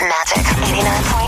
Magic 89.9.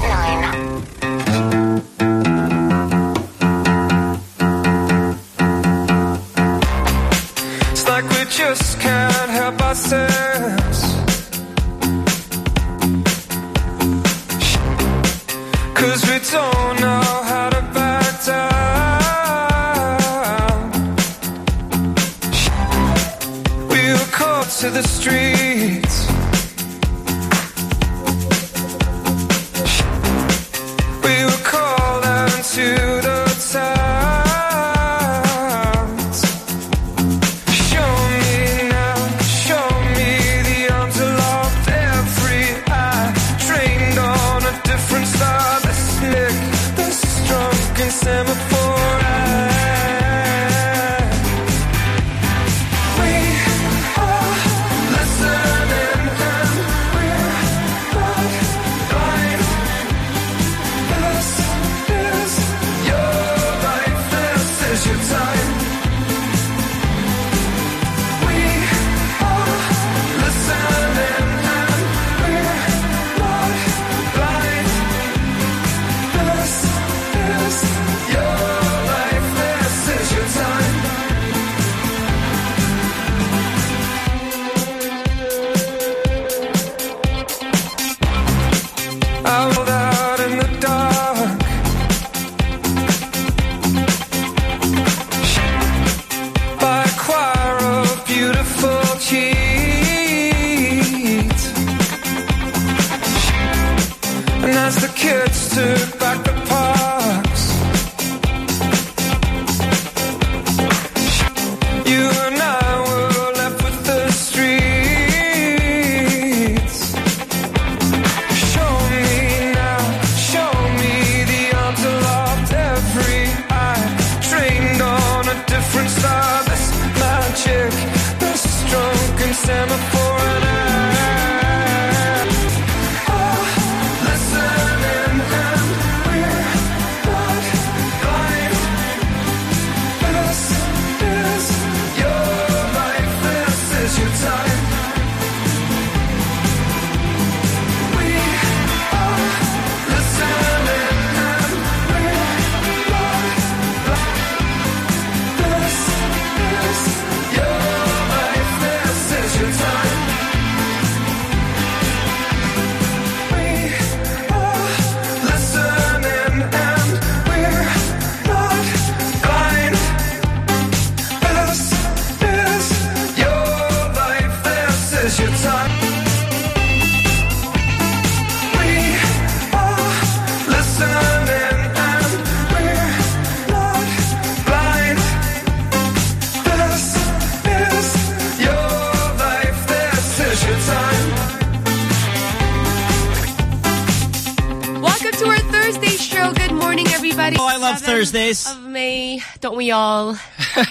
Thursdays. Of me. don't we all?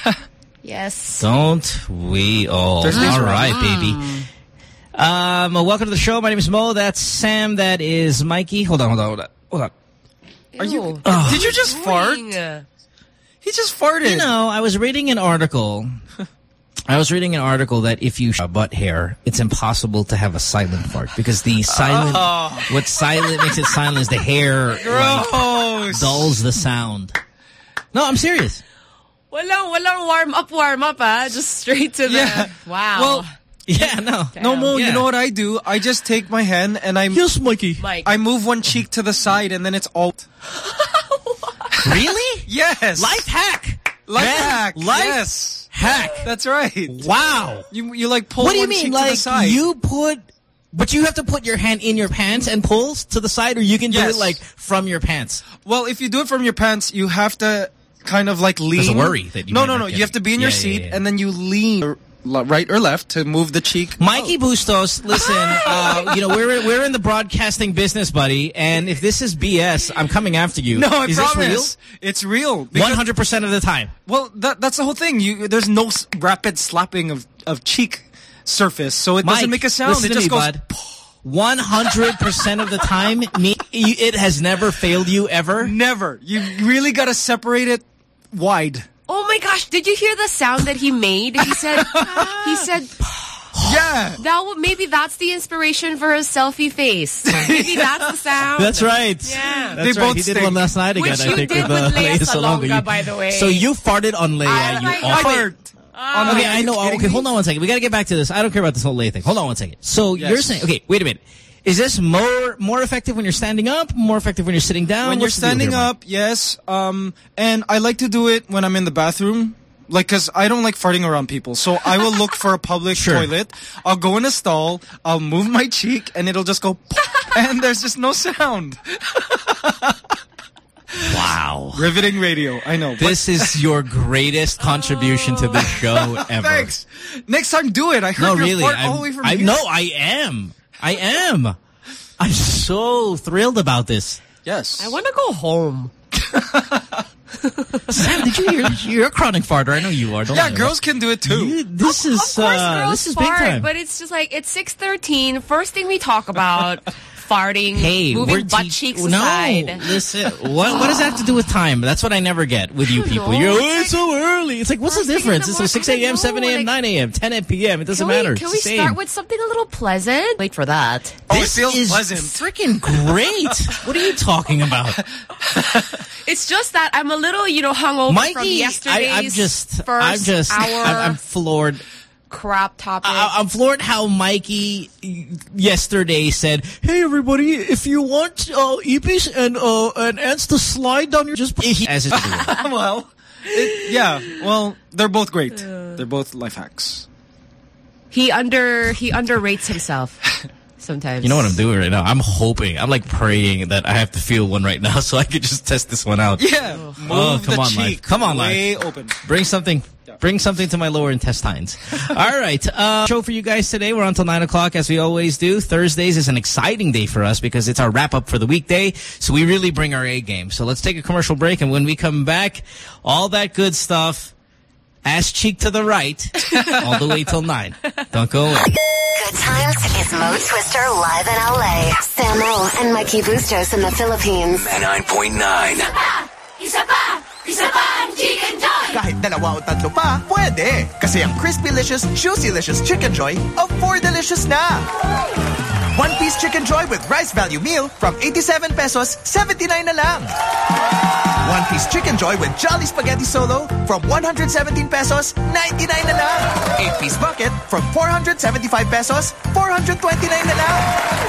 yes. Don't we all? Thursdays all are baby. Um, welcome to the show. My name is Mo. That's Sam. That is Mikey. Hold on, hold on, hold on. Hold on. Are you- Did you just fart? He just farted. You know, I was reading an article. I was reading an article that if you butt hair, it's impossible to have a silent fart because the silent, Oh. what silent makes it silent is the hair like, dulls the sound. No, I'm serious. Walang, walang warm up, warm up, ah. Just straight to the. Yeah. Wow. Well, Yeah, no. no, Mo, Yeah. you know what I do? I just take my hand and I Yes, Mikey. Mike. I move one cheek to the side and then it's all. Really? Yes. Life hack. Life Man, hack. Life yes. hack. That's right. Wow. You you like pull What do you one mean? cheek to the Like side. you put, but you have to put your hand in your pants and pull to the side, or you can do Yes. it like from your pants. Well, if you do it from your pants, you have to kind of like lean. a worry that you no, no, no. You have to be in your Yeah, yeah, seat yeah. and then you lean right or left to move the cheek. Mikey Bustos, listen, uh, you know, we're, we're in the broadcasting business, buddy, and if this is BS, I'm coming after you. No, I is promise. It's real. Because- real? 100% of the time. Well, that that's the whole thing. You there's no s- rapid slapping of of cheek surface, so it Mike, doesn't make a sound. It just me, goes. bud. 100% of the time, me, it has never failed you ever. Never. You really got to separate it wide. Oh my gosh, did you hear the sound that he made? He said, he said, Yeah. That would, maybe that's the inspiration for his selfie face. Maybe that's the sound. That's right. Yeah. That's They right. both He did stink. one last night again, Which I you think, did with, uh, with Lea Salonga. Salonga, by the way. So you farted on Lea. Oh you my awful- God. Fart. On Okay, I know. Okay, me? hold on one second. We got to get back to this. I don't care about this whole lay thing. Hold on one second. So Yes. you're saying, okay, wait a minute. Is this more more effective when you're standing up? More effective when you're sitting down? When you're What's deal standing up, yes. Um, and I like to do it when I'm in the bathroom. Like, cause I don't like farting around people. So I will look for a public Sure. toilet. I'll go in a stall. I'll move my cheek and it'll just go and there's just no sound. Wow. Riveting radio. I know. This is your greatest contribution to the show ever. Thanks. Next time, do it. I heard No, really. fart I'm, all the way from I here. know I am. I am. I'm so thrilled about this. Yes. I want to go home. Sam, did you hear? You're a chronic farter. I know you are. Don't yeah, girls can do it too. You- this is of course, uh, girls this is big fart, time. but it's just like it's six thirteen. First thing we talk about, farting, Hey, we're moving butt cheeks no, aside. listen. What what does that have to do with time? That's what I never get with you people. know. You're It's oh, like- it's so early. It's like what's the First thing difference? the It's like 6 a.m., 7 a.m., like- 9 a.m., 10 p.m. It doesn't Can matter. we, can we same. start with something a little pleasant? Wait for that. Oh, it this feels is pleasant. freaking great. what are you talking about? It's just that I'm a little, you know, hungover from yesterday's I, I'm just, first I'm just, hour I'm, I'm floored. Crap topic. I, I'm floored how Mikey yesterday said, "Hey everybody, if you want uh, Ipis and uh, and ants to slide down your just as it's doing." well, it, yeah. Well, they're both great. They're both life hacks. he under he underrates himself sometimes. You know what I'm doing right now? I'm hoping, I'm like praying that I have to feel one right now so I could just test this one out. Yeah. Move Oh, come the on, cheek life. Come on, life. way open. Bring something. Bring something to my lower intestines. All right. Uh, show for you guys today. We're on till 9 o'clock as we always do. Thursdays is an exciting day for us because it's our wrap-up for the weekday. So we really bring our A game. So let's take a commercial break. And when we come back, all that good stuff, ass cheek to the right, all the way till 9. Don't go away. Good times is Mo Twister live in LA. Samo and Mikey Bustos in the Philippines. 99.9. Kahit dalawa o tatlo pa, pwede. Kasi ang Crispy-licious, Juicy-licious Chicken Joy of 4 delicious na. One piece Chicken Joy with rice value meal from 87 pesos, 79 na lang. One piece Chicken Joy with Jolly Spaghetti Solo from 117 pesos, 99 na lang. Eight piece bucket from 475 pesos, 429 na lang.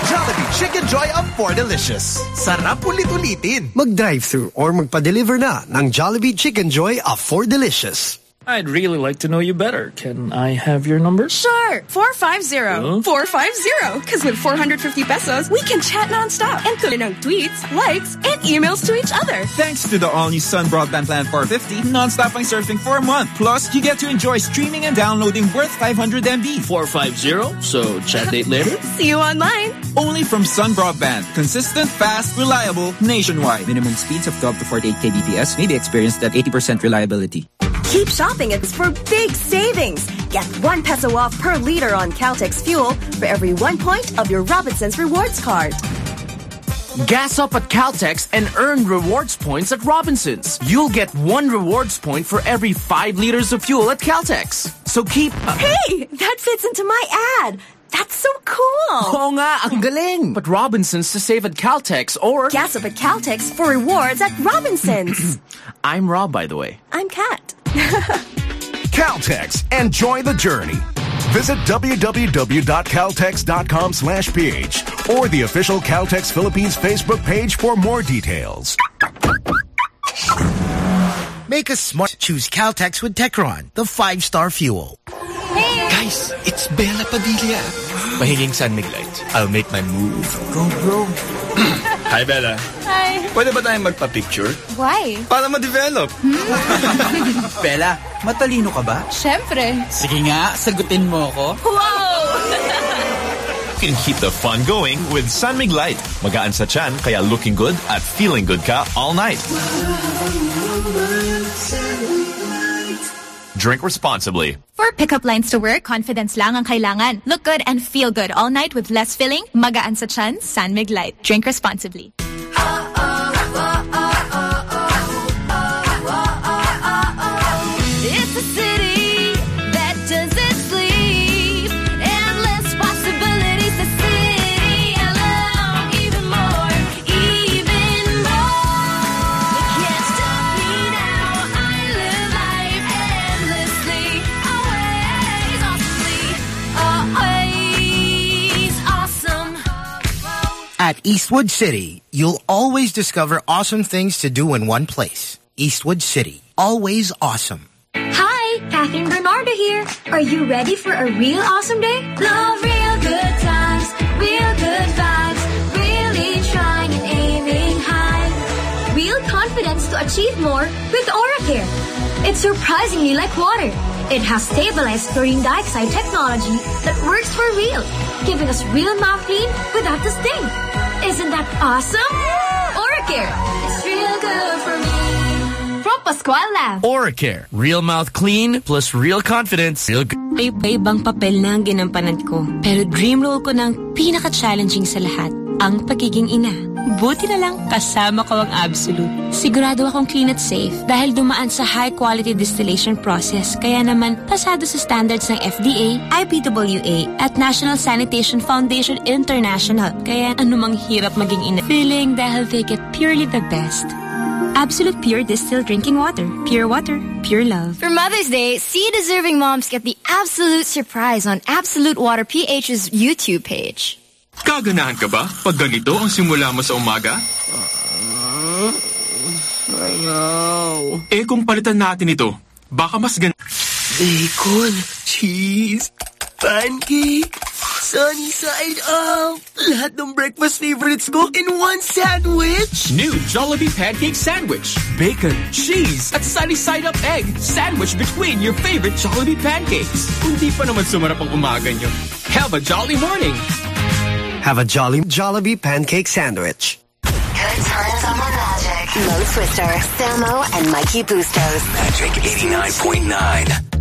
Jollibee Chicken Joy of 4 delicious. Sarap ulit-ulitin. Mag-drive-thru or magpa-deliver na ng Jollibee Chicken Joy of 4 Delicious. I'd really like to know you better. Can I have your number? Sure. 450. 450. Because with 450 pesos, we can chat nonstop and put in tweets, likes, and emails to each other. Thanks to the all-new Sun Broadband Plan 450, non-stop ang surfing for a month. Plus, you get to enjoy streaming and downloading worth 500 MB. 450. So chat date later? See you online. Only from Sun Broadband. Consistent, fast, reliable, nationwide. Minimum speeds of 12 to 48 kbps may be experienced at 80% reliability. Keep shopping it for big savings. Get one peso off per liter on Caltex fuel for every one point of your Robinson's Rewards card. Gas up at Caltex and earn rewards points at Robinsons. You'll get one rewards point for every five liters of fuel at Caltex. So keep... Uh, Hey, that fits into my ad. That's so cool. Oo nga, ang galing. But Robinsons to save at Caltex or... Gas up at Caltex for rewards at Robinsons. I'm Rob, by the way. I'm Kat. Caltex. Enjoy the journey. Visit www.caltex.com slash ph or the official Caltex Philippines Facebook page for more details. Make a smart choose Caltex with Techron, the five-star fuel. Hey. Guys, it's Bela Padilla. Mahinging San Mig Light. I'll make my move. Go, bro. Hi, Bela. Hi. Pwede ba tayong magpa-picture? Why? Para ma-develop. Hmm? Bela, matalino ka ba? Siyempre. Sige nga, sagutin mo ako. Wow! You can keep the fun going with San Mig Light. Magaan sa chan, kaya looking good at feeling good ka all night. Drink responsibly. For pickup lines to work, confidence lang ang kailangan. Look good and feel good all night with less filling, magaan sa chan, San Mig Light. Drink responsibly. At Eastwood City, you'll always discover awesome things to do in one place. Eastwood City. Always awesome. Hi, Kathryn Bernardo here. Are you ready for a real awesome day? Love real good times, real good vibes, really trying and aiming high. Real confidence to achieve more with OraCare. It's surprisingly like water. It has stabilized chlorine dioxide technology that works for real, giving us real mouth clean without the sting. Isn't that awesome? OraCare. It's real good for me. From Pascual Lab. Oracare. Real mouth clean plus real confidence. Real good. Iba-ibang papel na ang ginampanan ko. Pero dream role ko ng pinaka-challenging sa lahat, ang pagiging ina. Buti na lang kasama ko ang Absolute. Sigurado akong clean at safe dahil dumaan sa high-quality distillation process. Kaya naman, pasado sa standards ng FDA, IBWA at National Sanitation Foundation International. Kaya anumang hirap maging ina. Feeling dahil they get purely the best. Absolute Pure Distilled Drinking Water. Pure water, pure love. For Mother's Day, see deserving moms get the absolute surprise on Absolute Water PH's YouTube page. Kaganahan ka ba pag ganito ang simula mo sa umaga? Ayaw. Eh kung palitan natin ito, baka mas gan... Bacon, cheese, pancake, sunny side up. Lahat ng breakfast favorites ko in one sandwich. New Jollibee Pancake Sandwich. Bacon, cheese, at sunny side up egg. Sandwich between your favorite Jollibee pancakes. Hindi pa naman sumarap ang umaga nyo. Have a jolly morning. Have a Jolly Jollibee pancake sandwich. Good times on the Magic. Mo Twister, Samo, and Mikey Bustos. Magic 89.9.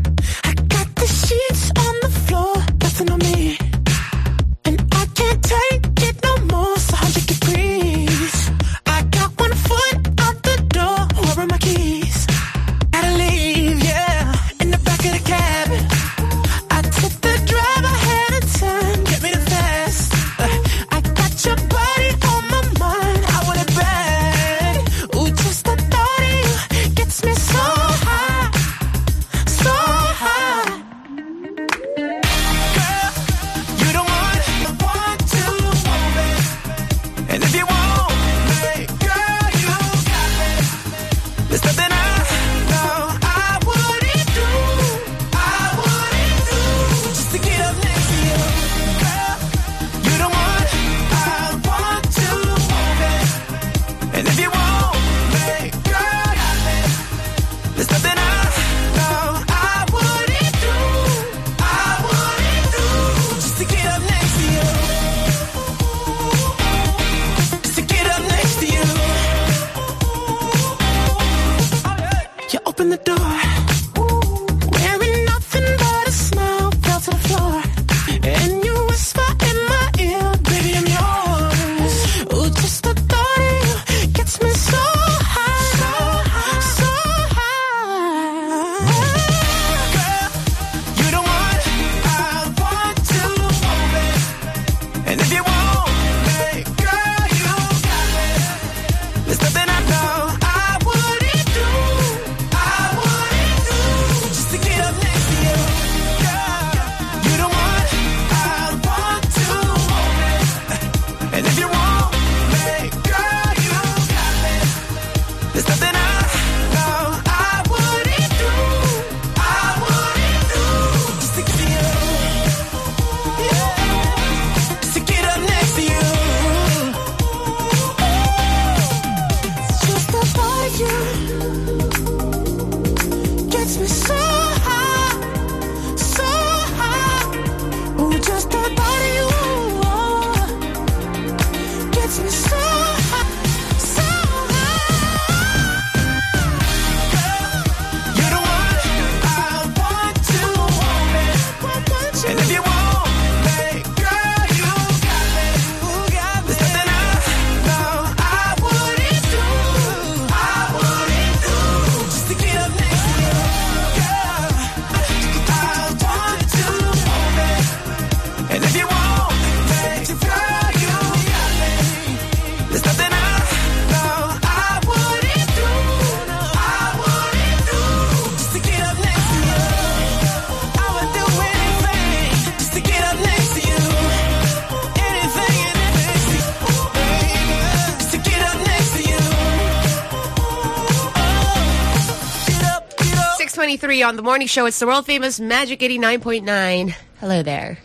623 on the morning show. It's the world famous Magic 89.9. Hello there.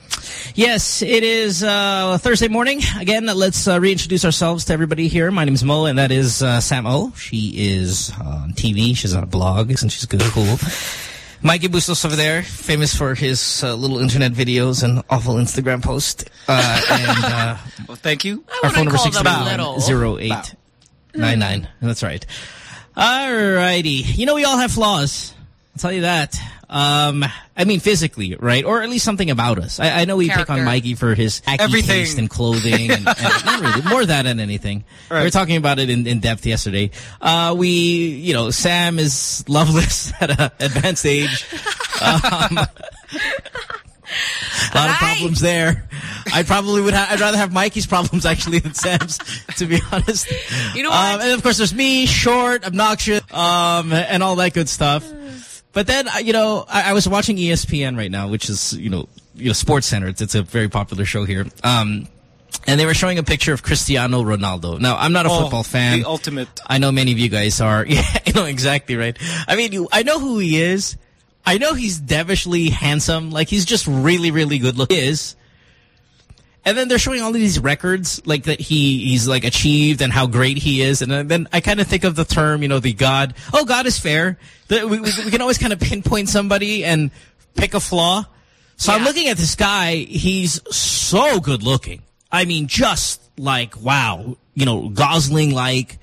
Yes, it is uh, Thursday morning. Again, let's uh, reintroduce ourselves to everybody here. My name is Mo, and that is uh, Sam O. She is on TV. She's on blogs, and she's good, cool. Mikey Bustos over there, famous for his uh, little internet videos and awful Instagram post. Uh, and uh, Well, thank you. our phone number call six them little. zero eight nine nine. That's right. All righty. You know we all have flaws. I'll tell you that. Um, I mean physically, right? Or at least something about us. I, I know we pick on Mikey for his tacky Everything. taste in clothing, and, and not really more that than anything. We were talking about it in, in depth yesterday. Uh, we, you know, Sam is loveless at an advanced age. Um, a lot of problems there. I probably would. Ha I'd rather have Mikey's problems actually than Sam's, to be honest. You know Um, and of course, there's me, short, obnoxious, um, and all that good stuff. But then, uh, you know, I, I was watching ESPN right now, which is, you know, you know, Sports Center. It's, it's a very popular show here. Um, and they were showing a picture of Cristiano Ronaldo. Now, I'm not a Oh, football fan. the ultimate. I know many of you guys are. Yeah, I know exactly right. I mean, you, I know who he is. I know he's devilishly handsome. Like, he's just really, really good looking. He is. And then they're showing all of these records, like that he he's like achieved and how great he is. And then I kind of think of the term, you know, the God. Oh, God is fair. The, we, we, we can always kind of pinpoint somebody and pick a flaw. So I'm looking at this guy. He's so good looking. I mean, just like wow, you know, Gosling like,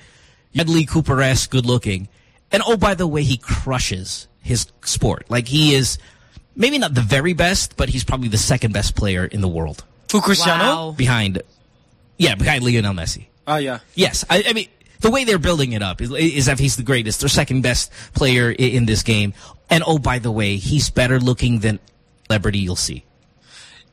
Bradley Cooper-esque good looking. And oh, by the way, he crushes his sport. Like he is maybe not the very best, but he's probably the second best player in the world. Who, Cristiano? Wow. Behind, yeah, behind Lionel Messi. Ah, yeah. Yes, I, I mean the way they're building it up is, is that he's the greatest or second best player in, in this game. And oh, by the way, he's better looking than celebrity you'll see.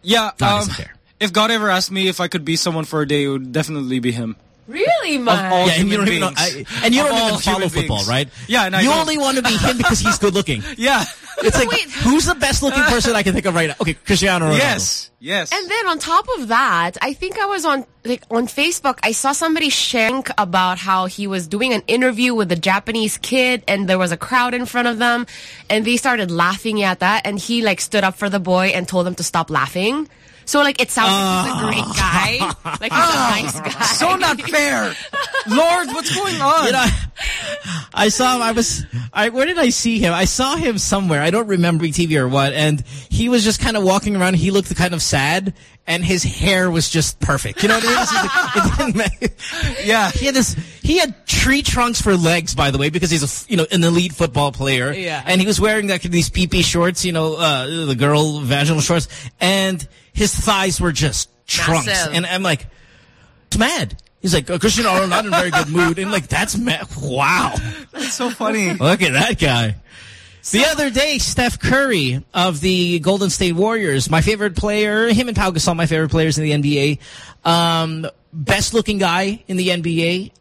Yeah. God um, isn't fair. if God ever asked me if I could be someone for a day, it would definitely be him. Really, Of all yeah, and you human don't even know, beings. I, and you Of don't all even follow human football, beings. right? Yeah, and I you don't. only want to be him because he's good looking. Yeah. It's like who's the best looking person I can think of right now? Okay, Cristiano Ronaldo. Yes. Yes. And then on top of that, I think I was on like on Facebook. I saw somebody sharing about how he was doing an interview with a Japanese kid, and there was a crowd in front of them, and they started laughing at that, and he like stood up for the boy and told them to stop laughing. So like it sounds like he's a great guy, like he's a nice guy. so not fair. Lord, what's going on? You know, I saw him. I was. I where did I see him? I saw him somewhere. I don't remember TV or what. And he was just kind of walking around. He looked kind of sad, and his hair was just perfect. You know what I mean? Like- it didn't. Yeah. He had this. He had tree trunks for legs, by the way, because he's a f- you know an elite football player. Yeah. And he was wearing like these PP shorts, you know, uh, the girl vaginal shorts, and his thighs were just trunks. Massive. And I'm like, it's mad. He's like, oh, Cristiano Ronaldo not in a very good mood. And like, that's mad. Wow. That's so funny. Look at that guy. The other day, Steph Curry of the Golden State Warriors, my favorite player, him and Pau Gasol, my favorite players in the NBA. Um, best looking guy in the NBA.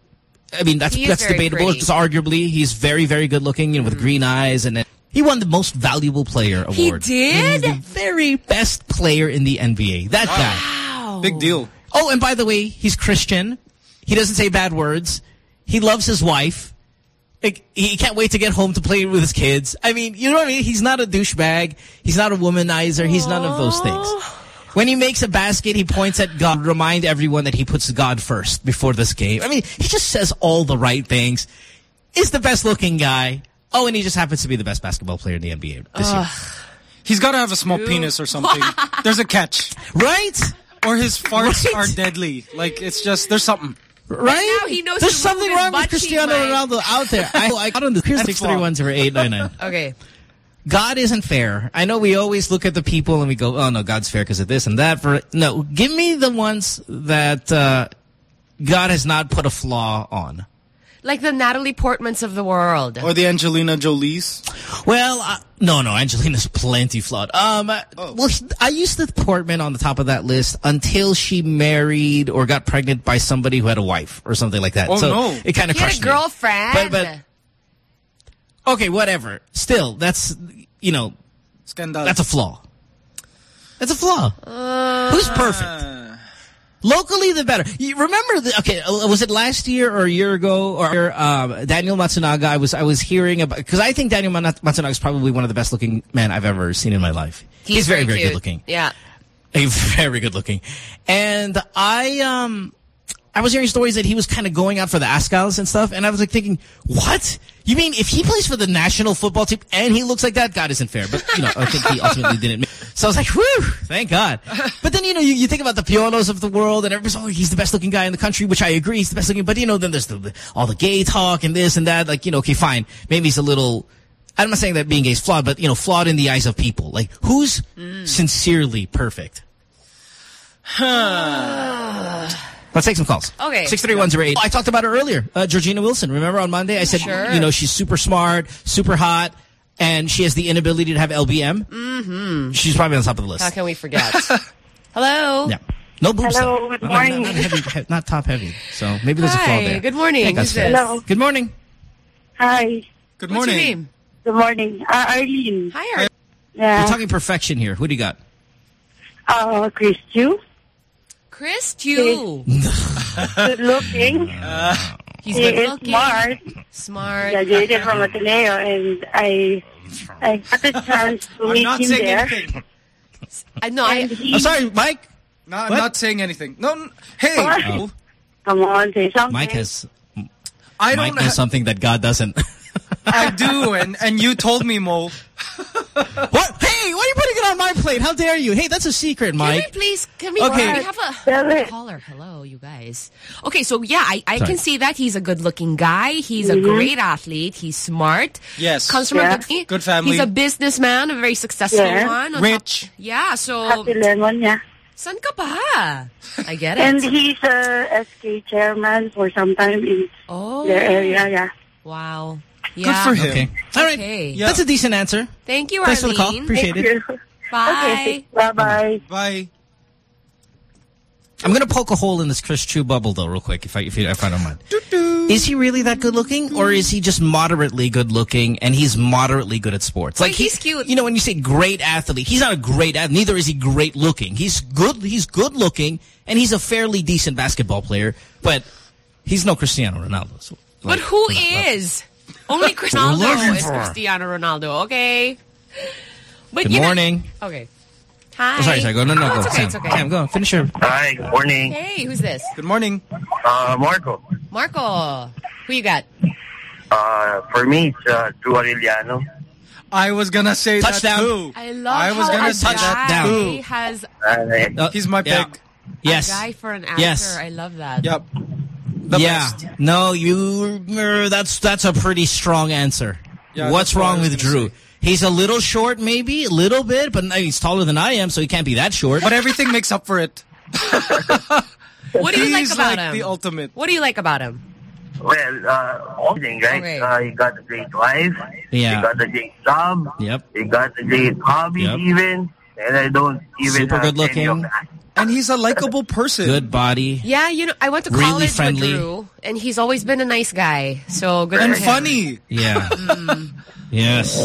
I mean, that's that's debatable. pretty. It's arguably he's very, very good looking, you know, with green eyes, and he won the most valuable player award. He did? He's the very best player in the NBA. That guy. Big deal. Oh, and by the way, he's Christian. He doesn't say bad words. He loves his wife. He can't wait to get home to play with his kids. I mean, you know what I mean? He's not a douchebag. He's not a womanizer. He's none of those things. When he makes a basket, he points at God, remind everyone that he puts God first before this game. I mean, he just says all the right things. Is the best looking guy. Oh, and he just happens to be the best basketball player in the NBA this year. He's got to have a small penis or something. There's a catch. Right? Or his farts Right. are deadly. Like, it's just, there's something. Right? now he knows There's something wrong with Cristiano Mike. Ronaldo out there. I, I got on the here's And six three one zero eight nine nine. Okay. God isn't fair. I know we always look at the people and we go, oh no, God's fair because of this and that. For no, give me the ones that uh, God has not put a flaw on. Like the Natalie Portmans of the world. Or the Angelina Jolie's. Well, uh, no, no, Angelina's plenty flawed. Um, Oh. well, I used the Portman on the top of that list until she married or got pregnant by somebody who had a wife or something like that. Oh, so no. it kind of He had crushed a me. girlfriend. But, but okay, whatever. Still, that's you know, Scandal. that's a flaw. That's a flaw. Uh, Who's perfect? Locally, the better. You remember, the, okay, uh, was it last year or a year ago? Or um, Daniel Matsunaga, I was I was hearing about, because I think Daniel Mat- Matsunaga is probably one of the best looking men I've ever seen in my life. He's, very, very cute. good looking. Yeah. A very good looking. And I um I was hearing stories that he was kind of going out for the Azkals and stuff, and I was like thinking, what? You mean if he plays for the national football team and he looks like that, God isn't fair. But, you know, I think he ultimately didn't. So I was like, whew, thank God. But then, you know, you, you think about the Piolos of the world and everybody's, oh, he's the best looking guy in the country, which I agree, he's the best looking. But, you know, then there's the, the, all the gay talk and this and that. Like, you know, okay, fine. Maybe he's a little... I'm not saying that being gay is flawed, but, you know, flawed in the eyes of people. Like, who's mm. sincerely perfect? Let's take some calls. Okay. 63108. I talked about her earlier. Uh, Georgina Wilson. Remember on Monday I said, Sure. you know, she's super smart, super hot, and she has the inability to have LBM. Mm-hmm. She's probably on top of the list. How can we forget? Hello. Yeah. No boobs. Hello, though. good Not- morning. Not, heavy, not top heavy. So maybe there's a flaw Hi, there. good morning. I that's Who's fair. this? Hello. Good morning. Hi. Good morning. What's your name? Good morning. Uh, Arlene. Hi, Arlene. Yeah. We're talking perfection here. Who do you got? Uh, Chris Tiu. Chris Tiu. Good looking. He's he good is looking. smart. Smart. Graduated from Ateneo, and I, I got the chance to I'm meet not him saying there. anything. I know. I, I'm sorry, Mike. No, I'm What? not saying anything. No, n- hey. Oh. Come on, say something. Mike has... I Mike don't knows something that God doesn't. I do, and, and you told me, Mo. what? Hey, what are you putting it on my plate? How dare you? Hey, that's a secret, Mike. Can Mike. we please, can we, Okay. can we have a caller? Hello, you guys. Okay, so yeah, I, I Sorry. can see that he's a good-looking guy. He's a Mhm. great athlete. He's smart. Yes. Comes from Yeah. a good, Good family. He's a businessman, a very successful Yeah. one. on Rich. top- yeah, so Happy Lemon, yeah. san ka pa? I get it. And he's a SK chairman for some time in oh, their area, yeah. wow. Good for him. Okay. All right. Okay. Yeah. That's a decent answer. Thank you, Thanks for the call. Appreciate Thank it. you. Bye. Okay, bye-bye. Bye. I'm going to poke a hole in this Chris Tiu bubble, though, real quick, if I, if, you, if I don't mind. Is he really that good looking, or is he just moderately good looking and he's moderately good at sports? Like he- he's cute. You know, when you say great athlete, he's not a great athlete. Neither is he great looking. He's good. He's good looking, and he's a fairly decent basketball player, but he's no Cristiano Ronaldo. So, But like, who no, no. is? Only What Cristiano is. Cristiano Ronaldo, okay? But Good you know- morning. okay. Hi. Oh, sorry, sorry. Go. No, no, Oh, go. It's okay, Sam. it's okay. Sam, go. Finish your... Hi, good morning. Hey, who's this? Good morning. Uh, Marco. Marco. Who you got? Uh, for me, it's uh, Drew Arellano. I was gonna say Touchdown. that too. I love I was how gonna a say that guy too. has Uh, He's my Yeah. pick. Yes. a guy for an actor. Yes. I love that. Yep. The yeah. best. No, you. er, That's that's a pretty strong answer. Yeah, What's that's what wrong with Drew? say. He's a little short, maybe a little bit, but he's taller than I am, so he can't be that short. But everything makes up for it. What do you like about like him? the ultimate. What do you like about him? well, uh, everything, right? Okay. Uh, he got a great wife. Yeah. He got a great job. Yep. He got a great hobby, Yep. even. And I don't even Super have good any of looking. That. And he's a likable person. Good body. Yeah, you know, I went to Really college friendly. with Drew, and he's always been a nice guy. So good And for him. funny. Yeah. Mm. yes.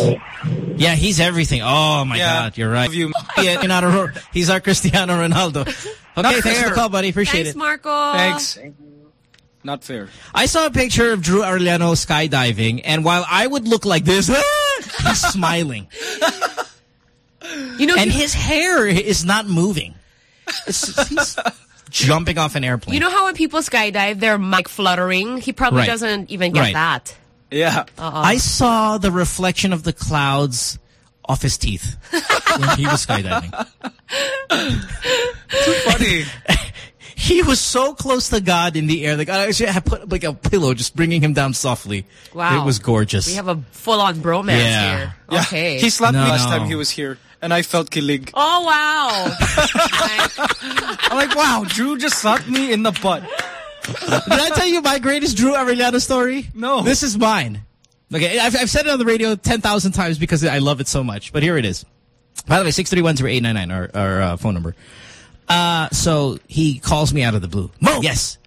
Yeah, he's everything. Oh my Yeah. God, you're right. You. Yeah, you're not a, he's our Cristiano Ronaldo. Okay, Not thanks for the call, buddy. Appreciate Thanks, it. Marco. Thanks. Not fair. I saw a picture of Drew Arellano skydiving, and while I would look like this, he's smiling. You know, and he- his hair is not moving. It's, he's jumping off an airplane. you know how when people skydive, they're mic fluttering? He probably Right. doesn't even get Right. that. Yeah. Uh-uh. I saw the reflection of the clouds off his teeth when he was skydiving. Too funny. He was so close to God in the air. Like I actually had put like a pillow, just bringing him down softly. Wow. it was gorgeous. We have a full-on bromance Yeah. here. Yeah. Okay. He slapped No. me last time he was here, and I felt kilig. oh, wow. I'm like, wow, Drew just slapped me in the butt. Did I tell you my greatest Drew Arellano story? No. This is mine. Okay, I've, I've said it on the radio 10,000 times because I love it so much. But here it is. By the way, 631-0899, our, our uh, phone number. Uh, so he calls me out of the blue. Mo! Yes.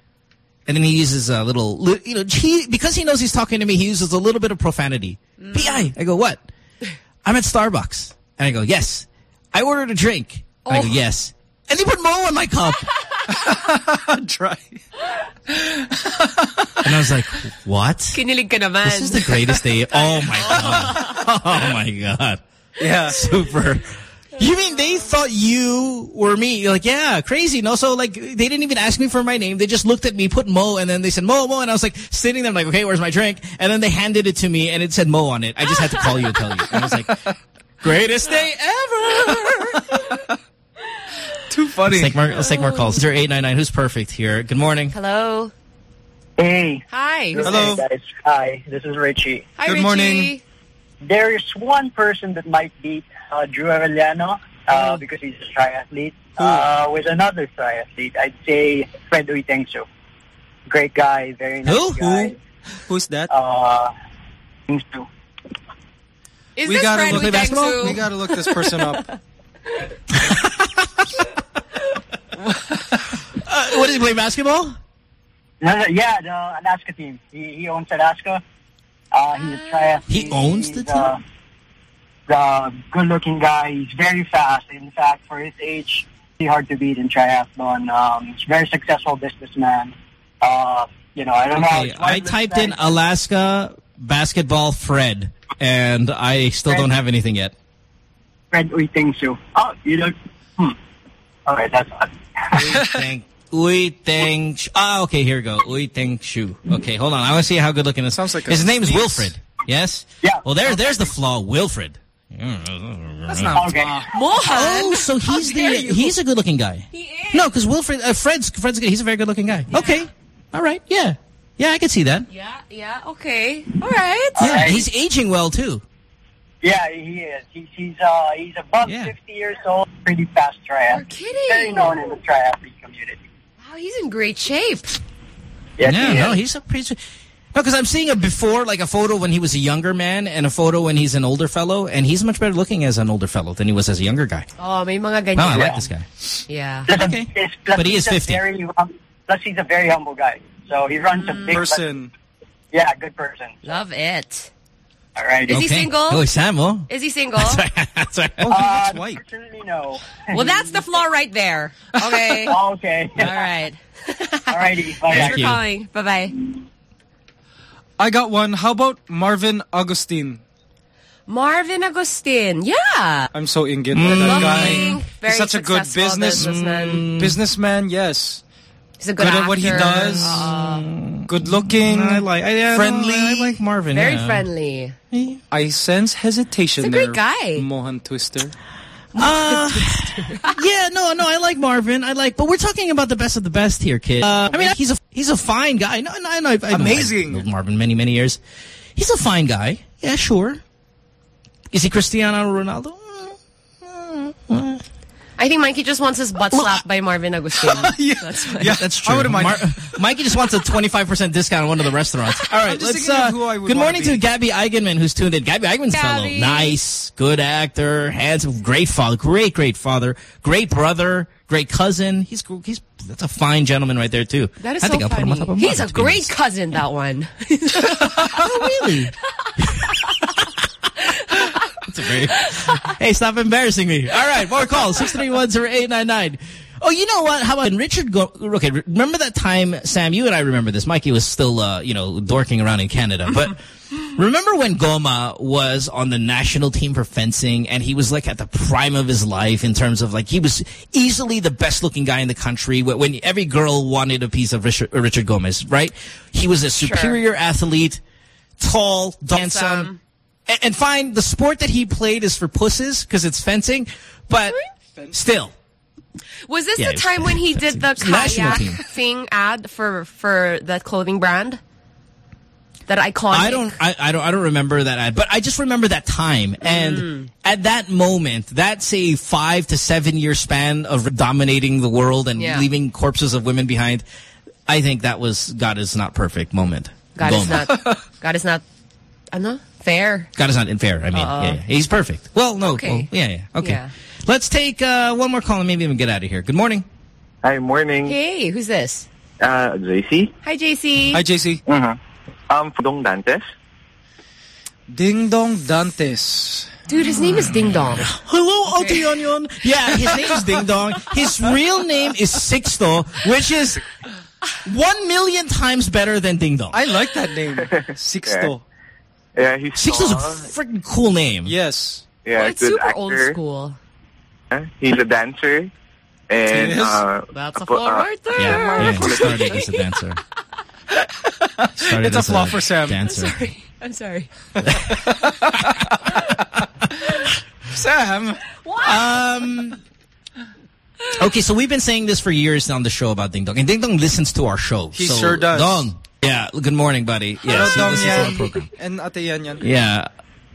And then he uses a little, you know, he, because he knows he's talking to me, he uses a little bit of profanity. P.I. I go, what? I'm at Starbucks. And I go, yes. I ordered a drink. And I go, oh. yes. And they put Mo in my cup. Dry. And I was like, what? Kinilig ka naman. This is the greatest day. Oh my god. Oh my god. Yeah. Super. You mean they thought you were me? You're like, yeah, crazy. No, so like they didn't even ask me for my name. They just looked at me, put Mo, and then they said Mo, Mo, and I was like sitting there, like, okay, where's my drink? And then they handed it to me, and it said Mo on it. I just had to call you and tell you. And I was like, greatest day ever. Too funny. Let's take more, let's take more calls. 0899, who's perfect here? Good morning. Hello. Hey. Hi. who's Hey, this? guys. Hi, this is Richie. Hi, Good Richie. morning. There is one person that might beat uh, Drew Arellano uh, because he's a triathlete. Uh, with another triathlete, I'd say Fred Uytengsu. Great guy, very nice Who? guy. Who's that? Uh, Uytengsu. Is we this gotta Fred look, Uytengsu? We gotta look this person up. Uh, what does he play basketball? No, no, yeah, the Alaska team. He, he owns Alaska. Uh, he's a triathlete. He owns the He's, uh, the good-looking guy. He's very fast. In fact, for his age, he's hard to beat in triathlon. Um, he's a very successful businessman. Uh, you know, I don't Okay, his I typed in. Alaska basketball Fred, and I still don't have anything yet. Fred Uytengsu. Oh, you don't. Hmm. All right, that's odd. Thank Ui Teng. Sh- Ah, okay, here we go. Ui Teng Shu. Okay, hold on. I want to see how good looking this sounds like His name is. Wilfred. Yes. Yeah. Well, there, there's the flaw. Wilfred. That's not Okay. Mohan. Oh, so he's the you. he's a good looking guy. He is. No, because Wilfred, uh, Fred's Fred's good. He's a very good looking guy. Okay. All right. Yeah. Yeah, I can see that. Yeah, yeah, okay. All right. Yeah, he's aging well too. Yeah, he is. He's he's uh he's above 50 years old. Pretty fast triathlete. You're kidding. Very known in the triathlete community. Wow, he's in great shape. Yes, yeah, he no, he's a pretty. No, because I'm seeing a before, like a photo when he was a younger man, and a photo when he's an older fellow, and he's much better looking as an older fellow than he was as a younger guy. Oh, may mga ganyan. No, I like this guy. Yeah. Okay. Plus, But he is 50. Very, um, plus, he's a very humble guy. So he runs a Mm. big Person. Yeah, good person. Love it. All right. Is he single? Oh, Sam, oh. Is he single? That's right. Oh uh, Unfortunately, no. Well, that's the flaw right there. Okay. okay. All right. All righty. Bye. Thanks for calling. Bye-bye. I got one. How about Marvin Agustin? Marvin Agustin. Yeah. I'm so ingit by that Lovely, guy. very He's such a good successful business businessman. businessman. Yes. He's a good at what he does. Uh, good looking. I like. I, yeah, no, friendly. I like Marvin. Very yeah. friendly. I sense hesitation He's a great there, guy. Mohan Twister. Uh, yeah, no, no, I like Marvin. I like, but we're talking about the best of the best here, kid. I mean, he's a he's a fine guy. No, no, no, I've, I've Amazing. known Marvin many many years. He's a fine guy. Yeah, sure. Is he Cristiano Ronaldo? I think Mikey just wants his butt slapped by Marvin Agustin. yeah, That's why. Yeah, that's true. I wouldn't mind. Mar Mikey just wants a 25% discount on one of the restaurants. All right, I'm just let's. thinking Uh, who I would good morning be. to Gabby Eigenmann, who's tuned in. Gabby Eigenmann's fellow. Nice, good actor, handsome, great father, great, great father, great brother, great cousin. He's he's that's a fine gentleman right there too. That is I so think I'll put him on top funny. of He's a Marvin, to be great honest. cousin, that one. Oh, really? A very. hey, stop embarrassing me. All right, more calls. Six three one zero eight nine nine. Oh, you know what? How about Richard? Go okay, remember that time, Sam? You and I remember this. Mikey was still, uh, you know, dorking around in Canada, but. Remember when Goma was on the national team for fencing and he was like at the prime of his life in terms of like he was easily the best looking guy in the country when, every girl wanted a piece of Richard, Richard Gomez, right? He was a superior athlete, tall, handsome. Handsome. And, and fine, the sport that he played is for pusses because it's fencing, but still. Was this Yeah, the was time when he did the National kayak thing ad for for that clothing brand? That iconic. I don't, I, I don't, I don't remember that ad, but I just remember that time. And Mm. at that moment, that's a five to seven year span of dominating the world and Yeah. leaving corpses of women behind. I think that was God is not perfect moment. God is not. God is not. Ano? Fair. God is not unfair. I mean, Uh-oh. yeah, yeah. he's perfect. Well, no, Okay. well, yeah, yeah, okay. Yeah. Let's take uh, one more call and maybe even get out of here. Good morning. Hi, morning. Hey, who's this? Uh, JC. Hi, JC. Hi, JC. Mm-hmm. I'm from Dantes. Ding Dong Dantes. Dude, his name is Ding Dong. Hello, Oh, Ate Yon Yon. Yeah, his name is Ding Dong. His real name is Sixto, which is one million times better than Ding Dong. I like that name. Sixto. Yeah, he's Sixto's a freaking cool name. Yes. Yeah, Well, it's good super actor. old school. Uh, He's a dancer. And uh, That's a uh, flaw right there. Yeah, yeah, he started as a dancer. Started It's a as flaw for Sam. Dancer. Sorry. I'm sorry. Sam. What? Um. Okay, so we've been saying this for years on the show about Ding Dong, and Ding Dong listens to our show. He so, sure does. Dong, yeah. Good morning, buddy. Yeah, he Hello, Dong listens to our program. And Ate Yan Yan. Yeah.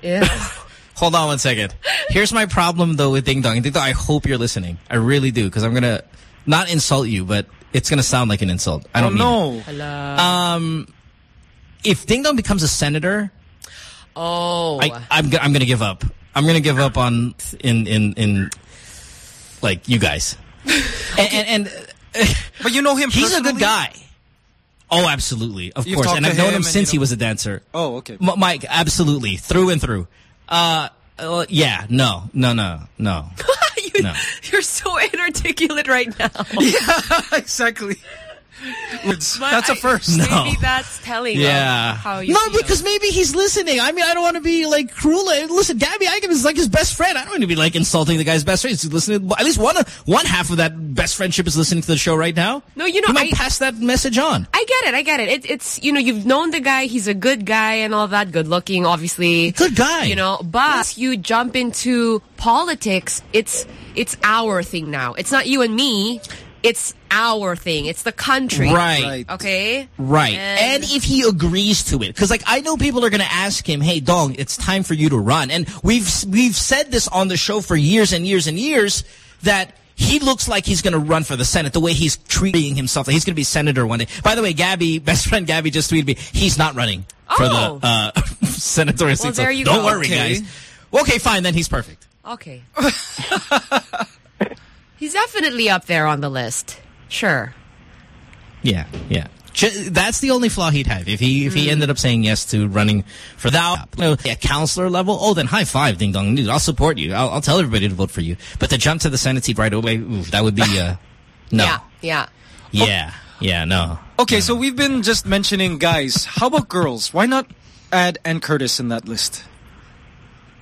Yeah. Hold on one second. Here's my problem though with Ding Dong. Ding Dong, I hope you're listening. I really do, because I'm gonna not insult you, but it's gonna sound like an insult. I don't oh, mean no. Hello. Um, if Ding Dong becomes a senator, oh. I, I'm, I'm going to give up. I'm going to give up on in in in like you guys. and, and, and But you know him he's a good guy. Oh, absolutely, of You've course. And I've known him him since he was a dancer. Oh, okay. M Mike, absolutely, through and through. Uh, uh, yeah, no, no, no, no, you, no. You're so inarticulate right now. Yeah, exactly. That's a first. No. Maybe that's telling Yeah. how you no, feel. because maybe he's listening. I mean, I don't want to be like cruel. Listen, Gabby Eigenmann is like his best friend. I don't want to be like insulting the guy's best friend. He's listening. At least one one half of that best friendship is listening to the show right now. No, you know, he might I- pass that message on. I get it. I get it. it. It's, you know, you've known the guy. He's a good guy and all that. Good looking, obviously. Good guy. You know, but once you jump into politics, it's, it's our thing now. It's not you and me. It's our thing. It's the country. Right. Right. Okay? Right. And, if he agrees to it. Because, like, I know people are going to ask him, hey, Dong, it's time for you to run. And we've we've said this on the show for years and years and years that he looks like he's going to run for the Senate the way he's treating himself. Like he's going to be senator one day. By the way, Gabby, best friend Gabby just tweeted me, he's not running for Oh. the uh, senatorial Well, seat. So there you don't go. worry, Okay. guys. Okay, fine. Then he's perfect. Okay. He's definitely up there on the list. Sure. Yeah, yeah. Ju- That's the only flaw he'd have if he if he ended up saying yes to running for that you know, at counselor level. Oh, then high five, ding dong, dude. I'll support you. I'll, I'll tell everybody to vote for you. But to jump to the Senate seat right away, ooh, that would be uh, no. Yeah. Yeah. Yeah, yeah, no. Okay, so we've been just mentioning guys. How about girls? Why not add Anne Curtis in that list?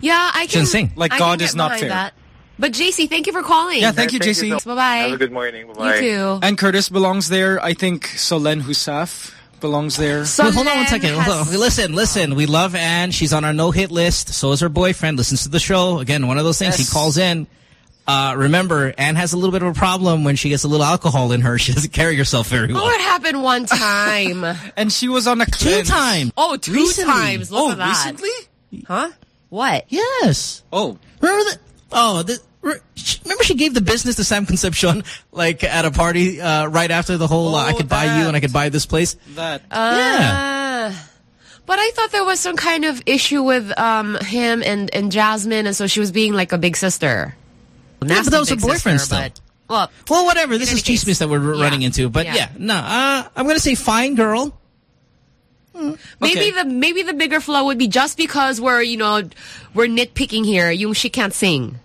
Yeah, I can. Sing. Like I God can is not fair. That. But JC, thank you for calling. Yeah, thank you, Thank JC. so- Bye bye. Have a good morning. Bye-bye. You too. And Curtis belongs there. I think Solenn Heussaff belongs there. Wait, hold on one second. Hold on. Listen, listen. We love Anne. She's on our no-hit list. So is her boyfriend. Listens to the show. Again, one of those things. Yes. He calls in. Uh, remember, Anne has a little bit of a problem when she gets a little alcohol in her. She doesn't carry herself very well. Oh, it happened one time. and she was on a Two cleanse. times. oh, two Recently. times. Look Oh, at that. recently? Huh? What? Yes. Oh. Remember the? Oh, the, re- she- remember she gave the business to Sam Concepcion, like at a party uh, right after the whole uh, I Oh, could buy you and I could buy this place. That. Uh, But I thought there was some kind of issue with um him and, and Jasmine, and so she was being like a big sister. Yeah, but that was her big boyfriend sister, still. But, well, Well, whatever. This is any case, chismis that we're yeah. running into. But Yeah. yeah, no. Uh, I'm gonna say fine girl. maybe Okay. the maybe the bigger flaw would be just because we're you know we're nitpicking here. Yung she can't sing,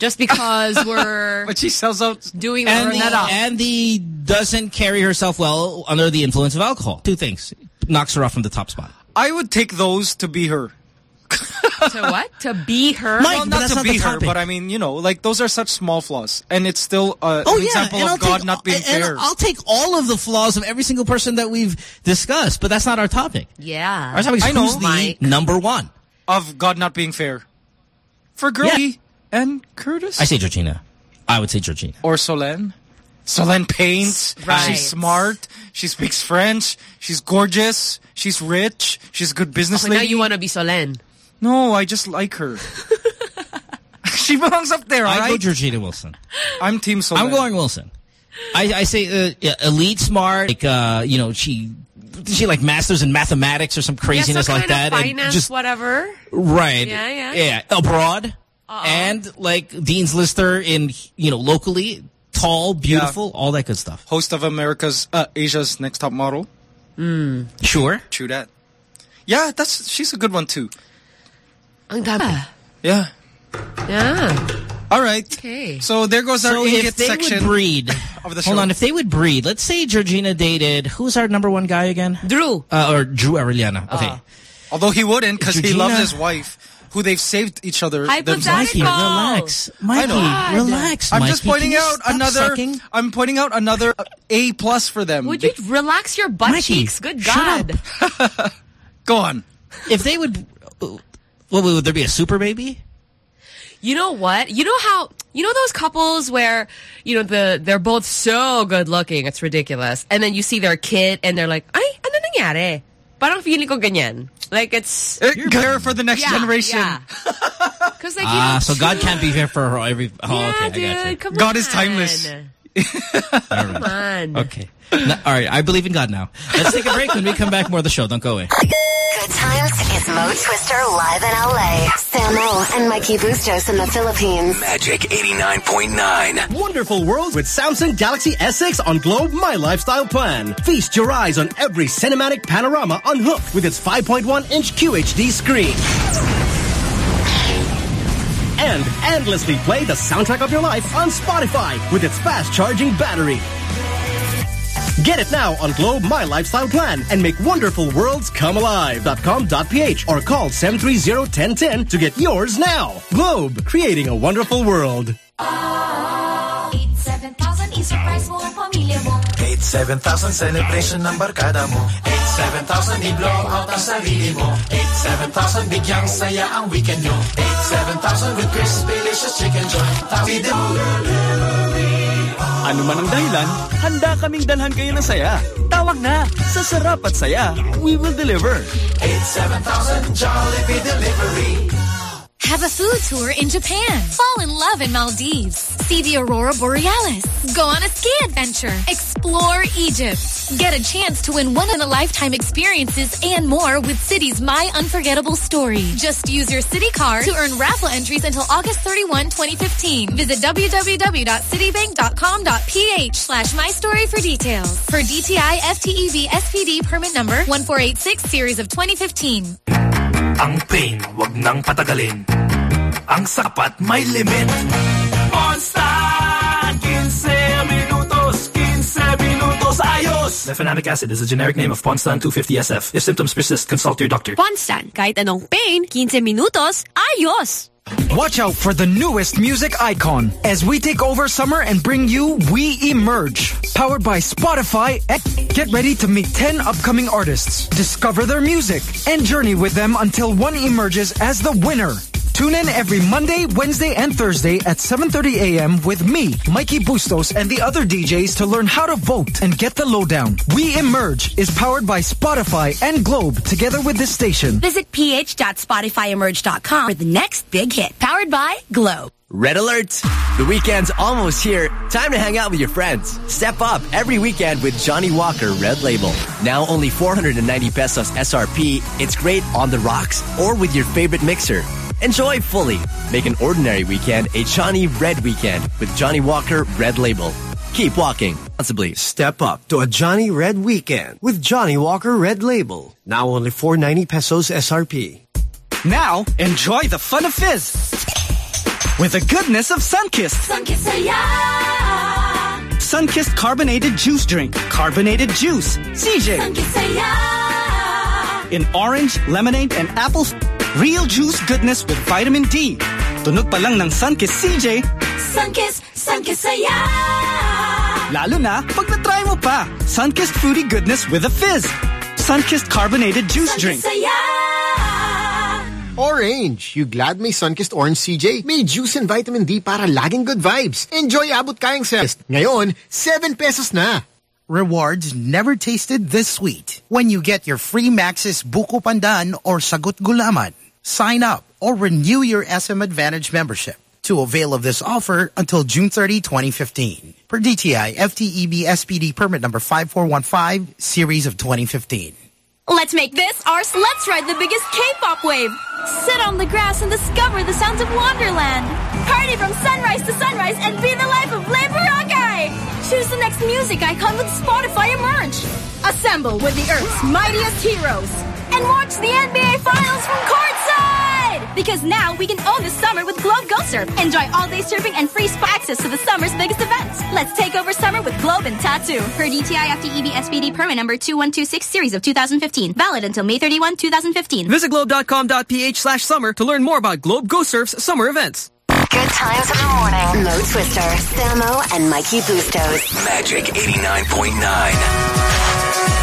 just because we're But she sells out. doing the And the, Renata. and the doesn't carry herself well under the influence of alcohol. Two things. Knocks her off from the top spot. I would take those to be her. to what? To be her? Mike, well, but not that's to not be the her, topic. but I mean, you know, like those are such small flaws, and it's still uh, Oh an yeah, example and I'll of God take, not being and fair. I'll take all of the flaws of every single person that we've discussed, but that's not our topic. yeah. Our topic is I know, who's the Mike. number one. of God not being fair. For girlie and Curtis I say Georgina. I would say Georgina. or Solenn. Solenn paints. Right. She's smart. She speaks French. She's gorgeous. She's rich. She's a good business Okay, now lady. you want to be Solenn. no, I just like her. she belongs up there, all I go? Georgina Wilson. I'm Team Solenn. I'm going Wilson. I, I say uh, yeah, elite smart. Like uh, you know, she she like masters in mathematics or some craziness yeah, so like kind that. Of and finance, just whatever. right. Yeah, yeah. Yeah, abroad and like Dean's Lister in you know locally, tall, beautiful, all that good stuff. Host of America's, uh, Asia's Next Top Model. Hmm. Sure. True that. Yeah, that's she's a good one too. Ang dami. Yeah. Yeah. All right. Okay. So there goes our So ingot if they section would breed, of the hold show. on, if they would breed, let's say Georgina dated, who's our number one guy again? Drew. Uh, or Drew Arellano. Okay. Uh-huh. Although he wouldn't because he loves his wife, who they've saved each other. themselves. Mikey, relax. Mikey, I relax, I'm just pointing out another. sucking? I'm pointing out another A plus for them. Would you relax your butt Mikey, cheeks? Good shut God. Go on. If they would, what would there be a super baby? You know what? You know how you know those couples where you know the they're both so good looking, it's ridiculous, and then you see their kid and they're like, "Ay, ano nangyari?" Parang feeling ko ganyan. Like it's care for the next Yeah, generation. yeah. Because like you Ah, know, so God can't be here for every. Oh, yeah, okay, I got you. come God on. is timeless. Come on. Okay. No, all right, I believe in God now. Let's take a break. When we come back, more of the show. Don't go away. Good times is Mo Twister live in LA. Samo and Mikey Bustos in the Philippines. Magic 89.9. Wonderful world with Samsung Galaxy S6 on Globe My Lifestyle Plan. Feast your eyes on every cinematic panorama unhooked with its 5.1-inch QHD screen. And endlessly play the soundtrack of your life on Spotify with its fast-charging battery. Get it now on Globe My Lifestyle Plan and make wonderful worlds come alive.com.ph or call 730-1010 to get yours now. Globe, creating a wonderful world. 87,000 i-surprise mo ang pamilya mo. 87,000 celebration ng barkada mo 87,000 i-blow out ang sarili mo 87,000 bigyang saya ang weekend nyo 87,000 with crispy delicious Chickenjoy Tawid mo Ano man ang dahilan, handa kaming dalhan kayo ng saya. Tawag na sa Sarap at Saya. We will deliver. 87,000 Jollibee Delivery Have a food tour in Japan. Fall in love in Maldives. See the Aurora Borealis. Go on a ski adventure. Explore Egypt. Get a chance to win one-in-a-lifetime experiences and more with Citi's My Unforgettable Story. Just use your Citi card to earn raffle entries until August 31, 2015. Visit www.citibank.com.ph slash my story for details. For DTI FTEV SPD permit number 1486 series of 2015. Ang pain, wag nang patagalin Ang sapat, may limit Monster! 15 minutos, 15 minutos, ayos! Mefenamic acid is a generic name of Ponstan 250SF. If symptoms persist, consult your doctor. Ponstan, kahit anong pain, 15 minutos, ayos! Watch out for the newest music icon as we take over summer and bring you We Emerge. Powered by Spotify, get ready to meet 10 upcoming artists, discover their music, and journey with them until one emerges as the winner. Tune in every Monday, Wednesday, and Thursday at 7.30 a.m. with me, Mikey Bustos, and the other DJs to learn how to vote and get the lowdown. We Emerge is powered by Spotify and Globe together with this station. Visit ph.spotifyemerge.com for the next big hit. Powered by Globe. Red alert! The weekend's almost here. Time to hang out with your friends. Step up every weekend with Johnnie Walker Red Label. Now only 490 pesos SRP. It's great on the rocks or with your favorite mixer. Enjoy fully. Make an ordinary weekend a Johnny Red weekend with Johnnie Walker Red Label. Keep walking responsibly. Step up to a Johnny Red weekend with Johnnie Walker Red Label. Now only 490 pesos SRP. Now, enjoy the fun of fizz with the goodness of Sunkist. Sunkist saya! Sunkist carbonated juice drink. Carbonated juice. CJ. Sunkist saya! In orange, lemonade, and apple. Real juice goodness with vitamin D. Tunog pa lang ng Sunkist CJ. Sunkist, Sunkist saya! Lalo na pag na-try mo pa. Sunkist fruity goodness with a fizz. Sunkist carbonated juice drink. Orange. You glad may Sunkist Orange CJ? May juice and vitamin D para laging good vibes. Enjoy abot kayang sa Ngayon, 7 pesos na. Rewards never tasted this sweet. When you get your free Maxis Buko Pandan or Sagut Gulaman, sign up or renew your SM Advantage membership to avail of this offer until June 30, 2015. Per DTI FTEB SPD permit number 5415, series of 2015. Let's make this our Let's Ride the biggest K-pop wave. Sit on the grass and discover the sounds of Wonderland. Party from sunrise to sunrise and be the life of LaBoracay. Choose the next music icon with Spotify Emerge. Assemble with the Earth's mightiest heroes. And watch the NBA Finals from courtside. Because now we can own the summer with Globe Go Surf. Enjoy all day surfing and free spa access to the summer's biggest events. Let's take over summer with Globe and Tattoo. Per DTI FTEB SPD permit number 2126 series of 2015. Valid until May 31, 2015. Visit globe.com.ph slash summer to learn more about Globe Go Surf's summer events. Good times in the morning. Mo Twister, Samo, and Mikey Bustos. Magic 89.9.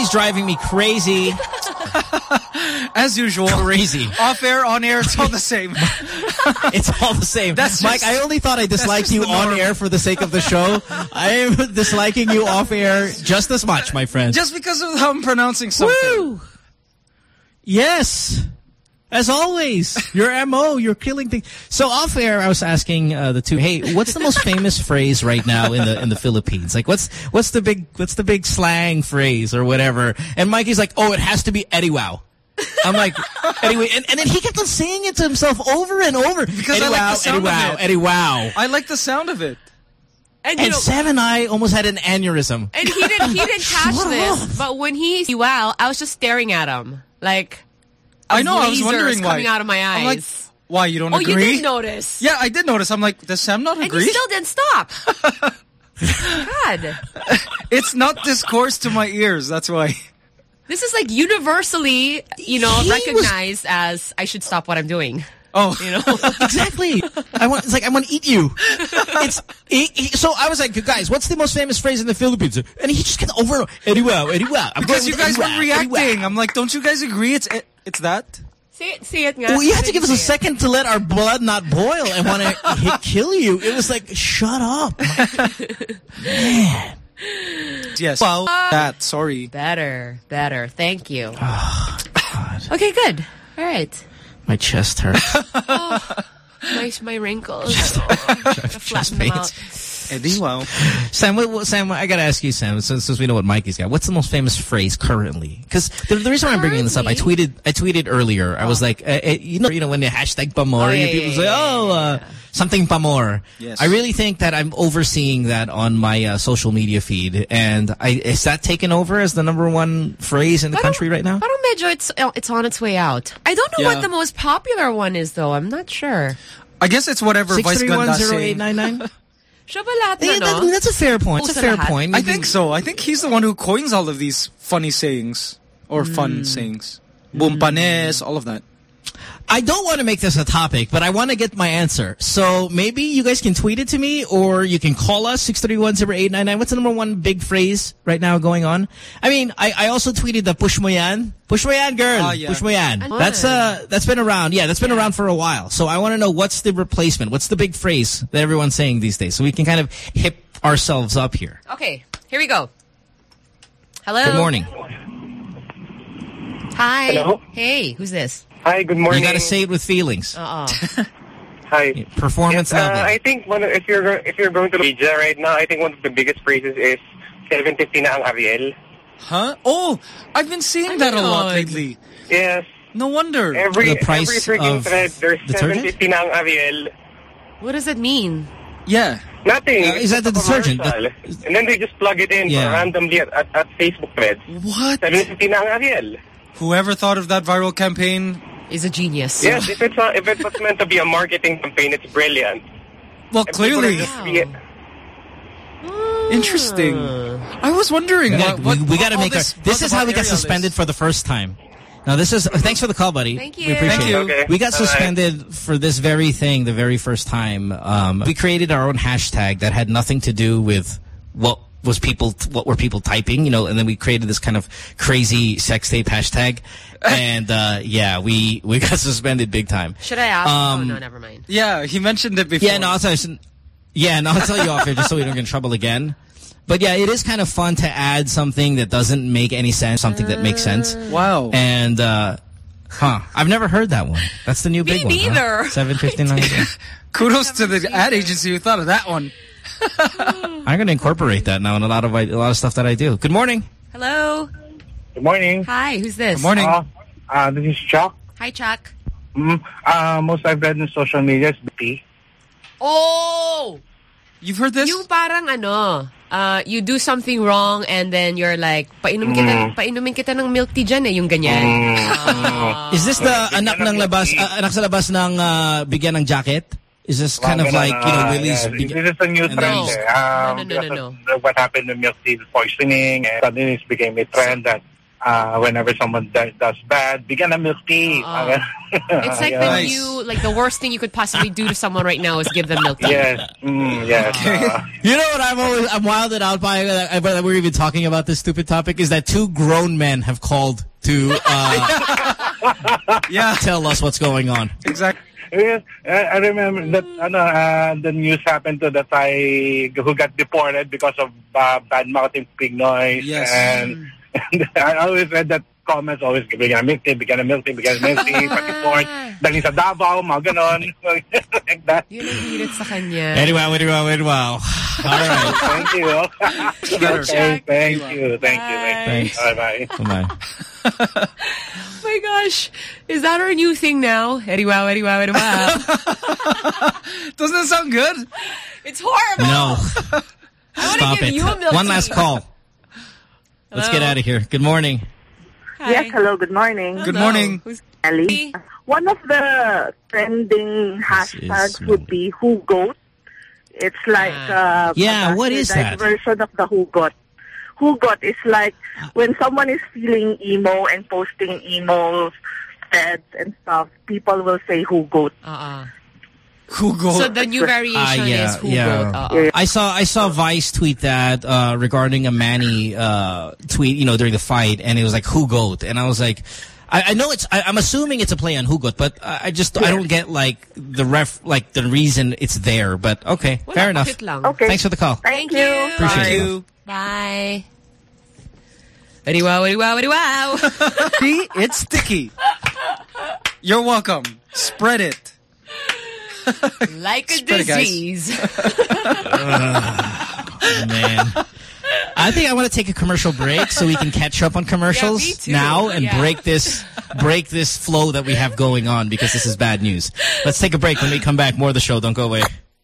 Mikey's driving me crazy. As usual. Crazy. Off air, on air, it's all the same. It's all the same. That's Mike, just- I only thought I disliked you on air for the sake of the show. I am disliking you off air just as much, my friend. Just because of how I'm pronouncing something. Woo! Yes. As always, your MO, you're killing things. So off air, I was asking uh, the two, hey, what's the most famous phrase right now in the in the Philippines? Like, what's what's the big what's the big slang phrase or whatever? And Mikey's like, oh, it has to be Eddie Wow. I'm like, anyway, and, and then he kept on saying it to himself over and over. Because Eddie I like Wow, the sound Eddie Wow, of it. Eddie Wow. I like the sound of it. And, And know, Sam and I almost had an aneurysm. and he didn't he didn't catch Shut this, but when he wow, I was just staring at him like I know, I was lasers wondering why. coming out of my eyes. Why, you don't oh, agree? you did notice. Yeah, I did notice. I'm like, does Sam not And agree? you still didn't stop. God. It's not discourse to my ears. That's why. This is like universally, you know, He was- recognized as I should stop what I'm doing. Oh, you know, exactly. I want. It's like I want to eat you. It's he, he- so. I was like, guys, what's the most famous phrase in the Philippines? And he just over. Eddie wow, Eddie wow. I'm Because you guys wow, reacting. I'm like, don't you guys agree? It's it's that. Say it, say it. Nga. Well, you had to give us a say it? second to let our blood not boil and want to kill you. It was like, shut up. Man. Yes. Well, uh, that. Sorry. Better, better. Thank you. Oh, okay, good. All right. My chest hurts. Oh, my, my wrinkles. Flatten them out. Eddie, wow. Sam, what, what- Sam, I gotta ask you, Sam, since, since we know what Mikey's got, what's the most famous phrase currently? Because the, the reason why I'm bringing this up, I tweeted, I tweeted earlier. I was like, uh, uh, you know, you know, when the hashtag Pamor, Oh, yeah, people yeah, say, yeah, oh, uh, something Pamor. Yes. I really think that I'm overseeing that on my uh, social media feed, and I is that taken over as the number one phrase in the country right now? Parang medyo it's, uh, it's on its way out. I don't know Yeah. what the most popular one is, though. I'm not sure. I guess it's whatever Vice Ganda say. 6310899? Siya ba lahat na, Yeah, that- that's a fair point. It's a fair lahat. point. I think so. I think he's the one who coins all of these funny sayings or fun hmm. sayings. Bumpanes, all of that. I don't want to make this a topic, but I want to get my answer. So maybe you guys can tweet it to me or you can call us, 631-0899. What's the number one big phrase right now going on? I mean, I, I also tweeted the push mo yan. Push mo yan, girl. Ah, yeah. Push mo yan. That's, uh, that's been around. Yeah, that's been around for a while. So I want to know what's the replacement? What's the big phrase that everyone's saying these days? So we can kind of hip ourselves up here. Okay, here we go. Hello. Good morning. Hi. Hello? Hey, who's this? Hi, good morning. You got to say it with feelings. Uh-oh. Hi. Performance Yes, uh, level. I think one, of- if you're if you're going to media right now, I think one of the biggest phrases is 750 na ang Ariel. Huh? Oh, I've been seeing that a lot lately. Yes. No wonder. Every The price every freaking of thread, there's detergent? 750 na ang Ariel. What does it mean? Yeah. Nothing. Uh, is that the It's detergent? commercial. And then they just plug it in Yeah. randomly at, at, at Facebook threads. What? 750 na ang Ariel. Whoever thought of that viral campaign? Is a genius. Yes, if it's a, if it was meant to be a marketing campaign, it's brilliant. Well, And clearly. Interesting. I was wondering. We what, gotta, we, we gotta all make our, this this is how we got Ariel is. suspended for the first time. Now this is thanks for the call, buddy. Thank We you. appreciate Thank it. Okay. We got Bye-bye. suspended for this very thing the very first time. Um, we created our own hashtag that had nothing to do with what was people what were people typing, you know, and then we created this kind of crazy sex tape hashtag. And uh, yeah, we we got suspended big time. Should I ask? Um, oh, no, never mind. Yeah, he mentioned it before. Yeah, no, I'll tell you. Yeah, no, I'll tell you off here just so we don't get in trouble again. But yeah, it is kind of fun to add something that doesn't make any sense, something that makes sense. Wow. And, uh, huh, I've never heard that one. That's the new big one. neither. Huh? 759. Kudos to the ad agency who thought of that one. I'm going to incorporate that now in a lot of a lot of stuff that I do. Good morning. Hello. Good morning. Hi, who's this? Good morning. Uh, uh, this is Chuck. Hi, Chuck. Mm, uh, most I've read in social media is BP. Oh! You've heard this? Yung parang ano, uh, you do something wrong and then you're like, painom kita, Mm. painumin kita ng milk tea dyan eh, yung ganyan. Ah. Is this the anak ng labas, uh, anak sa labas ng uh, bigyan ng jacket? Is this kind of like, ganun, you know, uh, Willie's... yeah. big- This is a new and trend. then- eh. Um, No, no, no, because no, What happened to milk tea poisoning and suddenly it became a trend that uh, whenever someone does, does bad, bigyan ng milk tea. Uh, It's like Yeah. when you, like the worst thing you could possibly do to someone right now is give them milk tea. Yes, mm, yes. uh, You know what I'm always I'm wilded out by uh, that we're even talking about this stupid topic is that two grown men have called to uh, yeah tell us what's going on. Exactly. I I remember that ano, uh, the news happened to that guy who got deported because of uh, bad mouthing Pinoy. Yes. And, and I always read that comments always bigyan ng milk tea, bigyan ng milk tea, bigyan ng milk tea, pag-report, daling sa Davao, mga ganon. like that. Yun ang hirit sa kanya. Anyway, anyway, anyway. All right. Thank you. okay, thank you. Thank you. Thanks. Bye-bye. Bye. Oh my gosh. Is that our new thing now? Eddie wow, Eddie wow, Eddie wow. Doesn't that sound good? It's horrible. No. I Stop give it. you a One last call. Let's get out of here. Good morning. Yes, hello, good morning. Good morning. Who's Ellie. One of the trending hashtags would be Who Goat. It's like uh, Yeah, a what is that? version of the Who Got. hugot is like when someone is feeling emo and posting emo threads and stuff, people will say hugot. Uh-uh. Hugot. So the new variation Ah, yeah, is hugot. yeah. Uh-uh. I saw I saw Vice tweet that uh, regarding a Manny uh, tweet, you know, during the fight, and it was like who goat, and I was like. I, I know it's. I, I'm assuming it's a play on Hugot, but I, I just I don't get like the ref, like the reason it's there. But okay, Wala, fair enough. Okay. Thanks for the call. Thank, you. Appreciate Bye. it. Bye. Witty wow, witty wow, witty wow. See, it's sticky. You're welcome. Spread it. like a Spread disease. Oh, man. I think I want to take a commercial break so we can catch up on commercials Yeah, now and Yeah. break this break this flow that we have going on because this is bad news. Let's take a break. When we come back, more of the show. Don't go away.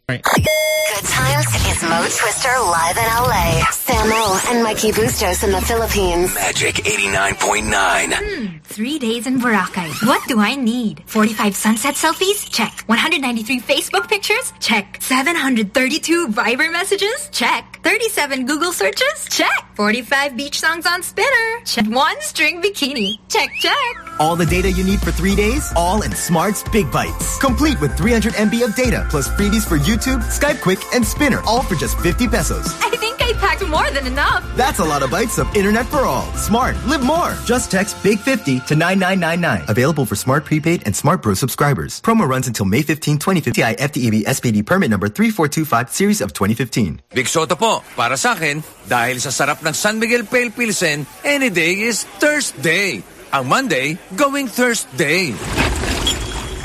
All right. Good times is Mo Twister live in LA. Samo and Mikey Bustos in the Philippines. Magic 89.9. Hmm, three days in Boracay. What do I need? 45 sunset selfies? Check. 193 Facebook pictures? Check. 732 Viber messages? Check. 37 Google searches? Check. 45 beach songs on Spinnr? Check. One string bikini? Check, check. All the data you need for three days, all in Smart's Big Bites. Complete with 300 MB of data, plus freebies for YouTube, Skype Qik, and Spinnr, all for just 50 pesos. I think I packed more than enough. That's a lot of bites of internet for all. Smart, live more. Just text Big 50 to 9999. Available for Smart Prepaid and Smart Pro subscribers. Promo runs until May 15, 2050. TI FTEB SPD permit number 3425 series of 2015. Big Soto po, para sa akin, dahil sa sarap ng San Miguel Pale Pilsen, any day is Thursday. Ang Monday, going Thursday.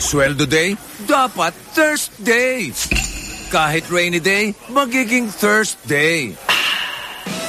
Sweldo day, dapat Thursday. Kahit rainy day, magiging Thursday.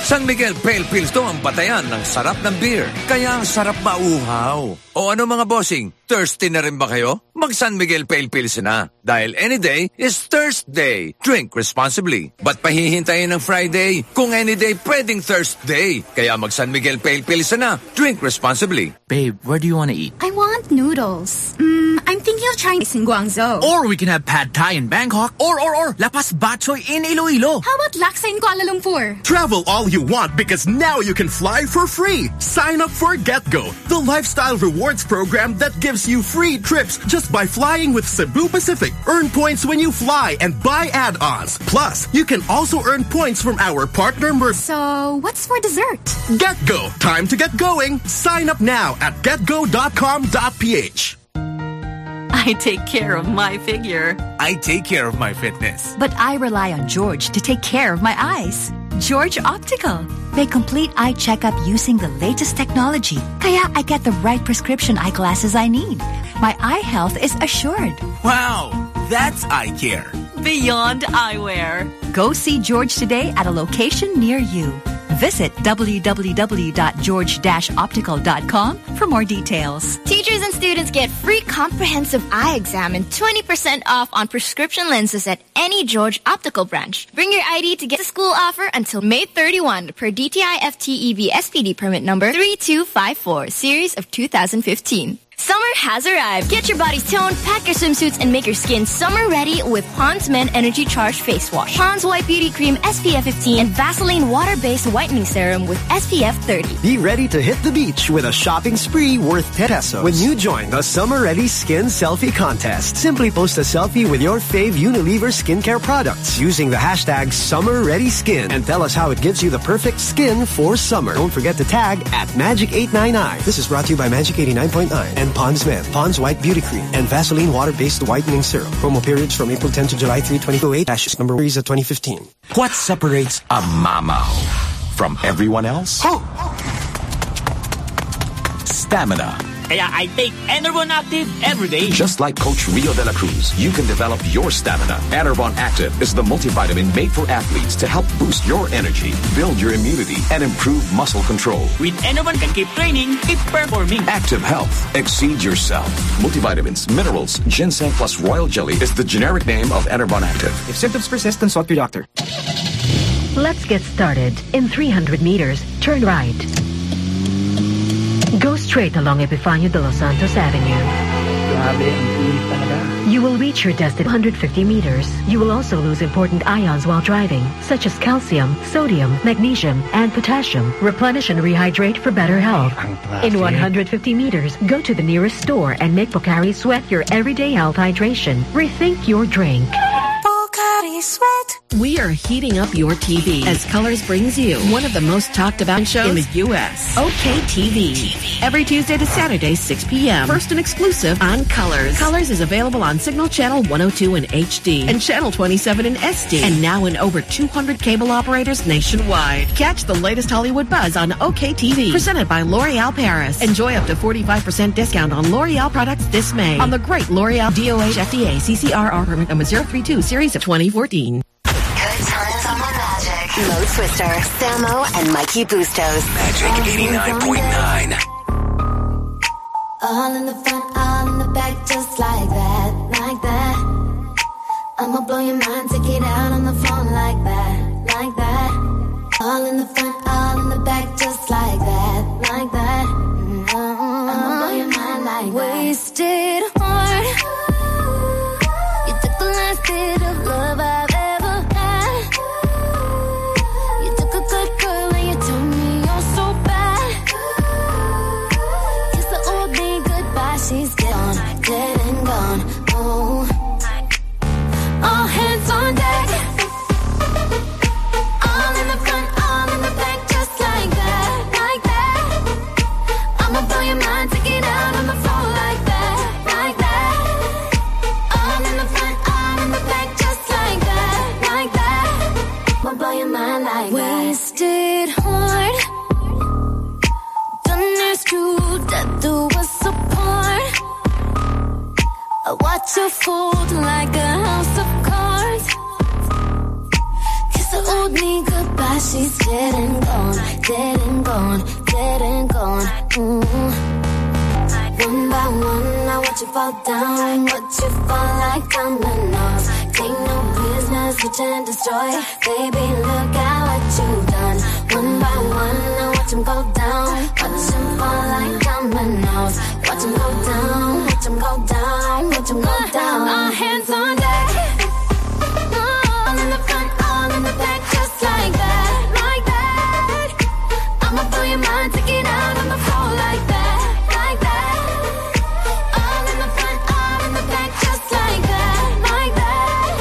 San Miguel Pale Pills to ang batayan ng sarap ng beer. Kaya ang sarap mauhaw. O ano mga bossing, thirsty na rin ba kayo? Mag San Miguel Pale Pilsen na. Dahil any day is Thursday. Drink responsibly. Ba't pahihintayin ng Friday? Kung any day pwedeng Thursday. Kaya mag San Miguel Pale Pilsen na. Drink responsibly. Babe, where do you want to eat? I want noodles. Mm, I'm thinking of trying this in Guangzhou. Or we can have pad thai in Bangkok. Or, or, or, La Paz batchoy in Iloilo. How about laksa in Kuala Lumpur? Travel all you want because now you can fly for free. Sign up for GetGo, the lifestyle rewards program that gives you free trips just by flying with Cebu Pacific. Earn points when you fly and buy add-ons. Plus, you can also earn points from our partner Mer. So, what's for dessert? GetGo. Time to get going. Sign up now at getgo.com.ph. I take care of my figure. I take care of my fitness. But I rely on George to take care of my eyes. George Optical. They complete eye checkup using the latest technology. Kaya I get the right prescription eyeglasses I need. My eye health is assured. Wow, that's eye care. Beyond eyewear. Go see George today at a location near you. Visit www.george-optical.com for more details. Teachers and students get free comprehensive eye exam and 20% off on prescription lenses at any George Optical branch. Bring your ID to get the school offer until May 31 per DTI FTEB SPD permit number 3254, series of 2015. Summer has arrived. Get your bodies toned, pack your swimsuits, and make your skin summer ready with Pond's Men Energy Charge Face Wash. Pond's White Beauty Cream SPF 15 and Vaseline Water-Based Whitening Serum with SPF 30. Be ready to hit the beach with a shopping spree worth 10 pesos when you join the Summer Ready Skin Selfie Contest. Simply post a selfie with your fave Unilever skincare products using the hashtag Summer Ready Skin and tell us how it gives you the perfect skin for summer. Don't forget to tag at Magic899. This is brought to you by Magic 89.9 and Pond's Men, Pond's White Beauty Cream, and Vaseline Water-Based Whitening Serum. Promo periods from April 10 to July 3, 2008. Dash number of 2015. What separates a mamaw from everyone else? Stamina. Kaya I take Enervon Active every day. Just like Coach Rio de la Cruz, you can develop your stamina. Enervon Active is the multivitamin made for athletes to help boost your energy, build your immunity, and improve muscle control. With Enervon can keep training, keep performing. Active Health. Exceed yourself. Multivitamins, minerals, ginseng plus royal jelly is the generic name of Enervon Active. If symptoms persist, consult your doctor. Let's get started. In 300 meters, turn right. Go straight along Epifanio de los Santos Avenue. You will reach your destination 150 meters. You will also lose important ions while driving, such as calcium, sodium, magnesium, and potassium. Replenish and rehydrate for better health. In 150 meters, go to the nearest store and make Pocari Sweat your everyday health hydration. Rethink your drink. We are heating up your TV as Colors brings you one of the most talked about shows in the U.S. OK TV. Every Tuesday to Saturday, 6 p.m. First and exclusive on Colors. Colors is available on Cignal Channel 102 in HD and Channel 27 in SD and now in over 200 cable operators nationwide. Catch the latest Hollywood buzz on OK TV. Presented by L'Oreal Paris. Enjoy up to 45% discount on L'Oreal products this May on the great L'Oreal DOH FDA CCRR permit number 032 series of 2014. Good times on the Magic. Mo Twister, Samo, and Mikey Bustos. Magic 89.9. All in the front, all in the back, just like that, like that. I'ma blow your mind, take it out on the phone like that, like that. All in the front, all in the back, just like that, like that. Mm, I'ma blow your mind like that. Wasted heart. Bit of love I've do us apart. I watch you fold like a house of cards. Kiss the old me goodbye, she's dead and gone, dead and gone, dead and gone. Mm. One by one, I watch you fall down, watch you fall like I'm dominoes. Take no business, and destroy. Baby, look at what you've done. One by one, I watch them go down, watch them fall like dominoes. Watch them go down, watch them go down, watch them go down. All hands on deck. All in the front, all in the back, just like that, like that. I'ma blow your mind, take it out on the floor like that, like that. All in the front, all in the back, just like that, like that.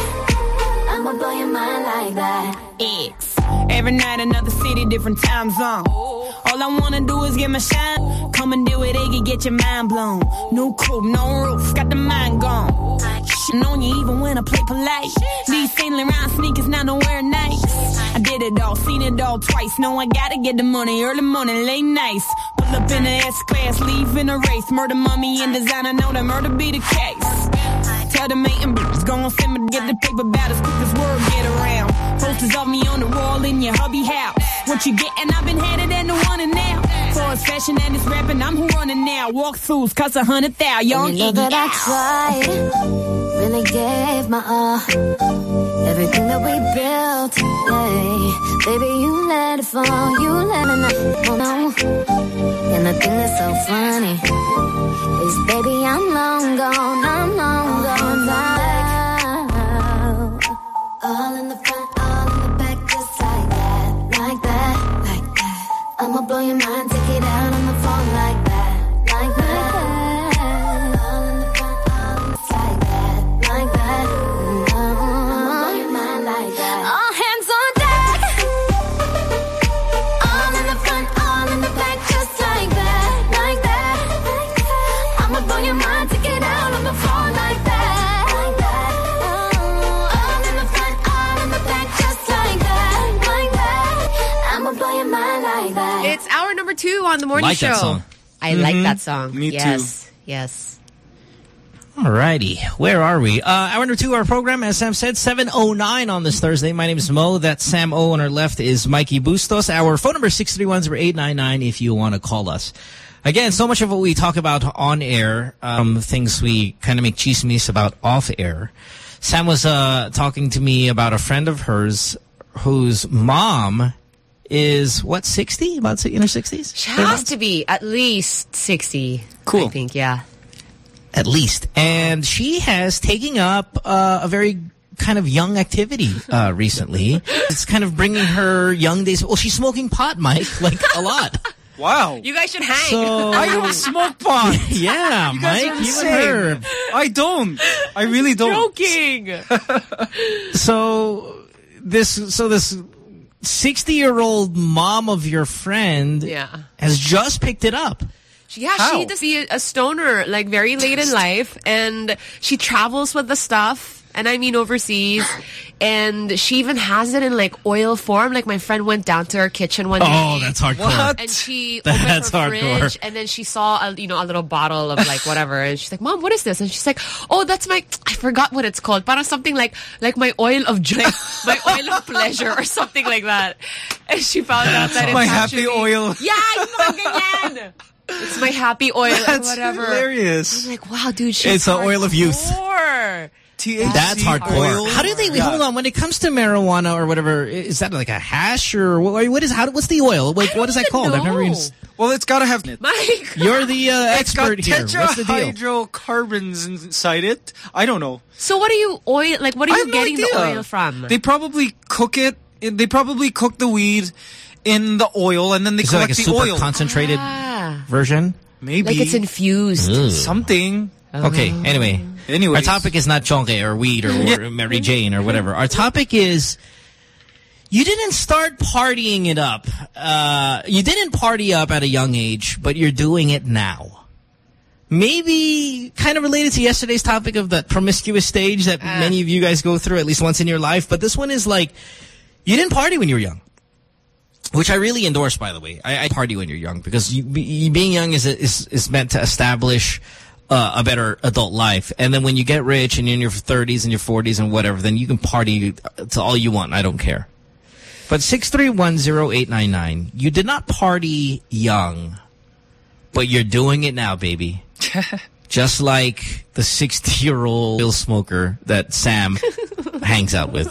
I'ma blow your mind like that. X. Every night another city, different time zone. All I wanna do is get my shine. Come and do it, Iggy, get your mind blown. No coupe, no roof, got the mind gone. Shit on you even when I play polite. These Saint Laurent sneakers now don't wear nice. I did it all, seen it all twice. No, I gotta get the money, early morning, late nights. Pull up in the S class, leave in a race. Murder, mummy, and designer, know that murder be the case. Tell the mating bitches, go on send me get the paper about as quick as word get around. Posters of me on the wall in your hubby house. What you getting? I've been headed and the one and now. For it's fashion and it's rapping, I'm who running now. Walkthroughs cost a hundred thousand. Young And you know that I tried, really gave my all. Everything that we built, yeah. Baby, you let it fall, you let it not no. And the thing that's so funny is, baby, I'm long gone, I'm long gone now. All in the front, like that, like that. I'ma blow your mind, take it out on the phone like on the morning Like show. that song. I like Mhm. that song. Me too. yes. Yes. Alrighty, where are we? Uh, hour number two, our program, as Sam said, 7.09 on this Thursday. My name is Mo. That's Sam O. On our left is Mikey Bustos. Our phone number is 631-0899 if you want to call us. Again, so much of what we talk about on air, um, things we kind of make chismes about off air. Sam was uh, talking to me about a friend of hers whose mom is, what, 60? About in her 60s? She has to be at least 60. Cool. I think, yeah. at least. And she has taken up uh, a very kind of young activity uh, recently. It's kind of bringing her young days. Well, she's smoking pot, Mike, like a lot. Wow. You guys should hang. So- I don't smoke pot. yeah, You Mike, you and her. I don't. I really don't. Joking. So this, so this 60 year old mom of your friend Yeah. has just picked it up. Yeah, How? she does be a stoner, like very late in life, and she travels with the stuff, and I mean overseas, and she even has it in like oil form. Like my friend went down to her kitchen one oh, day. Oh, that's hardcore. What? And she That's opened her hardcore. fridge, and then she saw a you know a little bottle of like whatever, and she's like, "Mom, what is this?" And she's like, "Oh, that's my I forgot what it's called, but it's something like like my oil of joy, my oil of pleasure, or something like that." And she found out that it's My actually, happy oil. Yeah, yung mga. It's my happy oil or That's whatever. hilarious. I'm like, wow, dude, she's It's the oil of youth. Hardcore. THC That's hardcore. oil. How do you think? Yeah. Hold on. When it comes to marijuana or whatever, is that like a hash or what, what is? How? What's the oil? Like, what is that called? I've never even. Well, it's got to have. Mike. You're the uh, It's got expert here. What's the deal? tetrahydrocarbons inside it. I don't know. So what are you oil? Like, what are you have no getting the oil from? They probably cook it. They probably cook the weed in the oil, and then they Is it like a the super oil. concentrated Ah. version? Maybe like it's infused. Ugh. something. Okay. Anyway, Anyways. our topic is not chonke or weed or, or Mary Jane or whatever. Our topic is you didn't start partying it up. Uh, you didn't party up at a young age, but you're doing it now. Maybe kind of related to yesterday's topic of that promiscuous stage that many of you guys go through at least once in your life. But this one is like, you didn't party when you were young. Which I really endorse, by the way. I, I party when you're young because you, be, being young is, is is meant to establish uh, a better adult life. And then when you get rich and you're in your 30s and your 40s and whatever, then you can party to all you want. I don't care. But 6310899, you did not party young, but you're doing it now, baby. Just like the 60-year-old bill smoker that Sam hangs out with.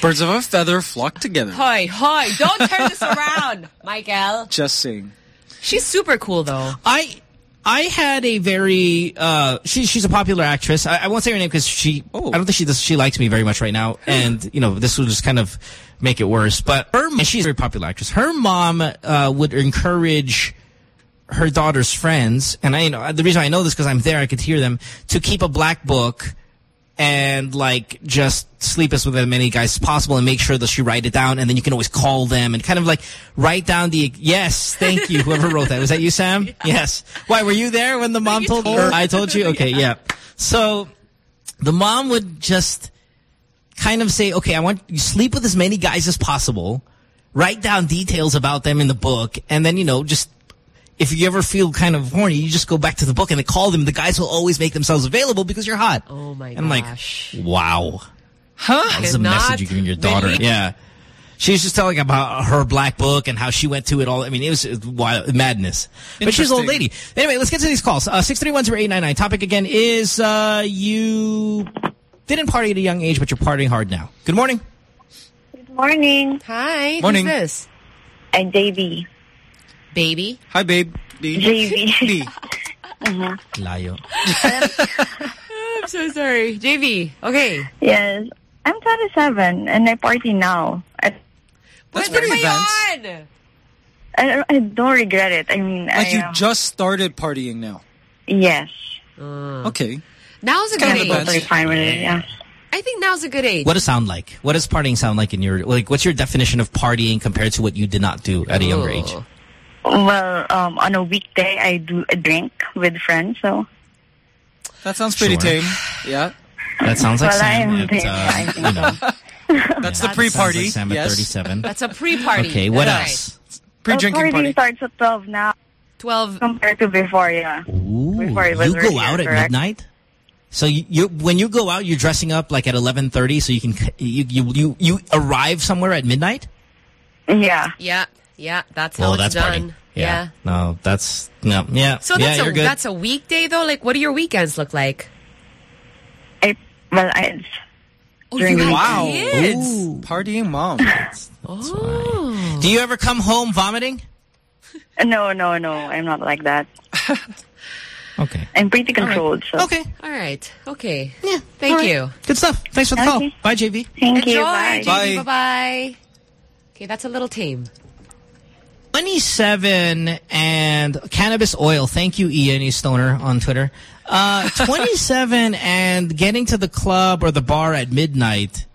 Birds of a feather flock together. Hi, hi! Don't turn this around, Michael. Just saying. She's super cool though. I I had a very uh she, she's a popular actress. I, I won't say her name because she oh. I don't think she does she likes me very much right now. And you know this will just kind of make it worse. But her and she's a very popular actress. Her mom uh would encourage her daughter's friends, and I you know the reason I know this because I'm there, I could hear them to keep a black book and like just sleep us with as many guys as possible and make sure that she write it down and then you can always call them and kind of like write down the yes thank you whoever wrote that. Was that you Sam? Yes. Why were you there when the mom told her I told you? Okay yeah. so the mom would just kind of say okay I want you sleep with as many guys as possible. Write down details about them in the book and then you know just if you ever feel kind of horny, you just go back to the book and they call them. The guys will always make themselves available because you're hot. Oh my and I'm like, gosh. wow. Huh? That's a message you're giving your daughter. believe- Yeah. She was just telling about her black book and how she went to it all. I mean, it was wild, madness. But she's an old lady. Anyway, let's get to these calls. Uh, 631-0899. Topic again is uh, you didn't party at a young age, but you're partying hard now. Good morning. Good morning. Hi. Morning. Who's this? I'm JB. Baby. Hi, babe. JB. B. Layo. I'm so sorry. JV. Okay. Yes. I'm 27 and I party now. I, That's pretty am advanced. I on? I, don't- regret it. I mean, Like I, you um, just started partying now. yes. Okay. Now's a good age. advanced. Totally fine with it, yeah. I think now's a good age. What does sound like? What does partying sound like in your, like, what's your definition of partying compared to what you did not do at a younger age? Ooh. Well, um, on a weekday, I do a drink with friends, so. That sounds pretty Sure. tame. Yeah. That sounds like Well, I Sam am at, tame, uh, you know. That's the pre-party. like Sam at yes. 37. That's a pre-party. Okay, what That's else? Pre-drinking Well, party. starts at 12 now 12. compared to before, yeah. Ooh, Before it was you go earlier, out at correct? midnight? So you, you when you go out, you're dressing up like at 11:30, so you can you you you, you arrive somewhere at midnight. Yeah. Yeah. Yeah. That's how Well, it's that's done. partying. Yeah. No, that's no. Yeah. So yeah, that's you're a good. that's a weekday though. Like, what do your weekends look like? I, well, I, Oh, During you the have Wow. kids. Ooh, partying mom. Oh. Do you ever come home vomiting? Uh, no, no, no, I'm not like that. Okay. I'm pretty controlled. So. Okay. All right. Okay. Yeah. Thank All right. you. Good stuff. Thanks for the call. Bye, JV. Thank Enjoy, you. Bye. JV. Bye-bye. Okay, that's a little tame. 27 and cannabis oil. Thank you, Ian E. Stoner on Twitter. Uh, 27 and getting to the club or the bar at midnight.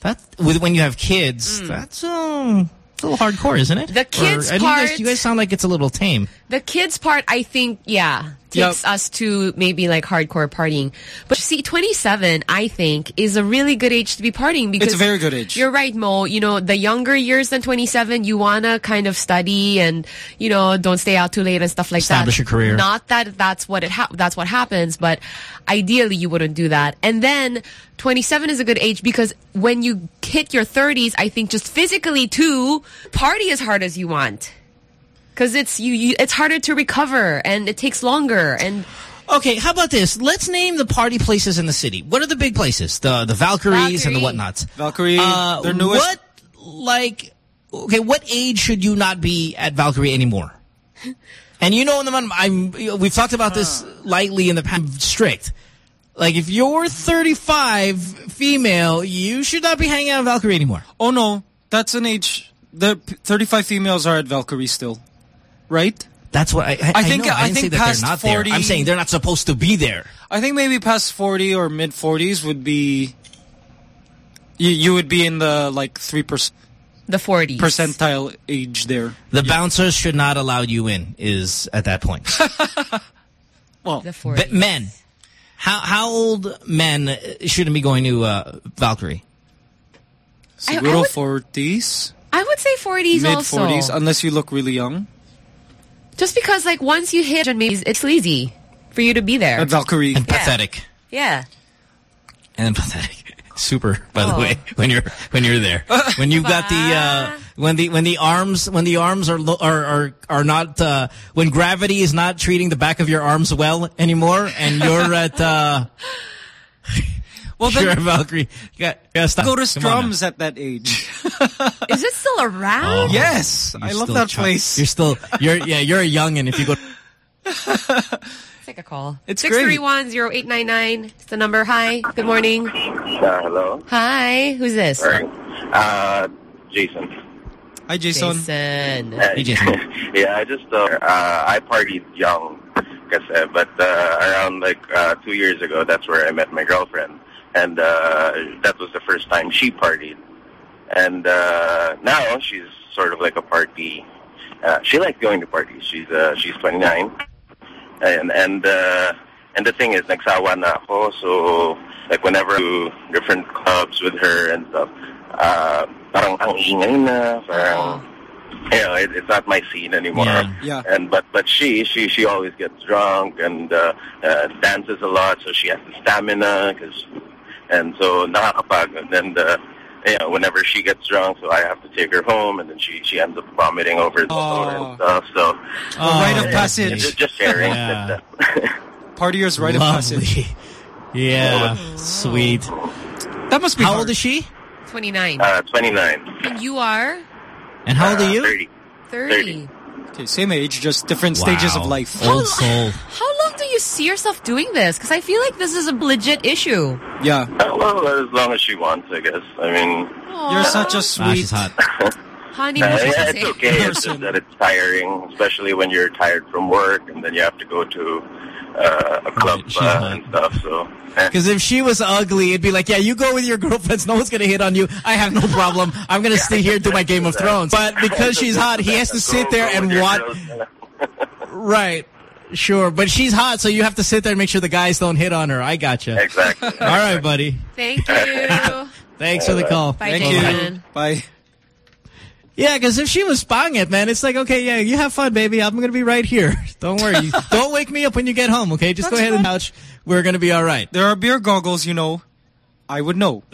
That with when you have kids, that's um, a little hardcore, isn't it? The kids Or, mean, you guys- part- you guys sound like it's a little tame. The kids part, I think, yeah, takes us to maybe like hardcore partying. But see, 27, I think, is a really good age to be partying because It's a very good age. You're right, Mo. You know, the younger years than 27, you wanna kind of study and you know don't stay out too late and stuff like Establish that. a career. Not that that's what it ha that's what happens, but ideally you wouldn't do that. And then 27 is a good age because when you hit your 30s, I think just physically too, party as hard as you want. Because it's you, you, it's harder to recover and it takes longer. And Okay, how about this? Let's name the party places in the city. What are the big places? The the Valkyries and the whatnots. Valkyrie, Uh, their newest. What, like, okay, what age should you not be at Valkyrie anymore? And you know, I'm, I'm we've talked about this lightly in the past. Strict. Like, if you're 35, female, you should not be hanging out at Valkyrie anymore. Oh no, that's an age. The 35 females are at Valkyrie still, right? That's what I. I, I think- know. I, I didn't say think that past they're not 40 there. I'm saying they're not supposed to be there. I think maybe past 40 or mid 40s would be. You you would be in the like three percent the 40s percentile age there. The bouncers should not allow you in. Is at that point. well, the 40s. But men, how how old men shouldn't be going to uh, Valkyrie? I- I would- 40s, I would say 40s mid also. 40s, unless you look really young. Just because like once you hit and maybe it's easy for you to be there. At Valkyrie. And pathetic. Yeah. And pathetic. Super, by the Oh. way, when you're when you're there, when you've got the uh, when the when the arms when the arms are lo are are are not uh, when gravity is not treating the back of your arms well anymore, and you're at uh, well, you're then- Valkyrie. You got, you gotta stop. Go to Come on now. Strumm's at that age. Is it still around? Oh, yes, I love that place. You're still you're yeah you're a youngin if you go. Take a call. It's Six three one zero eight nine nine. It's the number. Hi. Good morning. Uh, hello. Hi. Who's this? Sorry. Uh, Jason. Hi, Jason. Jason. Hey, yeah, I just uh, uh, I partied young, kasi, but uh, around like uh, two years ago, that's where I met my girlfriend, and uh, that was the first time she partied. And uh, now she's sort of like a party. Uh, she likes going to parties. She's uh, she's 29, and and uh, and the thing is, nagsawa na ako. So like whenever I do different clubs with her and stuff, uh, parang ang ingay na, parang you know, it, it's not my scene anymore. Yeah. Yeah. And but but she she she always gets drunk and uh, uh, dances a lot, so she has the stamina. Cause, and so nakakapagod. And uh, you know, whenever she gets drunk, so I have to take her home, and then she she ends up vomiting over the floor and stuff. So Oh, rite of yeah, passage. Just, just sharing. Yeah. Partier's rite of passage. Yeah, sweet. That must be How hard. old is she? Twenty nine. Uh, 29. And you are And how old are you? 30. thirty. Okay, same age, just different stages of Wow. life. Old soul. How long do you see yourself doing this? Because I feel like this is a legit issue. Yeah. Uh, well, as long as she wants, I guess. I mean, You're such a Ah, sweet. she's hot. Honey, Uh, what yeah, it's okay. It's just that it's tiring, especially when you're tired from work and then you have to go to uh, a club she's uh, and stuff. So, eh. Because if she was ugly, it'd be like, yeah, you go with your girlfriends. No one's going to hit on you. I have no problem. I'm going to stay here and do my Game of Thrones. But because she's hot, he has to sit there and watch. Right. Sure. But she's hot, so you have to sit there and make sure the guys don't hit on her. I gotcha. Exactly. All right, buddy. Thank you. Thanks for the call. Bye, Thank Jason. you. Bye. Yeah, because if she was spying it, man, it's like, okay, yeah, you have fun, baby. I'm going to be right here. Don't worry. You- don't wake me up when you get home, okay? Just go That's ahead and couch. We're going to be all right. There are beer goggles, you know. I would know.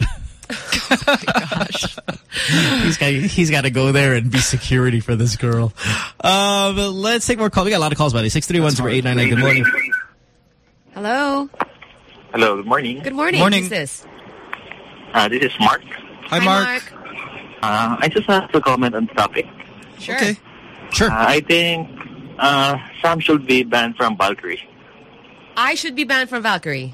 he's got he's got to go there and be security for this girl. Uh, but let's take more calls. We got a lot of calls, by buddy. Six three one zero eight nine nine. Good morning. Hello. Hello, good morning. Good morning. Morning. Who's this? Uh, this is Mark. Hi, Mark. Uh, I just have to comment on the topic. Sure. Okay. Sure. Uh, I think uh, Sam should be banned from Valkyrie. I should be banned from Valkyrie.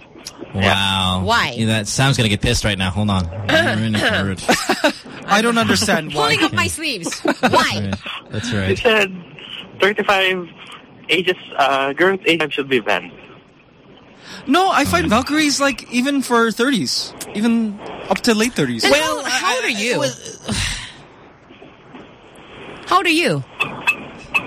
Wow. Why? Yeah, that Sam's gonna get pissed right now. Hold on. We're in it for it. I don't understand why. Pulling up my sleeves. Why? That's It right. said 35 ages, uh, girls age should be banned. No, I find Valkyries like even for 30s, even up to late 30s. Then how, how old are you? how old are you?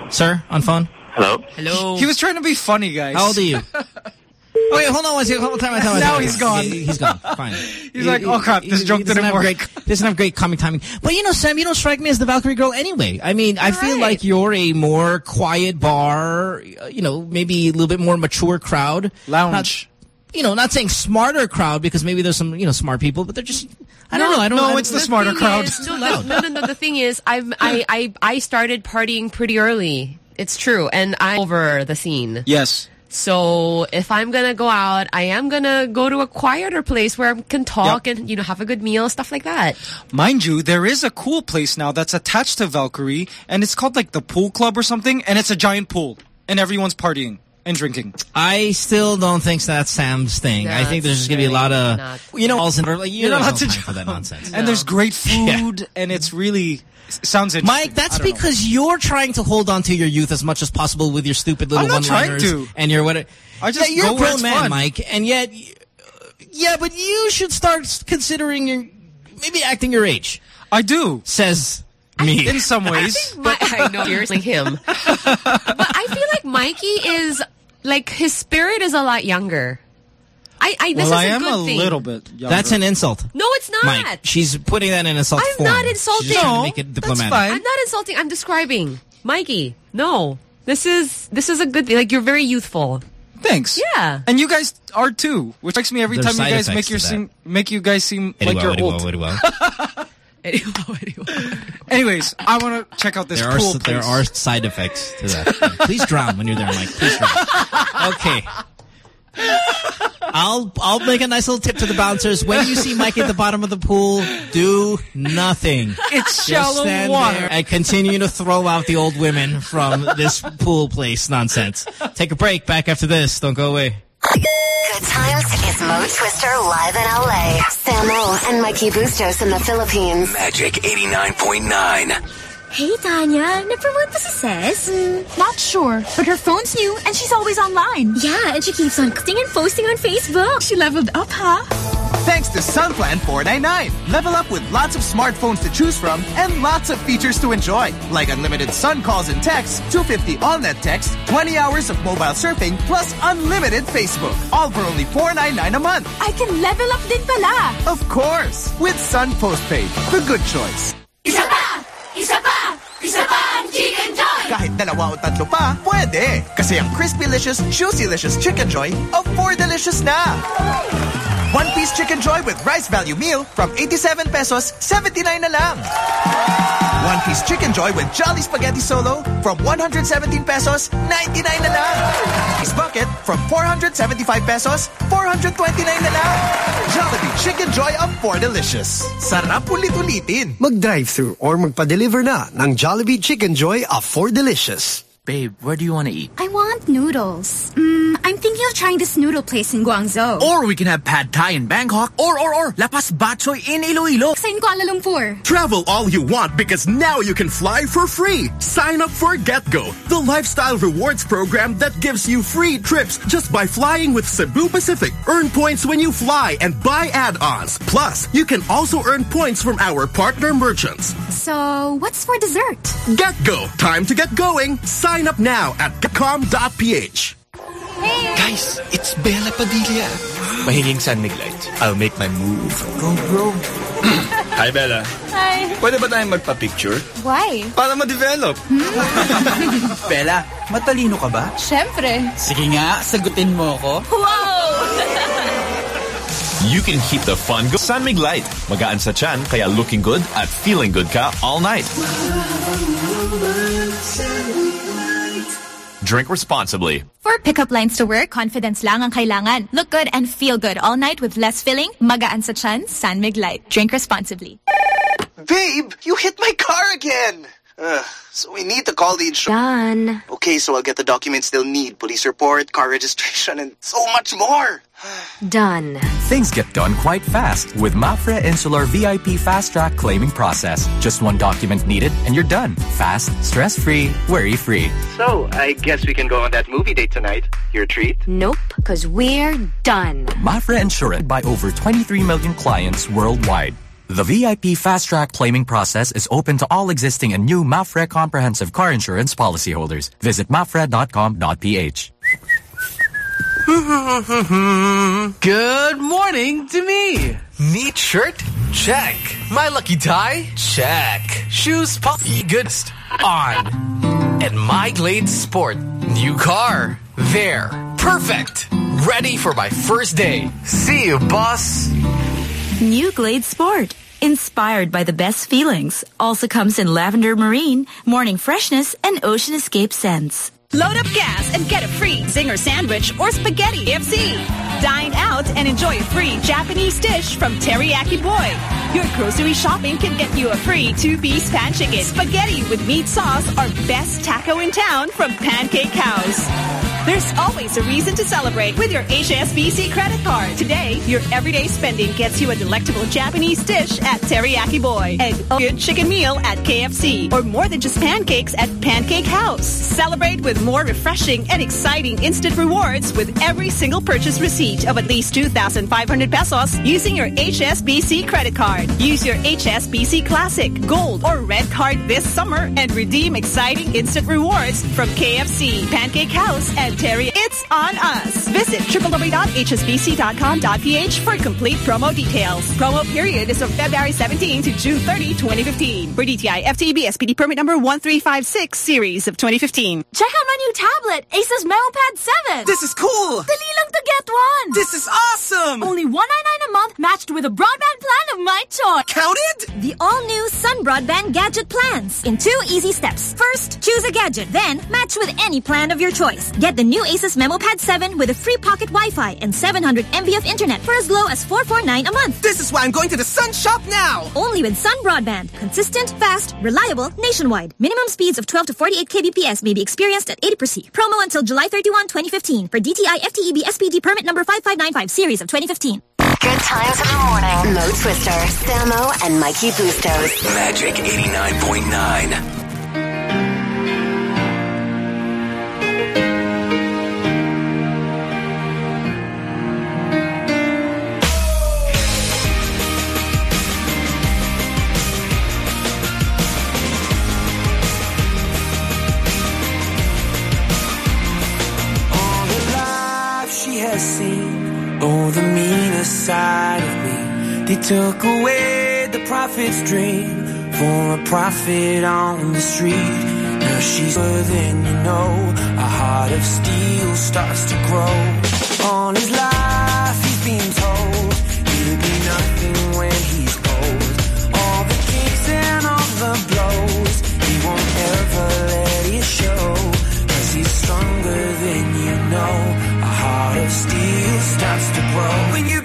Sir, on phone? Hello? Hello. He was trying to be funny, guys. How old are you? Oh, wait, hold on one second. Hold on, time, time, time, Now he's gone. He- He's gone. Fine. He's like, oh crap, this He- joke he doesn't didn't have work. Great, doesn't have great comic timing. But you know, Sam, you don't strike me as the Valkyrie girl anyway. I mean, I feel right. like you're a more quiet bar, uh, you know, maybe a little bit more mature crowd. Lounge. Not, you know, not saying smarter crowd because maybe there's some, you know, smart people, but they're just, I don't know. I don't know. no, it's don't- the smarter crowd. is- no, no, no, no, no. The thing is, I've, I, I, I started partying pretty early. It's true, and I'm over the scene. Yes. So if I'm gonna go out, I am gonna go to a quieter place where I can talk and you know have a good meal, stuff like that. Mind you, there is a cool place now that's attached to Valkyrie, and it's called like the Pool Club or something, and it's a giant pool, and everyone's partying and drinking. I still don't think that's Sam's thing. I think there's just going to be a lot of, not- you know, also, like, you You're not know, allowed to for that nonsense. And there's great food, and it's really it sounds interesting. Mike, that's I don't know. because you're trying to hold on to your youth as much as possible with your stupid little I'm not trying one-liners. to. And your what? I just yeah, you're go a where grown man, fun. Mike, and yet, yeah, but you should start considering your maybe acting your age. I do. Says me. in some ways. My, I know seriously him, but I feel like Mikey is like his spirit is a lot younger. I, I this well, is I a am good a thing. little bit younger. That's an insult. No, it's not. Mike, she's putting that in insult I'm form. not insulting. just trying to No, make it that's diplomatic. fine. I'm not insulting. I'm describing Mikey. No, this is this is a good thing. Like you're very youthful. Thanks. Yeah. And you guys are too, which makes me every There's time you guys make your seem make you guys seem Very like well, you're very old. well, very well. Anyways, I want to check out this There are, pool s- there are side effects to that. Please drown when you're there, Mike. Please drown. Okay. I'll I'll make a nice little tip to the bouncers. When you see Mike at the bottom of the pool, do nothing. It's Just shallow stand water. there and continue to throw out the old women from this pool place nonsense. Take a break. Back after this. Don't go away. Good times is Mo Twister live in LA. Samo and Mikey Bustos in the Philippines. Magic 89.9. Hey, Tanya, na-promote ba si Ces? not sure, but her phone's new and she's always online. Yeah, and she keeps on clicking and posting on Facebook. She leveled up, huh? Thanks to Sunplan 499. Level up with lots of smartphones to choose from and lots of features to enjoy. Like unlimited sun calls and texts, 250 all-net text, 20 hours of mobile surfing, plus unlimited Facebook. All for only 499 a month. I can level up din pala. Of course, with Sun Postpaid, the good choice. Isa pa! Isa pa! Isa pa ang Chickenjoy! Kahit dalawa o tatlo pa, pwede. Kasi ang Crispy-licious, Juicy-licious Chickenjoy of 4 delicious na. One piece Chickenjoy with rice value meal from 87 pesos, 79 na lang. One piece Chickenjoy with Jolly Spaghetti Solo from 117 pesos, 99 na lang. Piece bucket from 475 pesos, 429 na lang. Jollibee Chickenjoy of 4 delicious. Sarap ulit-ulitin. Mag-drive-thru or magpa-deliver na ng Jollibee Chickenjoy of 4 Delicious. Babe, where do you want to eat? I want noodles. Mm, I'm thinking of trying this noodle place in Guangzhou. Or we can have pad thai in Bangkok. Or, or, or, La Paz batchoy in Iloilo. Sa in Kuala Lumpur. Travel all you want because now you can fly for free. Sign up for GetGo, the lifestyle rewards program that gives you free trips just by flying with Cebu Pacific. Earn points when you fly and buy add-ons. Plus, you can also earn points from our partner merchants. So, what's for dessert? GetGo, time to get going. Sign up now at com.ph. Guys, it's Bela Padilla. Mahinging San Mig Light. I'll make my move. Go, bro. Hi, Bela. Hi. Pwede ba tayong magpa-picture? Why? Para ma-develop. Hmm. Bela, matalino ka ba? Siyempre. Sige nga, sagutin mo ako. Wow! You can keep the fun go. San Mig Light. Magaan sa chan, kaya looking good at feeling good ka all night. Drink responsibly. For pickup lines to work, confidence lang ang kailangan. Look good and feel good all night with less filling, magaan sa chan, San Mig Light. Drink responsibly. Babe, you hit my car again. Ugh, so we need to call the insurance. Done. Okay, so I'll get the documents they'll need. Police report, car registration, and so much more. Done. Things get done quite fast with MAPFRE Insular VIP Fast Track claiming process. Just one document needed and you're done. Fast, stress-free, worry-free. So, I guess we can go on that movie date tonight. Your treat? Nope, because we're done. MAPFRE insured by over 23 million clients worldwide. The VIP Fast Track claiming process is open to all existing and new MAPFRE comprehensive car insurance policyholders. Visit mapfre.com.ph. Good morning to me. Neat shirt? Check. My lucky tie? Check. Shoes pop goodest? On. And my Glade Sport. New car. There. Perfect. Ready for my first day. See you, boss. New Glade Sport. Inspired by the best feelings. Also comes in lavender marine, morning freshness, and ocean escape scents. Load up gas and get a free Zinger sandwich or spaghetti FC. Dine out and enjoy a free Japanese dish from Teriyaki Boy. Your grocery shopping can get you a free two-piece pan chicken, spaghetti with meat sauce, or best taco in town from Pancake House. There's always a reason to celebrate with your HSBC credit card. Today, your everyday spending gets you a delectable Japanese dish at Teriyaki Boy a good chicken meal at KFC or more than just pancakes at Pancake House. Celebrate with more refreshing and exciting instant rewards with every single purchase receipt of at least 2,500 pesos using your HSBC credit card. Use your HSBC Classic, Gold, or Red card this summer and redeem exciting instant rewards from KFC, Pancake House, and Terry. It's on us. Visit www.hsbc.com.ph for complete promo details. Promo period is from February 17 to June 30, 2015. For DTI FTEB SPD permit number 1356 series of 2015. Check out my new tablet, Asus MemoPad 7. This is cool. Dali lang to get one. This is awesome. Only 199 a month matched with a broadband plan of my choice. Counted? The all-new Sun Broadband Gadget plans in two easy steps. First, choose a gadget. Then, match with any plan of your choice. Get the new Asus MemoPad 7 with a free pocket Wi-Fi and 700 MB of internet for as low as 449 a month. This is why I'm going to the Sun shop now. Only with Sun Broadband. Consistent, fast, reliable, nationwide. Minimum speeds of 12 to 48 kbps may be experienced at 80%. Promo until July 31, 2015 for DTI FTEB SPD permit number 5595 series of 2015. Good times in the morning. Mo Twister, Samo, and Mikey Bustos. Magic 89.9. took away the prophet's dream for a prophet on the street. Now she's than you know. A heart of steel starts to grow. All his life he's been told he'll be nothing when he's old. All the kicks and all the blows, he won't ever let it show. Cause he's stronger than you know. A heart of steel starts to grow. When you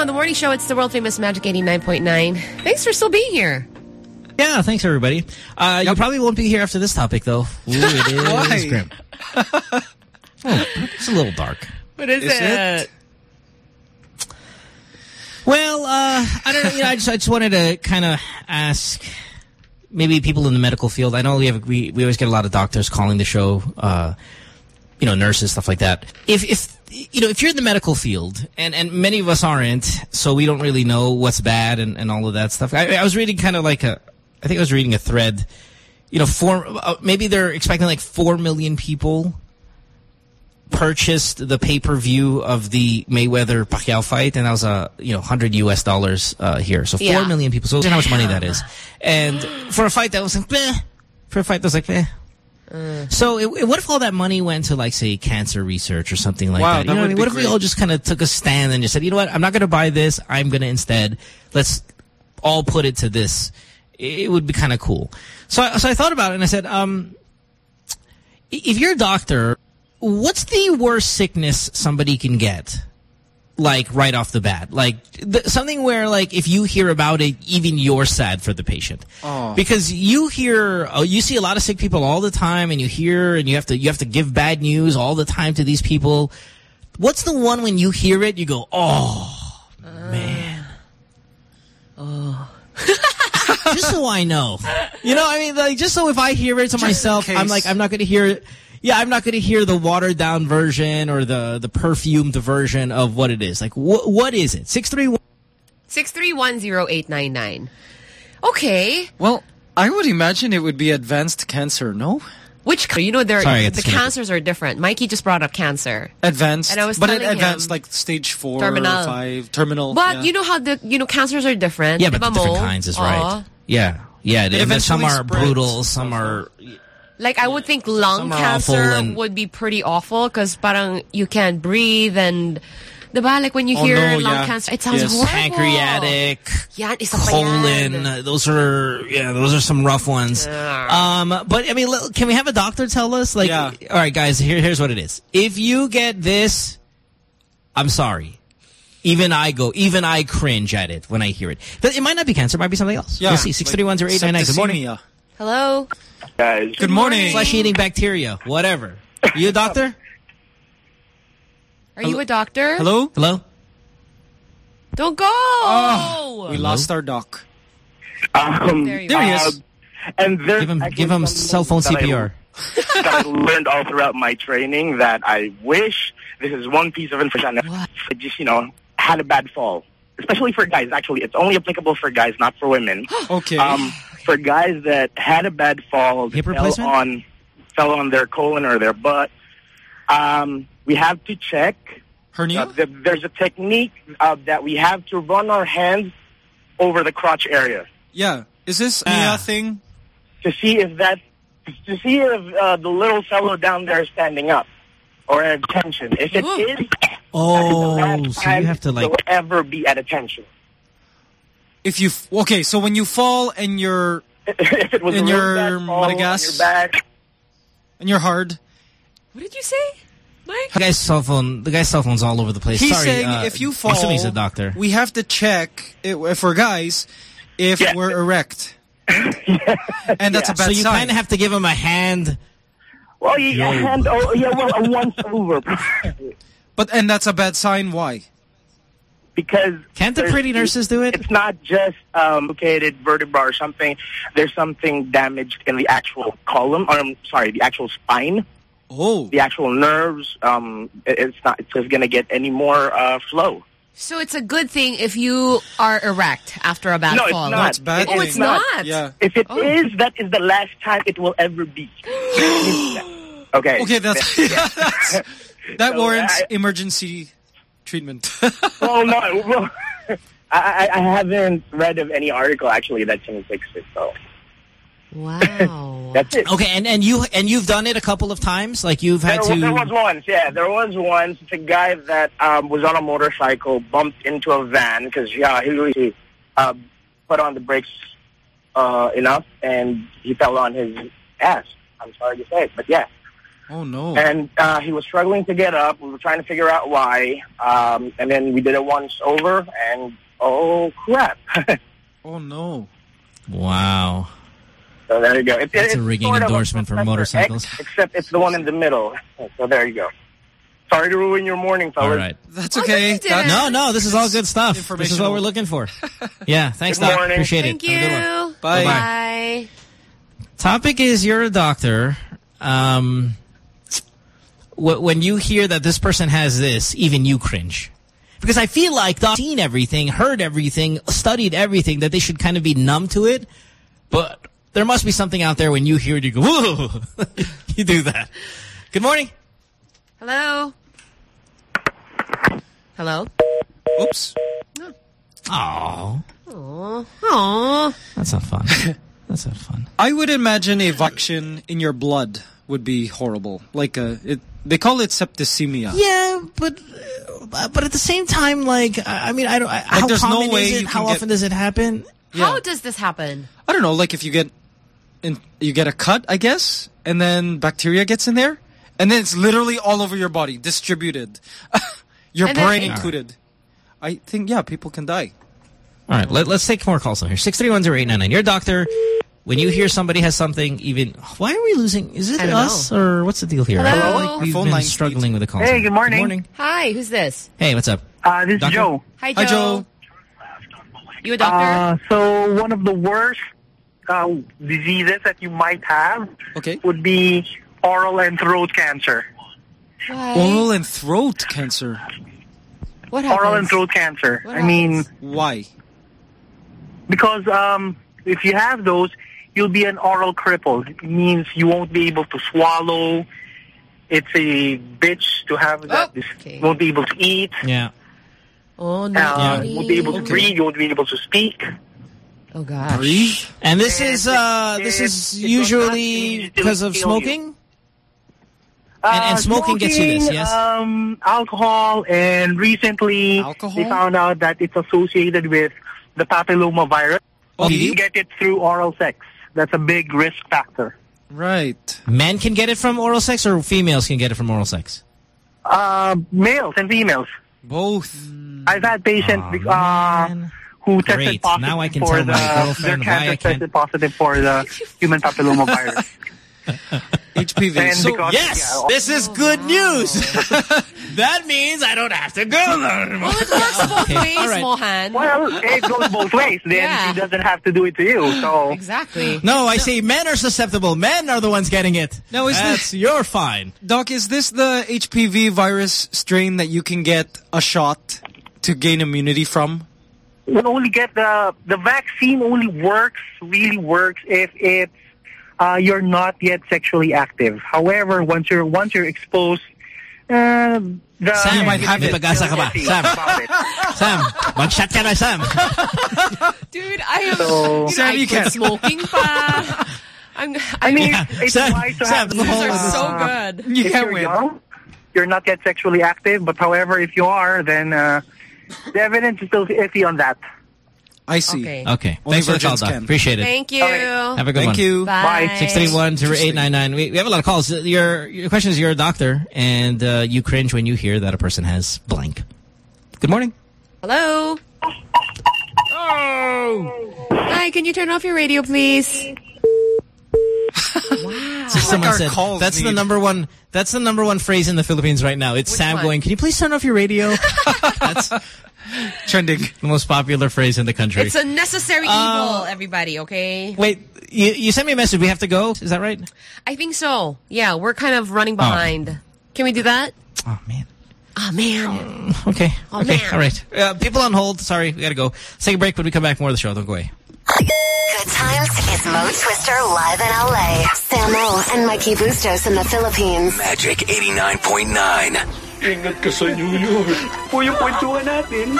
on the morning show. It's the world famous Magic 89.9. Thanks for still being here. Yeah, thanks everybody. Uh, You probably won't be here after this topic though. Ooh, it is Why? grim. Oh, it's a little dark. What is, Is it? it? Well, uh, I don't know. You know, I just I just wanted to kind of ask maybe people in the medical field. I know we have we we always get a lot of doctors calling the show. Uh, you know, nurses, stuff like that. If if you know, if you're in the medical field, and and many of us aren't, so we don't really know what's bad and and all of that stuff. I, I was reading kind of like a, I think I was reading a thread. You know, four uh, maybe they're expecting like four million people purchased the pay-per-view of the Mayweather Pacquiao fight, and that was a you know hundred U.S. dollars uh, here. So four Yeah. million people. So imagine how much money that is. And for a fight that was like, meh. For a fight that was like, meh. So it, it- what if all that money went to like say cancer research or something like Wow, that? You that know what I mean? What if we all just kind of took a stand and just said, you know what, I'm not going to buy this. I'm going to instead let's all put it to this. It would be kind of cool. So I, so I thought about it and I said, um, if you're a doctor, what's the worst sickness somebody can get? Like right off the bat, like th something where like if you hear about it, even you're sad for the patient. Oh. because you hear oh, you see a lot of sick people all the time and you hear and you have to you have to give bad news all the time to these people. What's the one when you hear it you go oh uh-huh. man. Oh. Just so I know. You know I mean like just so if I hear it to Just myself I'm like I'm not going to hear it yeah, I'm not going to hear the watered down version or the the perfumed version of what it is. Like, wh what is it? Six three one. 6310899. Okay. Well, I would imagine it would be advanced cancer, no? Which, you know, there Sorry, the disconnected. cancers are different. Mikey just brought up cancer. Advanced. And I was but it telling advanced him- like stage four, Terminal. five, terminal. But yeah. you know how the, you know, cancers are different. Yeah, but the different mo? kinds is Oo. right. Yeah, yeah. It and then some are spreads. brutal, some are Like, I would think lung Some are awful cancer and- would be pretty awful because parang you can't breathe and, diba? Like when you Oh, hear no, lung yeah. cancer, it sounds Yes. horrible. pancreatic, Yan, isa pa yan. colon. Those are yeah, those are some rough ones. Um, but I mean, can we have a doctor tell us? Like, all right, guys, here, here's what it is. If you get this, I'm sorry. Even I go, even I cringe at it when I hear it. It might not be cancer, it might be something else. Yeah, We'll see. Six three one zero eight nine nine. Good morning. septicemia. Hello? Guys. Good morning. Flesh eating bacteria, whatever. You a doctor? Are you a doctor? Hello? Hello? Don't go! Oh, we lost our doc. Um, There you There he uh, is. and there's Give him, give him cell phone that I- CPR. that I learned all throughout my training that I wish this is one piece of information I just, you know, had a bad fall. Especially for guys, actually. It's only applicable for guys, not for women. okay. Um, for guys that had a bad fall, Hip fell on, fell on their colon or their butt, um, we have to check. Hernia? Uh, th- there's a technique uh, that we have to run our hands over the crotch area Yeah. Is this. Mia thing? to see if that to see if uh, the little fellow down there is standing up or at attention. If it is, Oh, that is the last so you have to like ever be at attention. If you okay, so when you fall and you're if it was In a really your bad fall on Madagas? your back, and you're hard, What did you say? The guy's cell phone. The guy's cell phone's all over the place. He's Sorry, saying uh, if you I'm fall, assuming he's a doctor. we have to check i- if for guys if we're erect. and that's a bad so you sign. kind of have to give him a hand. Well, yeah, Yo. and oh, yeah, well, a once over. But and that's a bad sign. Why? Because can't the pretty nurses do it? It's not just um, located vertebra or something. There's something damaged in the actual column. Or, I'm sorry, the actual spine. Oh, the actual nerves. Um, it- it's not. It's just gonna get any more uh, flow. So it's a good thing if you are erect after a bad no, fall. it's not. It- Oh, it's not. Yeah. If it is, that is the last time it will ever be. okay. Okay, that's, that's that So, warrants I- emergency treatment. well, no. Well, I, I I haven't read of any article actually that can fix it. So wow, that's it. Okay, and and you and you've done it a couple of times. Like you've had there, to. there was once, yeah, there was once. the guy that um, was on a motorcycle, bumped into a van because yeah, he really uh, put on the brakes uh, enough, and he fell on his ass. I'm sorry to say, it, but yeah. Oh no! And uh, he was struggling to get up. We were trying to figure out why, um, and then we did it once over, and oh crap! oh no! Wow. So there you go. It, That's it's a rigging sort of endorsement for motorcycles. X, except it's the one in the middle. So there you go. Sorry to ruin your morning, fellas. All right. That's okay. That's- no, no, this is all good stuff. This is what we're looking for. Yeah, thanks, Good Doc. morning. Appreciate Thank it. you. Have a good one. Bye. Bye. Topic is you're a doctor. Um, wh- when you hear that this person has this, even you cringe. Because I feel like they've seen everything, heard everything, studied everything, that they should kind of be numb to it. But there must be something out there when you hear it, you go, whoa, you do that. Good morning. Hello. Hello. Oops. Oh, Aww. Aww. that's not fun. That's not fun. I would imagine a vaccine in your blood would be horrible. Like a, it, they call it septicemia. Yeah, but uh, but at the same time, like I I mean, I don't. I, how there's no way is it? How can get- often does it happen? How does this happen? I don't know. Like if you get, in, you get a cut, I guess, and then bacteria gets in there, and then it's literally all over your body, distributed, your And brain All right. included. I think yeah, people can die. All right, let, us take more calls on here. Six three one zero eight nine nine. You're doctor. When you hear somebody has something, even why are we losing? Is it I don't us or what's the deal here? I feel Hello? like we've phone been line's struggling with the calls. Hey, good morning. Good morning. Hi, who's this? Hey, what's up? Uh, this is Doctor? Joe. Hi, Hi, Joe. You a doctor? Uh, so one of the worst uh, diseases that you might have Okay. would be oral and throat cancer. Oral and throat cancer. what Oral and throat cancer. What I mean, Why? because um, if you have those, you'll be an oral cripple. It means you won't be able to swallow. It's a bitch to have that. Oh, okay. You won't be able to eat. Yeah. Oh no. Uh, you won't be able to breathe. You won't be able to speak. Oh gosh. Breathe. And this is uh this is it- it does not usually because of kill you. smoking. And- and Uh, smoking gets you this, yes? Um, alcohol, and recently Alcohol? they found out that it's associated with the papilloma virus. Oh, you you? get it through oral sex. That's a big risk factor. Right. Men can get it from oral sex, or females can get it from oral sex. Uh, males and females. Both. I've had patients Aw, uh, man. who tested Great. positive Now I can for tell the, my their girlfriend why cancer I can't- tested positive for the human papilloma virus. HPV. And So, because- Yes, yeah, this is good news. that means I don't have to go there anymore. Well, it works both Okay, ways, all right. Mohan. well, it goes both ways. Then Yeah. he doesn't have to do it to you. So Exactly. No, I say men are susceptible. Men are the ones getting it. No, is That's, this- you're fine. Doc, is this the HPV virus strain that you can get a shot to gain immunity from? you only get the the vaccine only works really works if it's uh, you're not yet sexually active. However, once you're once you're exposed, uh, the Sam, might have it. pag-asa ka ba? Sam. Sam, mag-shot ka na, Sam. Dude, I am So- dude, Sam, I you quit can- smoking pa. I'm I mean, Yeah. it's Sam- wise to Sam, have these, whole- are uh, so good. You can't you're win. young, you're not yet sexually active. But however, if you are, then uh, the evidence is still iffy on that. I see. Okay. Okay. Thanks for the call, virgins Doc. can. Appreciate it. Thank you. Have a good Thank one. you. Bye. 631-0899. We, we have a lot of calls. Your, your question is you're a doctor and uh, you cringe when you hear that a person has blank. Good morning. Hello. Oh. Hi, can you turn off your radio, please? wow. So someone our said, calls that's the number one that's the number one phrase in the Philippines right now. It's Sam one? going, can you please turn off your radio? that's Trending. the most popular phrase in the country. It's a necessary evil, everybody, okay? Wait, you, you sent me a message. We have to go. Is that right? I think so. Yeah, we're kind of running behind. Can we do that? Oh, man. Oh, man. Okay. Oh, okay. man. All right. Uh, people on hold. Sorry. We got to go. Let's take a break. When we come back, more of the show. Don't go away. Good times is Mo Twister live in LA. Samo and Mikey Bustos in the Philippines. Magic 89.9. Ingat ka sa New York. O yung kwentuhan natin.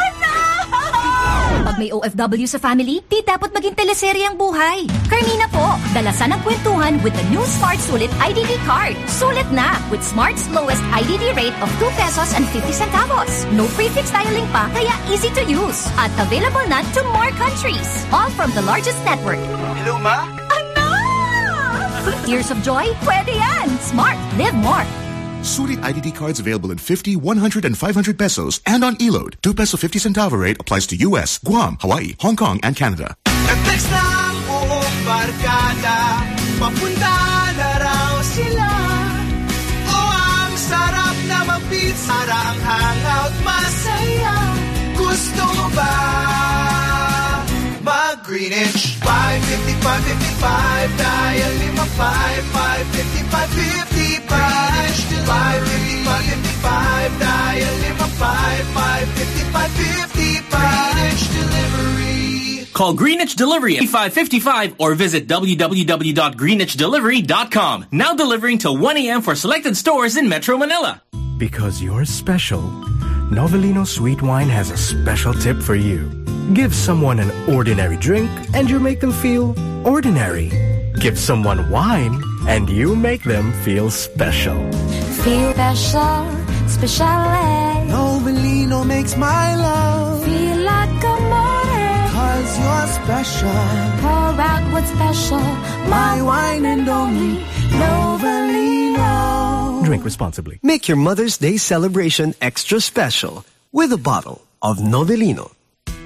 Pag may OFW sa family, di dapat maging teleserye ang buhay. Carmina po, dalasan ang kwentuhan with the new Smart Sulit IDD card. Sulit na with Smart's lowest IDD rate of 2 pesos and 50 centavos. No prefix dialing pa, kaya easy to use. At available na to more countries. All from the largest network. Hello, Ma? Tears of joy? Pwede yan! Smart. Live more. Sulit IDD cards available in 50, 100, and 500 pesos and on Elode. 2 peso 50 centavo rate applies to US, Guam, Hawaii, Hong Kong, and Canada. Nag-text na buong barkada. Papunta na raw sila. Oh, ang sarap na mag-pizza. Ang hangout masaya. Gusto mo ba? Mag-Greenwich 550, 555 Dial 55 550, 555 550, 555 Dial 55 550, 550 Greenwich Delivery Call Greenwich Delivery at 5555 or visit www.greenwichdelivery.com. Now delivering till 1 a.m. for selected stores in Metro Manila. Because you're special, Novelino Sweet Wine has a special tip for you. Give someone an ordinary drink and you make them feel ordinary. Give someone wine and you make them feel special. Feel special, special eh? Novelino makes my love Feel like a more Cause you're special Pour out what's special My wine and only Novelino Drink responsibly. Make your Mother's Day celebration extra special with a bottle of Novelino.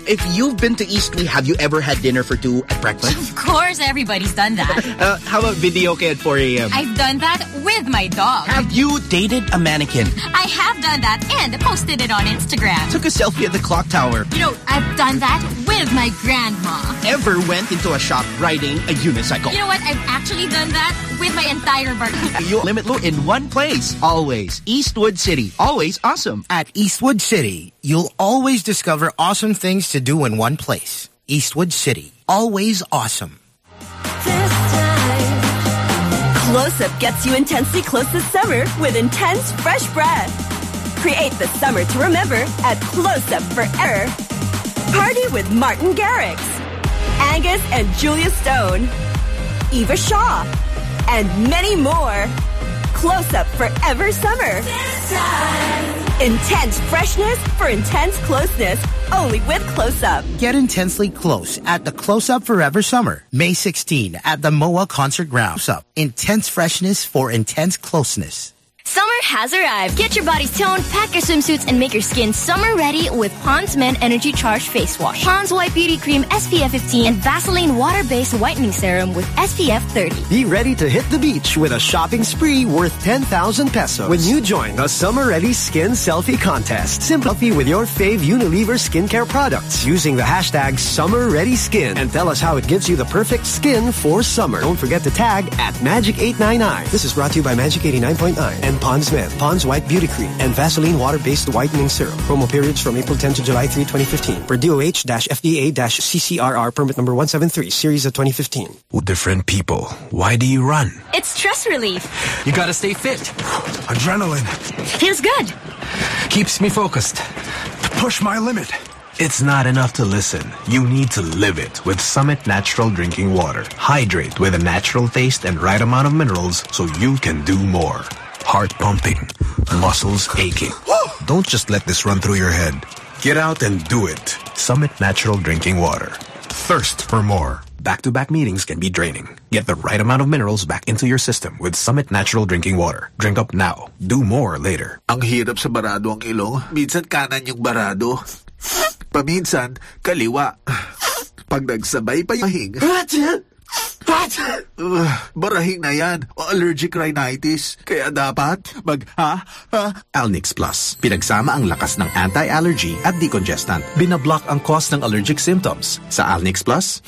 If you've been to Eastleigh, have you ever had dinner for two at breakfast? Of course, everybody's done that. Uh, how about video at 4 a.m.? I've done that with my dog. Have you dated a mannequin? I have done that and posted it on Instagram. Took a selfie at the clock tower? You know, I've done that with my grandma. Ever went into a shop riding a unicycle? You know what? I've actually done that with my entire barkada. You limit low in one place. Always. Eastwood City. Always awesome. At Eastwood City, you'll always discover awesome things to do in one place. Eastwood City. Always awesome. Close Up gets you intensely close this summer with intense fresh breath. Create the summer to remember at Close Up Forever. Party with Martin Garrix, Angus and Julia Stone, Eva Shaw, and many more. Close Up Forever Summer. Intense freshness for intense closeness. Only with Close Up. Get intensely close at the Close Up Forever Summer, May 16 at the MOA Concert Grounds. Up. Intense freshness for intense closeness. Summer has arrived. Get your bodies toned, pack your swimsuits, and make your skin summer ready with Pond's Men Energy Charged Face Wash. Pond's White Beauty Cream SPF 15 and Vaseline Water-Based Whitening Serum with SPF 30. Be ready to hit the beach with a shopping spree worth 10,000 pesos when you join the Summer Ready Skin Selfie Contest. Simply with your fave Unilever skincare products using the hashtag Summer Ready Skin and tell us how it gives you the perfect skin for summer. Don't forget to tag at Magic899. This is brought to you by Magic 89.9 and Pond's Men, Pond's White Beauty Cream, and Vaseline Water-Based Whitening Serum. Promo periods from April 10 to July 3, 2015. For DOH-FDA-CCRR permit number 173, series of 2015. With Different people. Why do you run? It's stress relief. You gotta stay fit. Adrenaline. Feels good. Keeps me focused. To push my limit. It's not enough to listen. You need to live it with Summit Natural Drinking Water. Hydrate with a natural taste and right amount of minerals so you can do more. Heart pumping. Muscles aching. Don't just let this run through your head. Get out and do it. Summit Natural Drinking Water. thirst for more. Back-to-back meetings can be draining. Get the right amount of minerals back into your system with Summit Natural Drinking Water. Drink up now. Do more later. Ang hirap sa barado ang ilong. Minsan kanan yung barado. Paminsan, kaliwa. Pag nagsabay pa yung hing. Ugh, barahing na yan allergic rhinitis. Kaya dapat mag ha ha Alnix Plus. Pinagsama ang lakas ng anti-allergy at decongestant. Binablock ang cause ng allergic symptoms. Sa Alnix Plus,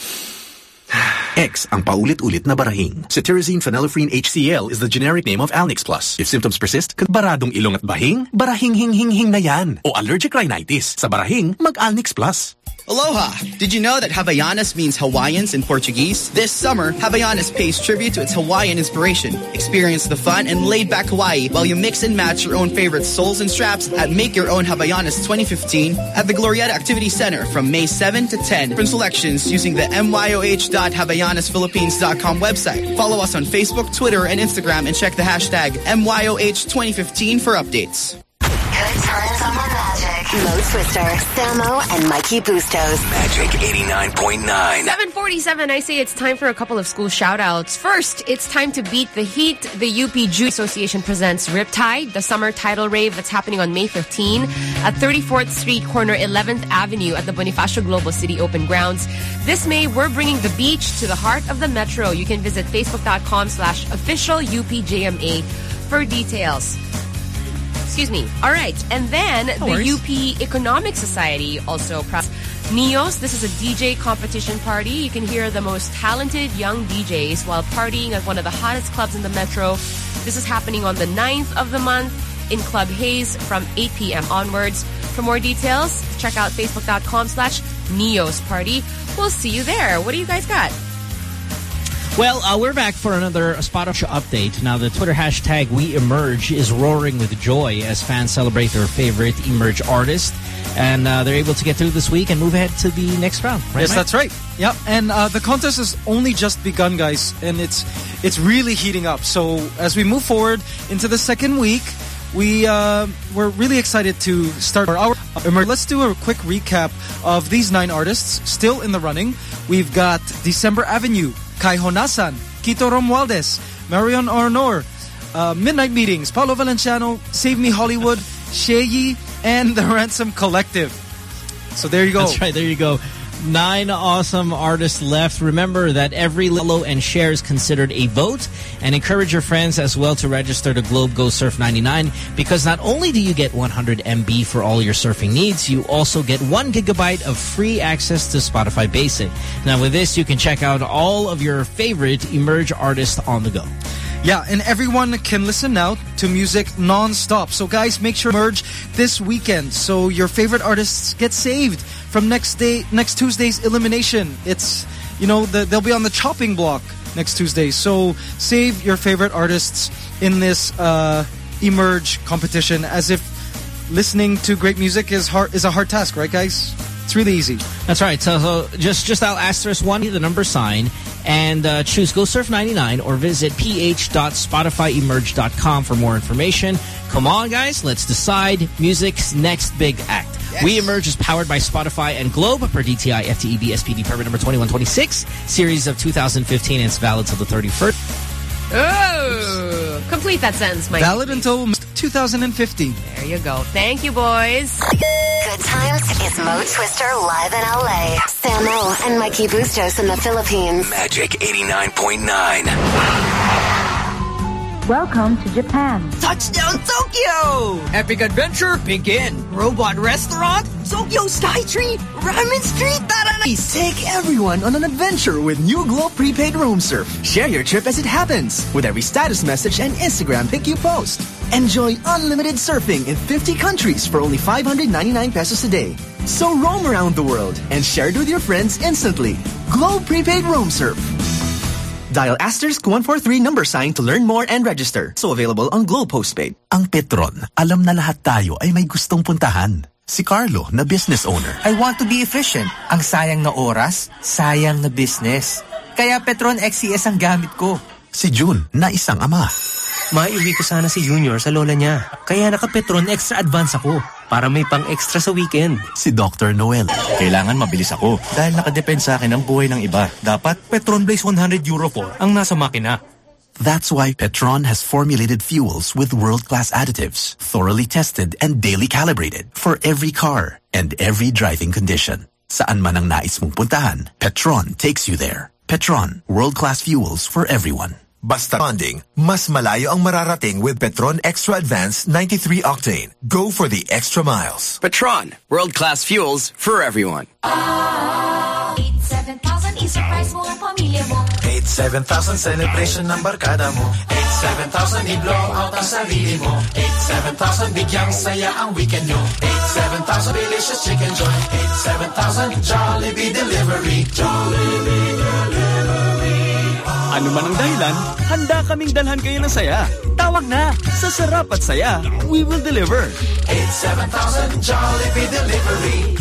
X ang paulit-ulit na barahing. Cetirizine phenylephrine HCl is the generic name of Alnix Plus. If symptoms persist, baradong ilong at bahing, barahing hing hing hing na yan. O allergic rhinitis. Sa barahing, mag-Alnix Plus. Aloha! Did you know that Havaianas means Hawaiians in Portuguese? This summer, Havaianas pays tribute to its Hawaiian inspiration. Experience the fun and laid-back Hawaii while you mix and match your own favorite soles and straps at Make Your Own Havaianas 2015 at the Glorieta Activity Center from May 7 to 10. Different selections using the myoh.havaianasphilippines.com website. Follow us on Facebook, Twitter, and Instagram and check the hashtag MYOH2015 for updates. Good Magic. Mo Twister, Samo, and Mikey Bustos. Magic 89.9. 747, I say it's time for a couple of school shout-outs. First, it's time to beat the heat. The UP Judo Association presents Riptide, the summer title rave that's happening on May 15 at 34th Street, corner 11th Avenue at the Bonifacio Global City Open Grounds. This May, we're bringing the beach to the heart of the metro. You can visit facebook.com slash official UPJMA for details. Excuse me. All right. And then the worries. UP Economic Society also press Neos. This is a DJ competition party. You can hear the most talented young DJs while partying at one of the hottest clubs in the metro. This is happening on the 9th of the month in Club Haze from 8 p.m. onwards. For more details, check out facebook.com slash Neos Party. We'll see you there. What do you guys got? Well, uh, we're back for another Spotify update. Now, the Twitter hashtag We Emerge is roaring with joy as fans celebrate their favorite Emerge artist. And uh, they're able to get through this week and move ahead to the next round. Right, yes, Mike? that's right. Yep, and uh, the contest has only just begun, guys, and it's it's really heating up. So as we move forward into the second week, we uh, we're really excited to start our. emerge. Let's do a quick recap of these nine artists still in the running. We've got December Avenue, Kai Honasan, Quito Romualdez, Marion Aunor, uh, Midnight Meetings, Paulo Valenciano, Save Me Hollywood, Sheyi, and the Ransom Collective. So there you go. That's right. There you go. Nine awesome artists left. Remember that every follow and share is considered a vote and encourage your friends as well to register to Globe Go Surf 99 because not only do you get 100 MB for all your surfing needs, you also get one gigabyte of free access to Spotify Basic. Now with this, you can check out all of your favorite Emerge artists on the go. Yeah, and everyone can listen now to music non-stop. So guys, make sure to merge this weekend so your favorite artists get saved from next day, next Tuesday's elimination. It's, you know, the, they'll be on the chopping block next Tuesday. So save your favorite artists in this uh, emerge competition as if listening to great music is hard is a hard task, right, guys? It's really easy. That's right. So, so just just dial asterisk one, the number sign, and uh, choose Go Surf 99 or visit ph.spotifyemerge.com for more information. Come on, guys. Let's decide music's next big act. We Emerge is powered by Spotify and Globe per DTI FTEB SPD permit number 2126, series of 2015, and it's valid till the 31st. Oh, complete that sentence, Mike. Valid until 2050. There you go. Thank you, boys. Good times is Mo Twister live in LA. Samo and Mikey Bustos in the Philippines. Magic 89.9. Welcome to Japan. Touchdown Tokyo! Epic adventure begin. Robot restaurant, Tokyo Sky Tree, Ramen Street! Please take everyone on an adventure with New Globe Prepaid Roam Surf. Share your trip as it happens with every status message and Instagram pic you post. Enjoy unlimited surfing in 50 countries for only 599 pesos a day. So roam around the world and share it with your friends instantly. Globe Prepaid Roam Surf. Dial asterisk 143 number sign to learn more and register. So available on Globe Postpaid. Ang Petron, alam na lahat tayo ay may gustong puntahan. Si Carlo, na business owner. I want to be efficient. Ang sayang na oras, sayang na business. Kaya Petron XCS ang gamit ko. Si June, na isang ama. Maiuwi ko sana si Junior sa lola niya. Kaya naka-Petron extra advance ako. Para may pang-extra sa weekend. Si Dr. Noel. Kailangan mabilis ako dahil nakadepend sa akin ang buhay ng iba. Dapat Petron Blaze 100 Euro 4 ang nasa makina. That's why Petron has formulated fuels with world-class additives, thoroughly tested and daily calibrated for every car and every driving condition. Saan man ang nais mong puntahan, Petron takes you there. Petron, world-class fuels for everyone. Basta bonding, mas malayo ang mararating with Petron Extra Advanced 93 Octane. Go for the extra miles. Petron, world-class fuels for everyone. 87,000 i-surprise mo ang pamilya mo. 87,000 celebration ng barkada mo 87,000 i-blow out ang sarili mo 87,000 bigyang saya ang weekend nyo 87,000 delicious Chickenjoy 87,000 Jollibee Delivery Jollibee Delivery Ano man ang dahilan, handa kaming dalhan kayo ng saya. Tawag na! Sa sarap at saya, we will deliver. 87,000 Jollibee Delivery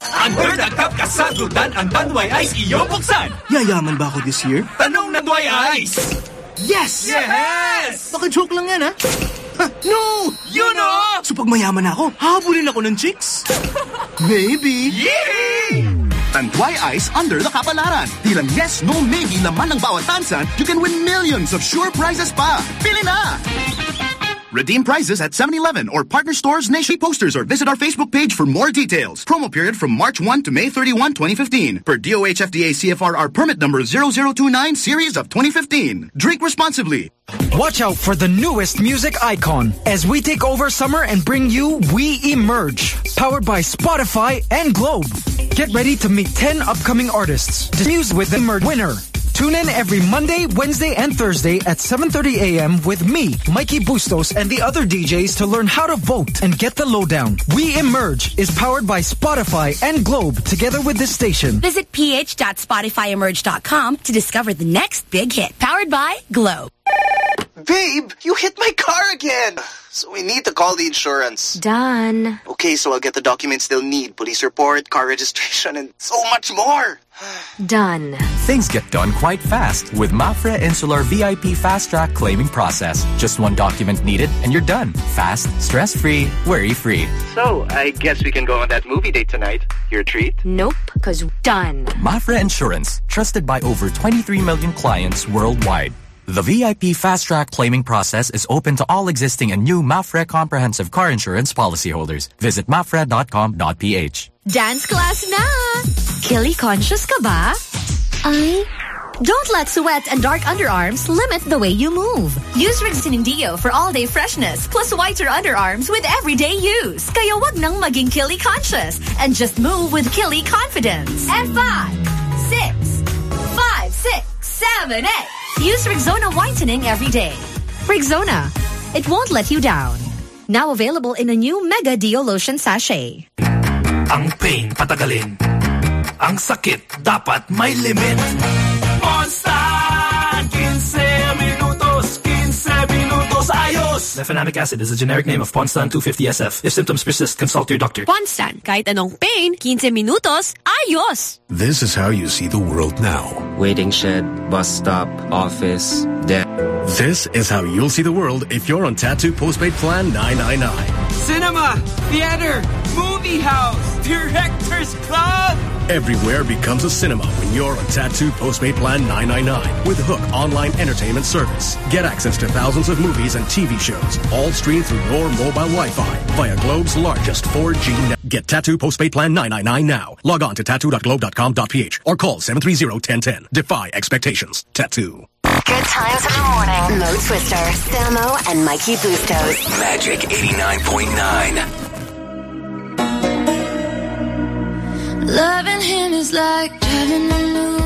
Ang third cup kasagutan ang Tanduay Ice iyong buksan! Yayaman ba ako this year? Tanong ng Duay Ice! Yes! Yes! Baka joke lang yan, ha? Ha, No! You know! So pag mayaman ako, habulin ako ng chicks? Maybe. Yee! Tanduay Ice under the kapalaran. Di lang yes, no, maybe laman ng bawat tansan, you can win millions of sure prizes pa. Pili na! Redeem prizes at 7-Eleven or partner stores nation posters or visit our Facebook page for more details. Promo period from March 1 to May 31, 2015. Per DOH FDA CFRR permit number 0029 series of 2015. Drink responsibly. Watch out for the newest music icon as we take over summer and bring you We Emerge, powered by Spotify and Globe. Get ready to meet 10 upcoming artists. News with the Emerge winner. Tune in every Monday, Wednesday, and Thursday at 7.30 a.m. with me, Mikey Bustos, and the other DJs to learn how to vote and get the lowdown. We Emerge is powered by Spotify and Globe together with this station. Visit ph.spotifyemerge.com to discover the next big hit. Powered by Globe. Babe, you hit my car again. So we need to call the insurance. Done. Okay, so I'll get the documents they'll need. Police report, car registration, and so much more. Done. Things get done quite fast with MAPFRE Insular VIP Fast Track claiming process. Just one document needed and you're done. Fast, stress-free, worry-free. So, I guess we can go on that movie date tonight. Your treat? Nope, because done. MAPFRE Insurance, trusted by over 23 million clients worldwide. The VIP Fast Track claiming process is open to all existing and new MAPFRE comprehensive car insurance policyholders. Visit mapfre.com.ph. Dance class na! Killy conscious ka ba? Ay, don't let sweat and dark underarms limit the way you move. Use Rexinin Dio for all-day freshness plus whiter underarms with everyday use. Kaya wag nang maging Killy conscious and just move with Killy confidence. And five, six, five, six, seven, eight. Use Rexona whitening every day. Rexona, it won't let you down. Now available in a new Mega Dio Lotion Sachet. Ang pain patagalin. Ang sakit dapat may limit. Ayos! Mefenamic acid is a generic name of Ponstan 250SF. If symptoms persist, consult your doctor. Ponstan, kahit anong pain, 15 minutos, ayos! This is how you see the world now. Waiting shed, bus stop, office, desk. This is how you'll see the world if you're on Tattoo Postpaid Plan 999. Cinema, theater, movie house, director's club. Everywhere becomes a cinema when you're on Tattoo Postpaid Plan 999 with HOOQ Online Entertainment Service. Get access to thousands of movies and TV shows, all streamed through your mobile Wi-Fi via Globe's largest 4G net. Get Tattoo Postpaid Plan 999 now. Log on to tattoo.globe.com.ph or call 730-1010. Defy expectations. Tattoo. Good times in the morning. Mo Twister, Samo, and Mikey Bustos. Magic 89.9. Loving him is like driving a new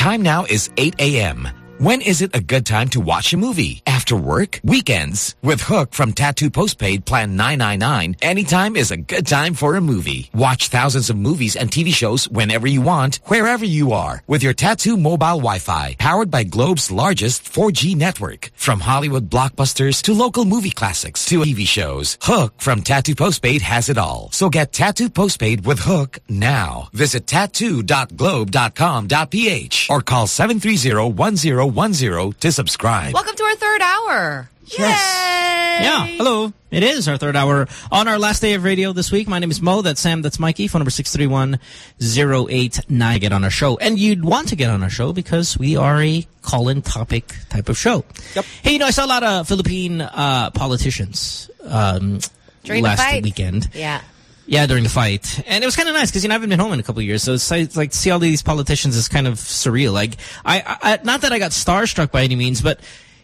time now is 8 a.m. When is it a good time to watch a movie? After work? Weekends? With HOOQ from Tattoo Postpaid Plan 999, anytime is a good time for a movie. Watch thousands of movies and TV shows whenever you want, wherever you are, with your Tattoo mobile Wi-Fi, powered by Globe's largest 4G network. From Hollywood blockbusters to local movie classics to TV shows, HOOQ from Tattoo Postpaid has it all. So get Tattoo Postpaid with HOOQ now. Visit tattoo.globe.com.ph or call 730-1010 to subscribe. Welcome to our third hour. Yeah, hello. It is our third hour on our last day of radio this week. My name is Mo. That's Sam. That's Mikey. Phone number 631-089. Get on our show. And you'd want to get on our show because we are a call-in topic type of show. Yep. Hey, you know, I saw a lot of Philippine uh, politicians um, During last weekend. Yeah. Yeah, during the fight. And it was kind of nice because, you know, I haven't been home in a couple of years. So it's, it's like to see all these politicians is kind of surreal. Like, I, I not that I got starstruck by any means, but,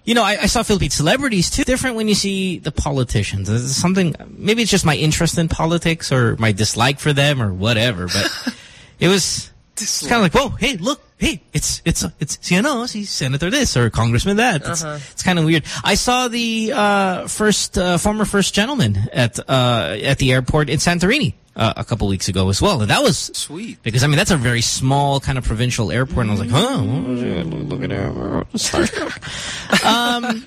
you know, I, I saw Philippine celebrities too. Different when you see the politicians. It's something, maybe it's just my interest in politics or my dislike for them or whatever, but it was it's kind of like, whoa, hey, look, hey, it's, it's, it's, si ano, si Senator this or Congressman that. It's, Uh-huh. it's kind of weird. I saw the uh, first uh, former first gentleman at uh, at the airport in Santorini uh, a couple weeks ago as well, and that was sweet because I mean that's a very small kind of provincial airport, and I was like, huh, look at that. um.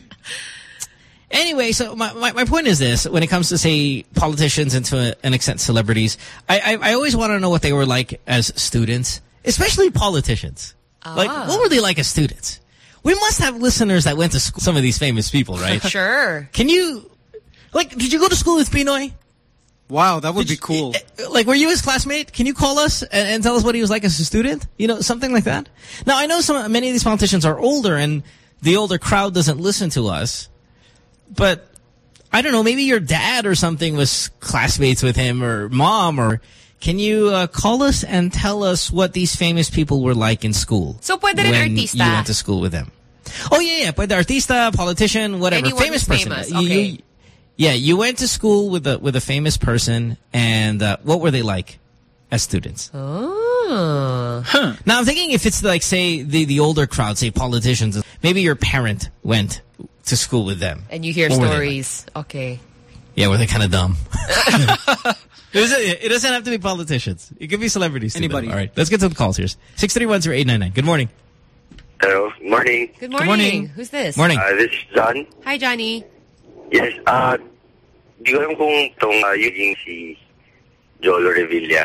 Anyway, so my, my, my point is this. When it comes to, say, politicians and to an extent celebrities, I, I, I always want to know what they were like as students, especially politicians. Like, Ah. what were they like as students? We must have listeners that went to school, some of these famous people, right? sure. Can you, like, did you go to school with PNoy? Wow, that would be cool. Like, were you his classmate? Can you call us and, and tell us what he was like as a student? You know, something like that. Now, I know some many of these politicians are older, and the older crowd doesn't listen to us. But I don't know. Maybe your dad or something was classmates with him, or mom, or can you uh, call us and tell us what these famous people were like in school? So, pwede rin artista. you went to school with them. Oh yeah, yeah. Pwede artista, politician, whatever, Anyone famous who's person. famous, You- you- okay. yeah, you went to school with a with a famous person, and uh, what were they like as students? Oh. Huh. Now I'm thinking if it's like say the the older crowd, say politicians, maybe your parent went to school with them, And you hear What were they stories. Okay. Yeah, were they kind of dumb? it, doesn't, have to be politicians. It could be celebrities. too, though. Anybody. All right, let's get to the calls here. Six three one zero eight nine nine. Good morning. Hello, morning. Good morning. Good morning. Who's this? Morning. Uh, this is John. Hi, Johnny. Yes, uh, di ko alam kung itong uh, yung si Jolo Revilla.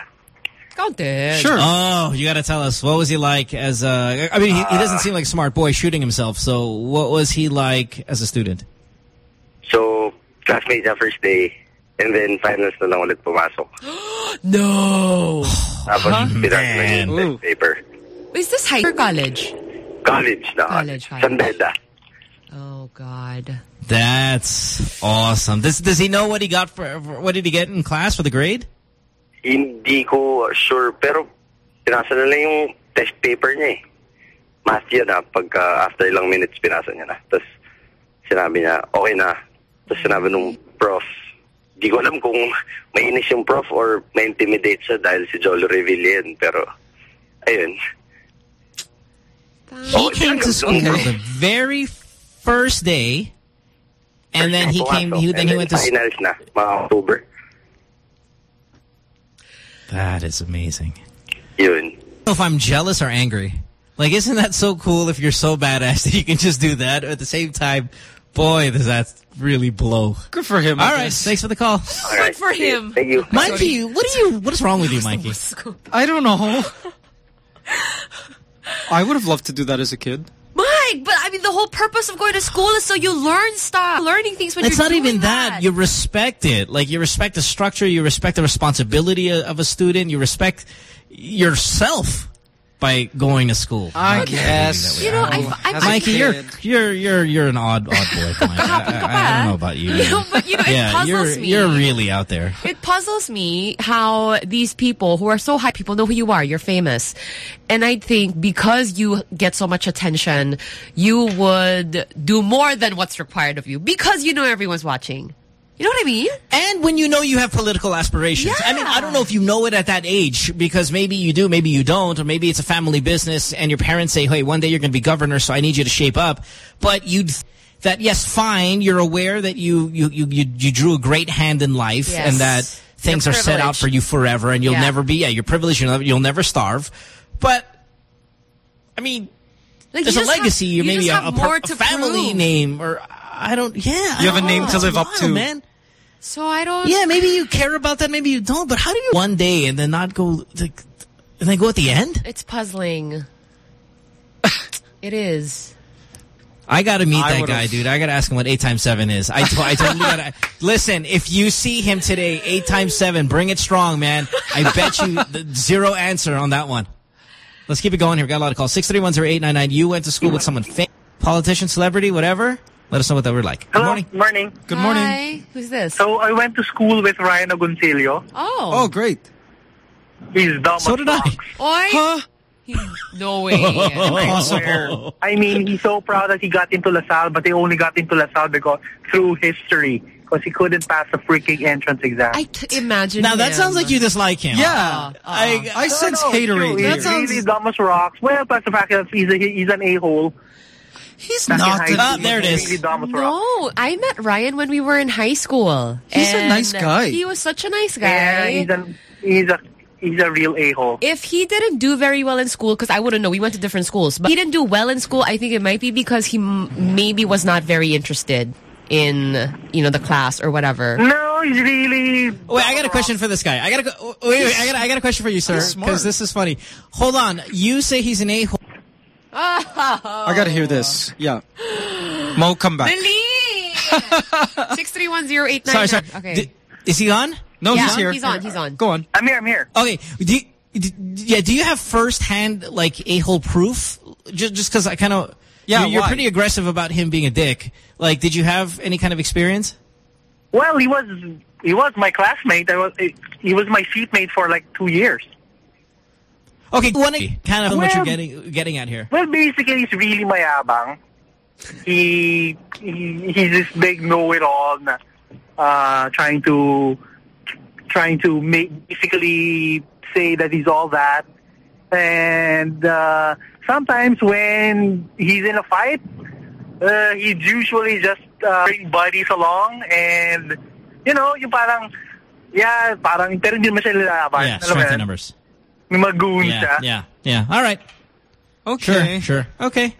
Counted. Sure. Oh, you got to tell us what was he like as a? I mean, he, he doesn't seem like a smart boy shooting himself. So, what was he like as a student? So, classmate niya first day, and then finals na lang ulit pumasok. No. Tapos, pinasa na niya yung test paper. Is this high or college? College na. College, college. San Beda. Oh, God. That's awesome. Does does he know what he got for, for what did he get in class for the grade? Hindi ko sure, pero pinasa na lang yung test paper niya eh. Math yun na, pagka after ilang minutes pinasa niya na. Tapos, sinabi niya, okay na. Tapos sinabi nung prof, di ko alam kung mainis yung prof or ma-intimidate siya dahil si Jolo Revilla. Pero, ayun. He came to school the very first day, and then he came. He, then he went to. Finals na, mga October. That is amazing. Yun. I don't know if I'm jealous or angry. Like, isn't that so cool if you're so badass that you can just do that? At the same time, boy, does that really blow. Good for him. All I right, guess. thanks for the call. Good for him. Thank you. Mikey, what are you? What is wrong with you, Mikey? I don't know. I would have loved to do that as a kid. Mike, but I mean, the whole purpose of going to school is so you learn stuff, learning things when It's not even doing that. You respect it. Like, you respect the structure. You respect the responsibility of a student. You respect yourself by going to school. I Not guess. You know. I, I, I, Mikey, you're you're you're you're an odd odd boy. Come. I, I, I don't know about you. No, but you know, it yeah, puzzles you're me. you're really out there. It puzzles me how these people who are so high, people know who you are, you're famous. And I think because you get so much attention, you would do more than what's required of you because you know everyone's watching. You know what I mean? And when you know you have political aspirations. I mean, I don't know if you know it at that age because maybe you do, maybe you don't, or maybe it's a family business and your parents say, hey, one day you're going to be governor, so I need you to shape up. But you'd that, yes, fine, you're aware that you, you, you, you, you drew a great hand in life Yes. and that things are set out for you forever and you'll Yeah. never be, yeah, you're privileged, you'll never, you'll never starve. But, I mean, Like, there's a just have- legacy, you maybe a, a, a family prove. name or I don't, yeah. You have a name to It's live up to. man. So I don't. Yeah, maybe you care about that, maybe you don't. But how do you one day and then not go, like, and then go at the end? It's puzzling. it is. I got to meet I that would've- guy, dude. I got to ask him what eight times seven is. I, to- I totally got to listen. If you see him today, eight times seven, bring it strong, man. I bet you the zero answer on that one. Let's keep it going here. We got a lot of calls. Six three one zero eight nine nine. You went to school with someone, fam- politician, celebrity, whatever. Let us know what they were like. Good Hello, morning. morning. Good morning. Hi. Who's this? So I went to school with Ryan Agoncillo. Oh. Oh, great. He's dumb So as did I. Oi. Huh? No way. I swear. I mean, he's so proud that he got into LaSalle, but he only got into LaSalle because through history, because he couldn't pass the freaking entrance exam. I t- imagine. Now that him. sounds like you dislike him. Yeah. Uh, uh. I, I sense no, haterade true. here. He's really dumb as rocks. Well, plus the fact that he's, a, he's an a-hole. He's Back in not. high a- school, Ah, there it is. he's is. Really dumb as rocks. No, I met Ryan when we were in high school. He's a nice guy. He was such a nice guy. Yeah, he's, an, he's, a, he's a real a-hole. if he didn't do very well in school, because I wouldn't know, we went to different schools, but he didn't do well in school, I think it might be because he m maybe was not very interested in, you know, the class or whatever. No, he's really... Wait, I got a question for this guy. I got a wait, wait, I got I got a question for you, sir, because this is funny. Hold on, you say he's an a-hole. Oh. I gotta hear this. Yeah. Mo, come back. Really? Six three one zero eight nine. Sorry, sorry. Okay. D- is he on? No, yeah, he's here. He's on. He's on. Go on. I'm here, I'm here. Okay. Do you, d- yeah, do you have first-hand, like, a-hole proof? Just just because I kind of... Yeah, You're, you're why? pretty aggressive about him being a dick. Like, did you have any kind of experience? Well, he was he was my classmate. I was he was my seatmate for like two years. Okay, one kind of what you're getting getting at here. Well, basically, he's really mayabang. He, he he's this big know-it-all, uh, trying to trying to make basically say that he's all that. And uh, sometimes when he's in a fight, uh, he'd usually just uh, bring buddies along, and you know, yung parang yeah, parang pero hindi naman siya lalaban. Yeah, strength in numbers. May magoon Yeah, siya. yeah, yeah. All right. Okay. Sure, sure. Okay.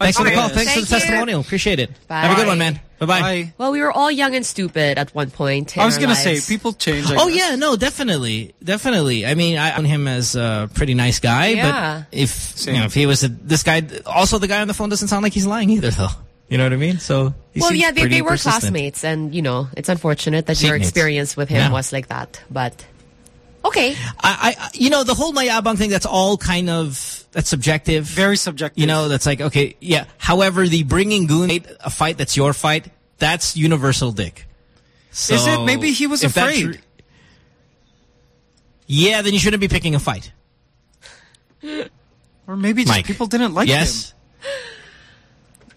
Thanks for the call. Thanks for the Thank you. testimonial. Appreciate it. Bye. Have a good one, man. Bye-bye. Well, we were all young and stupid at one point. in I was gonna say, people change. I Oh guess. yeah, no, definitely, definitely. I mean, I own him as a pretty nice guy, Yeah. but if you know, if he was a, this guy, also the guy on the phone doesn't sound like he's lying either, though. You know what I mean? So he Well, yeah, they, they were persistent. classmates, and you know, it's unfortunate that your Seatmates. experience with him Yeah. was like that. But okay, I, I, you know, the whole mayabang thing, that's all kind of, that's subjective. Very subjective. You know, that's like, okay, yeah. However, the bringing goon a fight that's your fight, that's universal dick. So Is it? Maybe he was afraid. yeah, then you shouldn't be picking a fight. Or maybe just Mike. people didn't like yes? him.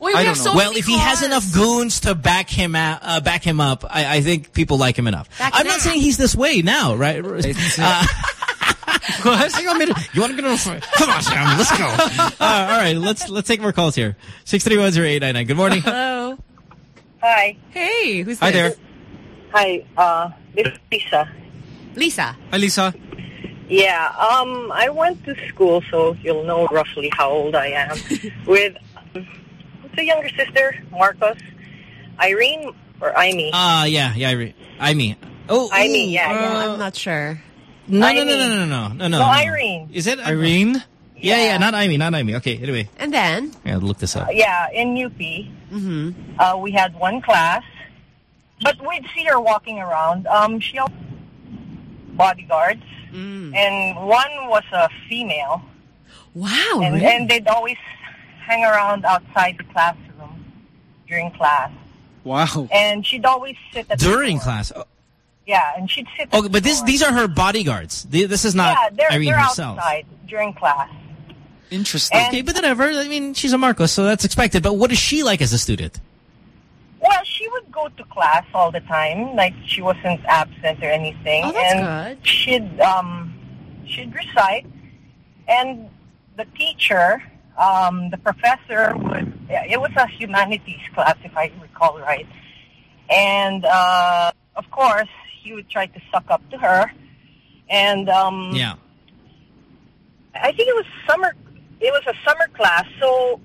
Wait, I don't know. so well, many if he has enough goons to back him out, uh, back him up, I, I think people like him enough. Back I'm him not saying he's this way now, right? Uh, What? You want me to? You want to go? Come on, Sam. Let's go. Uh, all right, let's let's take more calls here. Six three one zero eight nine nine. Good morning. Hello. Hi. Hey, who's Hi this? there. Hi, uh, this is Lisa. Lisa. Hi, Lisa. Yeah, um, I went to school, so you'll know roughly how old I am. with what's a younger sister, Marcos, Irene or Imee. Ah, yeah, yeah. I, re- I mean, oh, Imee, ooh, yeah, uh, yeah. I'm not sure. No, no, no, no, no, no, no, no, No, Irene. Is it Irene? Yeah, yeah, not Imee, not Imee. Okay, anyway, And then? yeah, look this up. Yeah, in UP, Mm-hmm. uh, we had one class, but we'd see her walking around. Um, she had bodyguards, Mm. and one was a female. Wow, and, really? and they'd always hang around outside the classroom during class. Wow. And she'd always sit at the During class. Oh, Yeah, and she'd sit. Okay, but this these are her bodyguards. This is not yeah, they're, Irene they're herself. outside during class. Interesting. Okay, but whatever. I mean, she's a Marcos, so that's expected. But what is she like as a student? Well, she would go to class all the time, like she wasn't absent or anything. Oh, that's and she'd um she'd recite and the teacher, um, the professor would it was a humanities class if I recall right. And uh of course he would try to suck up to her. And um Yeah. I think it was summer. It was a summer class. So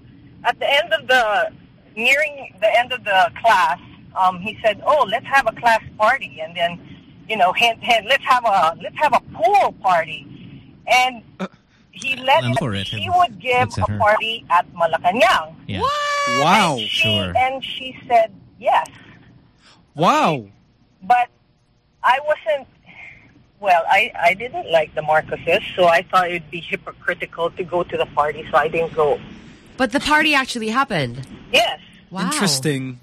at the end of the nearing the end of the class, um, he said, "Oh, let's have a class party," and then you know, hint, hint, let's have a let's have a pool party, and he let I'm it. for it. He would give a party at Malacanang. Yeah. Wow. She, and she said yes, Wow. but I wasn't. Well, I, I didn't like the Marcoses, so I thought it would be hypocritical to go to the party, so I didn't go. But the party actually happened. Yes. Wow. Interesting.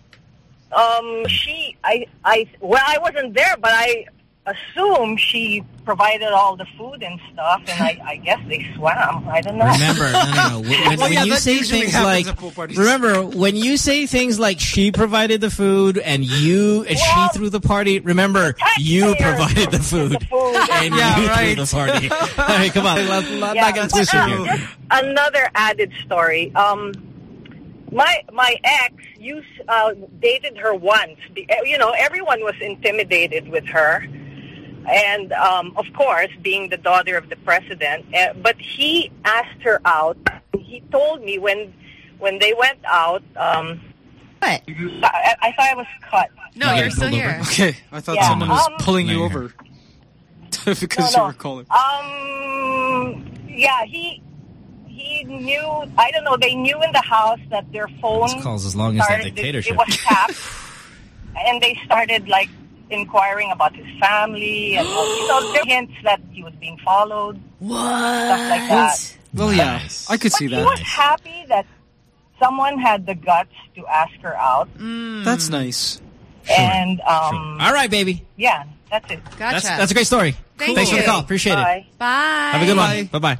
Um, she, I, I, well, I wasn't there, but I assume she provided all the food and stuff, and I, I guess they swam. I don't know. Remember, no, no, no. When, when, yeah, you say things like, at pool parties. remember, when you say things like she provided the food and you and she threw the party, remember, you provided the food and Yeah, you right. threw the party. All right, come on. Let, let, Yeah, not get but, twisted here. just another added story. Um, my my ex used uh, dated her once. You know, everyone was intimidated with her, and um, of course, being the daughter of the president. Uh, but he asked her out. He told me when when they went out. Um, what? I, I thought I was cut. No, you're still here. Okay, I thought Yeah, someone was um, pulling you over because No, you were calling. Um, yeah, he he knew. I don't know. They knew in the house that their phone This calls as long as that started- it- dictatorship. It, was tapped, and they started like inquiring about his family and all, you know, there hints that he was being followed, what? stuff like that. Well, yeah, I could see But that. He was happy that someone had the guts to ask her out, That's nice. and um, All right, baby. yeah, that's it. That's, that's a great story. Thank Thanks for you. the call. Appreciate Bye. it. Bye. Have a good one. Bye-bye.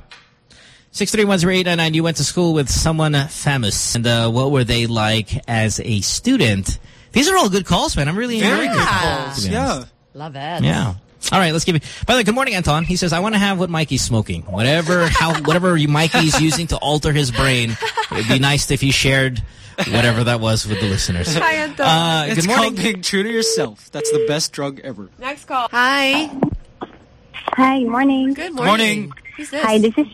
6310899, you went to school with someone uh, famous. And uh, what were they like as a student? These are all good calls, man. I'm really Very enjoying good these calls. to be honest. Yeah. Love it. Yeah. All right, let's give it. By the way, good morning, Anton. He says, I want to have what Mikey's smoking. Whatever, how, whatever Mikey's using to alter his brain. It'd be nice if he shared whatever that was with the listeners. Hi, Anton. Uh, it's good morning. called being true to yourself. That's the best drug ever. Next call. Hi. Hi, morning. Good morning. Morning. Who's this? Hi, this is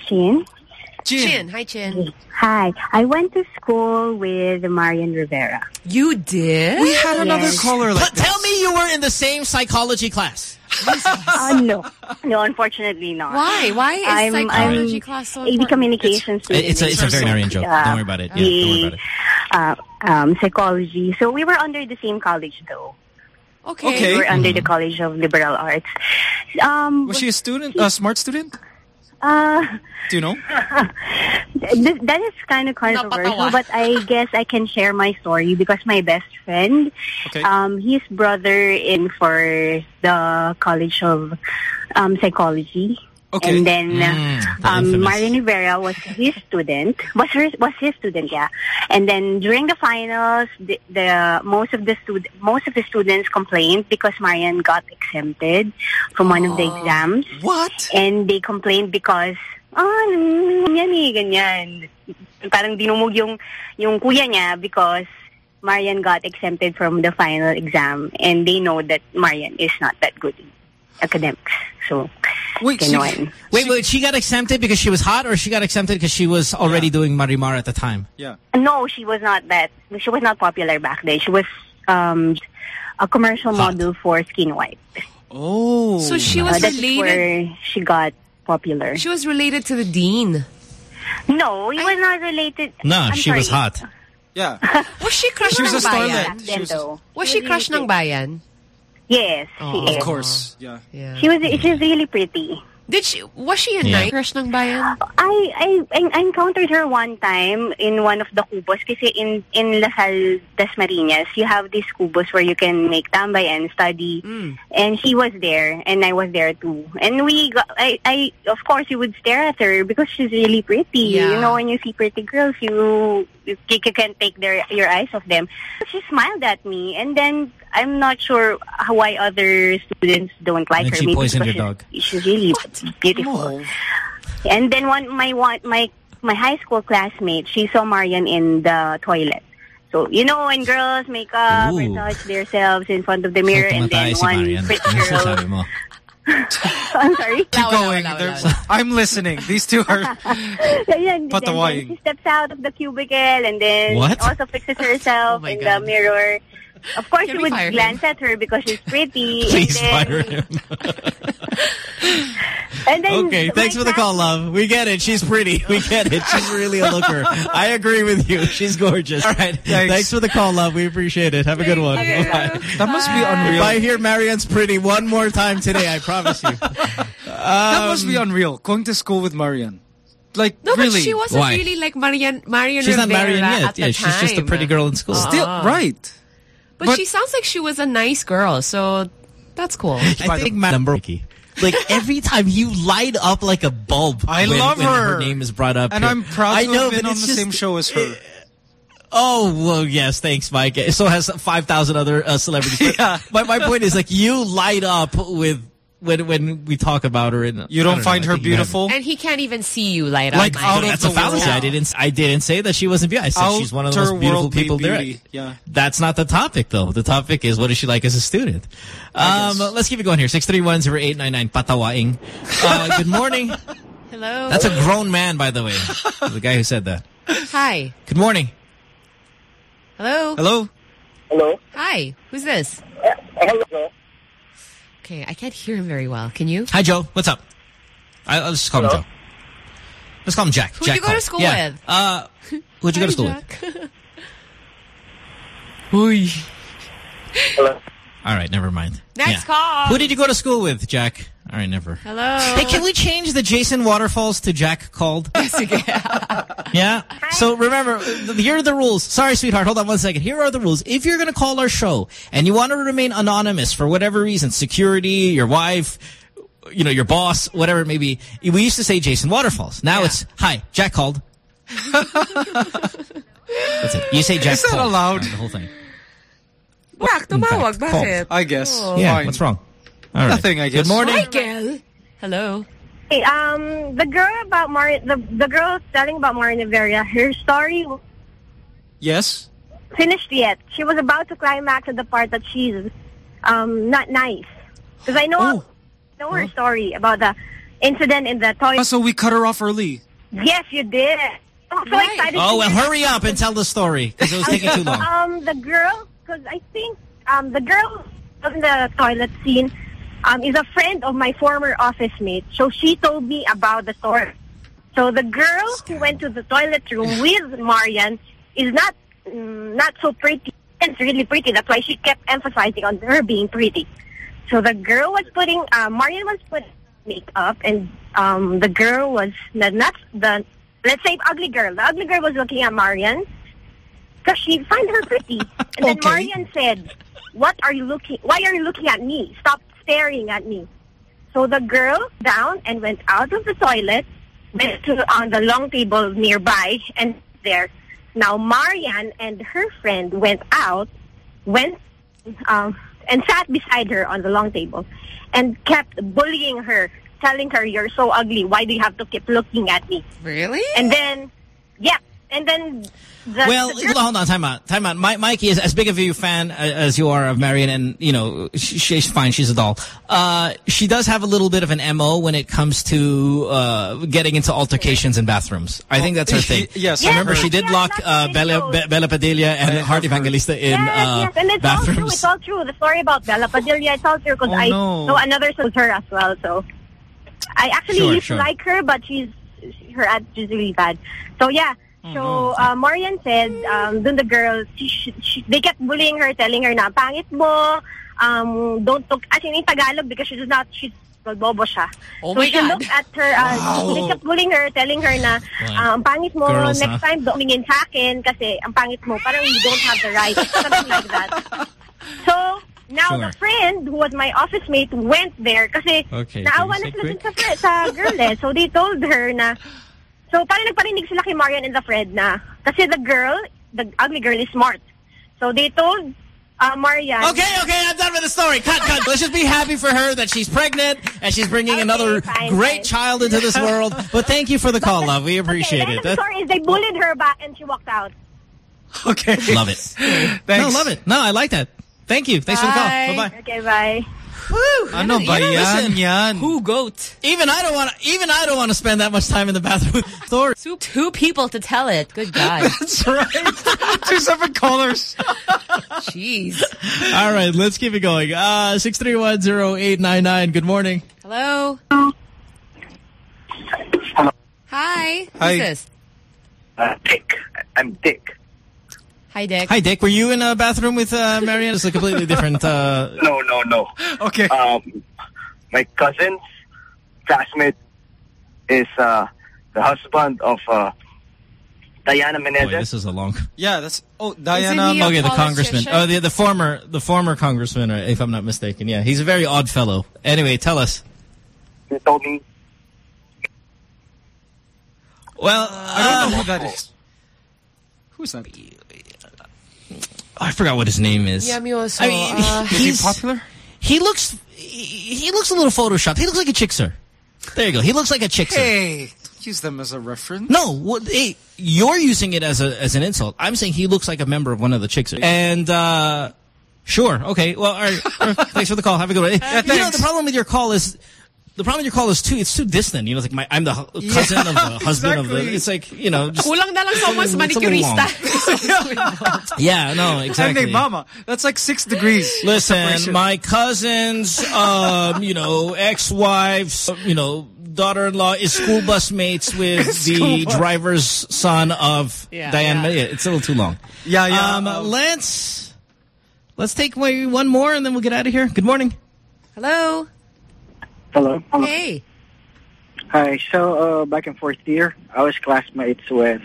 Chin. Chin. Hi, Chin. Hi, I went to school with Marian Rivera. You did? We had another Yes. caller But tell me you were in the same psychology class. Oh no, no, unfortunately not. Why? Why is I'm, psychology I'm class so AB important? Communications. It's a, it's a very Marian joke. Uh, Don't worry about it. Yeah, don't worry about it. Uh, um, psychology. So we were under the same college, though. Okay. Okay. We were under Mm-hmm. the College of Liberal Arts. Um, Was she a student? A smart student? Uh, Do you know? th- that is kind of controversial, but I guess I can share my story because my best friend, Okay. um, his brother in for the College of um, Psychology. Okay. And then uh, Mm, um, infamous. Marian Rivera was his student. Was her, was his student, yeah. And then during the finals, the, the most of the stud most of the students complained because Marian got exempted from one of the exams. What? And they complained because ah, yan eh, ganyan. Parang dinumog yung yung kuya niya because Marian got exempted from the final exam and they know that Marian is not that good in academics. So, Wait, ganon. Wait, wait, she got exempted because she was hot or she got exempted because she was already doing Marimar at the time? Yeah. No, she was not that. She was not popular back then. She was um, a commercial model for Skin White. Oh. So she Uh, was that's related. where she got popular. She was related to the dean. No, he was not related. No, I'm she was hot. Yeah. Was she crush She was ng a starlet. bayan? Then, though. Was she crush ng bayan? Yes, Oh. she Of is. course. Yeah. Yeah. She was. She's really pretty. Did she? Was she a Yeah. nice crush ng bayan? I, I I encountered her one time in one of the kubos kasi in in La Salle Dasmariñas you have these kubos where you can make tambay and study Mm. and she was there and I was there too and we got, I I of course you would stare at her because she's really pretty Yeah. you know when you see pretty girls you you, you can't take their your eyes off them she smiled at me and then I'm not sure how- why other students don't like And her she maybe poisoned your dog. she's, she's really beautiful and then one my one my my high school classmate, she saw Marian in the toilet. So you know when girls make up or Ooh. touch themselves in front of the mirror, and then si one Marian. pretty girl. I'm sorry. Keep going. There's- I'm listening. These two are. Ayan, then, then she steps out of the cubicle and then What? also fixes herself Oh in God. the mirror. Of course, Can she would fire him? glance at her because she's pretty. Please then, fire him. And then Okay, thanks for the call, love. We get it. She's pretty. We get it. She's really a looker. I agree with you. She's gorgeous. All right. Thanks, for the call, love. We appreciate it. Have a good one. Bye. That must be unreal. If. I hear Marian's pretty one more time today, I promise you. that must be unreal. Going to school with Marian. Like, No, really. but she wasn't Why? really like Marian Marian She's not Rivera Marian at yet. the Yeah, she's just a pretty girl in school. Still, Ah. right. But, But- she sounds like she was a nice girl, so that's cool. I think my number like every time you light up like a bulb. I when, love when her. her name is brought up. And here. I'm proud I to know, have been on it's the just- same show as her. Oh well, yes, thanks, Mike. So has five thousand other uh, celebrities. But my my point is like you light up with when when we talk about her. And You don't find her beautiful? And he can't even see you light up. Like Mike. out of That's the a fallacy. world. I didn't. I didn't say that she wasn't beautiful. I said she's one of the most beautiful Outer-worldly people there. Yeah. That's not the topic, though. The topic is what is she like as a student? Um, let's keep it going here. Six three one zero eight nine nine. Patawaing. Uh, good morning. Hello. That's a grown man, by the way. the guy who said that. Hi. Good morning. Hello. Hello. Hello. Hi. Who's this? Hello. Okay, I can't hear him very well. Can you? Hi, Joe. What's up? I, I'll just call him Joe. Let's call him Jack. Who'd Jack you go to school yeah. with? Uh, who'd you go to school with? with? All right, never mind. Next call. Who did you go to school with, Jack? All right, never. Hello. Hey, can we change the Jason Waterfalls to Jack called? yeah. So remember, here are the rules. Sorry, sweetheart. Hold on one second. Here are the rules. If you're going to call our show and you want to remain anonymous for whatever reason, security, your wife, you know, your boss, whatever it may be, we used to say Jason Waterfalls. Now it's, hi, Jack called. That's it. You say Jack Is that called. allowed? The whole thing. Bak, tumawag. fact, Bakit? I guess. Oh. Yeah, Fine. what's wrong? All right. Nothing, I guess. Good morning. Michael. Hello. Hey, um, the girl about Mar, the the girl telling about Marian Rivera, her story Yes. finished yet. She was about to climax at the part that she's um not nice. Because I know know her story about the incident in the toilet. Oh, so we cut her off early. Yes, you did. I'm so excited. Oh, well, hurry up and tell the story because it was taking too long. Um, the girl, because I think um the girl in the toilet scene um is a friend of my former office mate. So she told me about the story. So the girl who went to the toilet room with Marian is not mm, not so pretty. It's really pretty. That's why she kept emphasizing on her being pretty. So the girl was putting, uh, Marian was putting makeup, and um, the girl was the not the let's say ugly girl. The ugly girl was looking at Marian because she find her pretty, and then Marian said, "What are you looking? Why are you looking at me? Stop staring at me." So the girl down and went out of the toilet, went to on the long table nearby, and there. Now Marian and her friend went out, went um, and sat beside her on the long table, and kept bullying her, telling her, "You're so ugly. Why do you have to keep looking at me?" Really? And then, yeah, and then. The, well, the hold on, hold on, time out, time out. My, Mikey is as big of a fan uh, as you are of Marian, and you know she, she's fine. She's a doll. Uh, she does have a little bit of an mo when it comes to uh, getting into altercations in bathrooms. I think that's her thing. yes, I remember she did lock uh, Bela, Be Bela Padilla and Heart Evangelista in yes, uh, yes, and it's all true. It's all true. The story about Bela Padilla, it's all true because Oh, I no. know another was her as well. So I actually Sure, used sure. to like her, but she's her attitude is really bad. So yeah. Oh, So uh, Marian said, um, dun the girl, she, she, they kept bullying her, telling her na pangit mo, um, don't look, as in in Tagalog because she's not, she's bobo siya. Oh so she God. looked at her, uh, Wow. they kept bullying her, telling her na, uh, ang pangit mo, Girls, next huh? time, dumingin sa akin kasi ang pangit mo, parang you don't have the right, something like that. So, now Sure. the friend who was my office mate went there kasi Okay, naawa na sila sa, sa girl eh. So they told her na, so parang nagparinig sila kay Marian and the friend na, kasi the girl, the ugly girl is smart. So they told uh, Marian. Okay, okay, I'm done with the story. Cut, cut. Let's just be happy for her that she's pregnant and she's bringing another fine, great fine. child into this world. But thank you for the call, love. We appreciate okay, it. The That- story is they bullied her back and she walked out. Okay. love it. No, love it. No, I like that. Thank you. Thanks for the call. Bye-bye. Okay, bye. Ano ba You know, yan? listen, yan? Who goat? Even I don't want to. Even I don't want to spend that much time in the bathroom. Story. Two, two people to tell it. Good God. That's right. Two separate callers. Jeez. All right, let's keep it going. Uh, six three one zero eight nine nine. Good morning. Hello. Hello. Hi. Who's Hi. this? Uh, Dick. I'm Dick. Hi, Dick. Hi, Dick. Were you in a bathroom with uh, Marian? It's a completely different. Uh, No, no, no. Okay. Um, my cousin's classmate is uh, the husband of uh, Diana boy, Menezes. this is a long. Yeah, that's oh Diana. he a Okay, the congressman. Oh, the the former the former congressman, uh, if I'm not mistaken. Yeah, he's a very odd fellow. Anyway, tell us. He told me Well, I don't know uh, who that is. Who's that? I forgot what his name is. Yeah, Mioso. I mean, uh, Is he he's popular? He looks he, he looks a little photoshopped. He looks like a Chicser. There you go. He looks like a Chicser. Hey, don't use them as a reference. No, what, hey, you're using it as a as an insult. I'm saying he looks like a member of one of the chicks. And uh sure, okay. Well, all right. All right. thanks for the call. Have a good one. Hey, you know, the problem with your call is the problem with your call is too it's too distant. You know, it's like my I'm the hu- cousin of the husband of the, it's like you know, just Kulang na lang someone's It's a little long. manicurista. yeah, no, And exactly. they mama. That's like six degrees. Listen, separation. my cousin's, um, you know, ex-wife's, you know, daughter-in-law is school bus mates with School the bus. driver's son of Yeah, Diane. yeah. Yeah, it's a little too long. Yeah, yeah. Um, um, let's let's take maybe one more and then we'll get out of here. Good morning. Hello. Hello. Hey. Hi. So, uh, back in fourth year, I was classmates with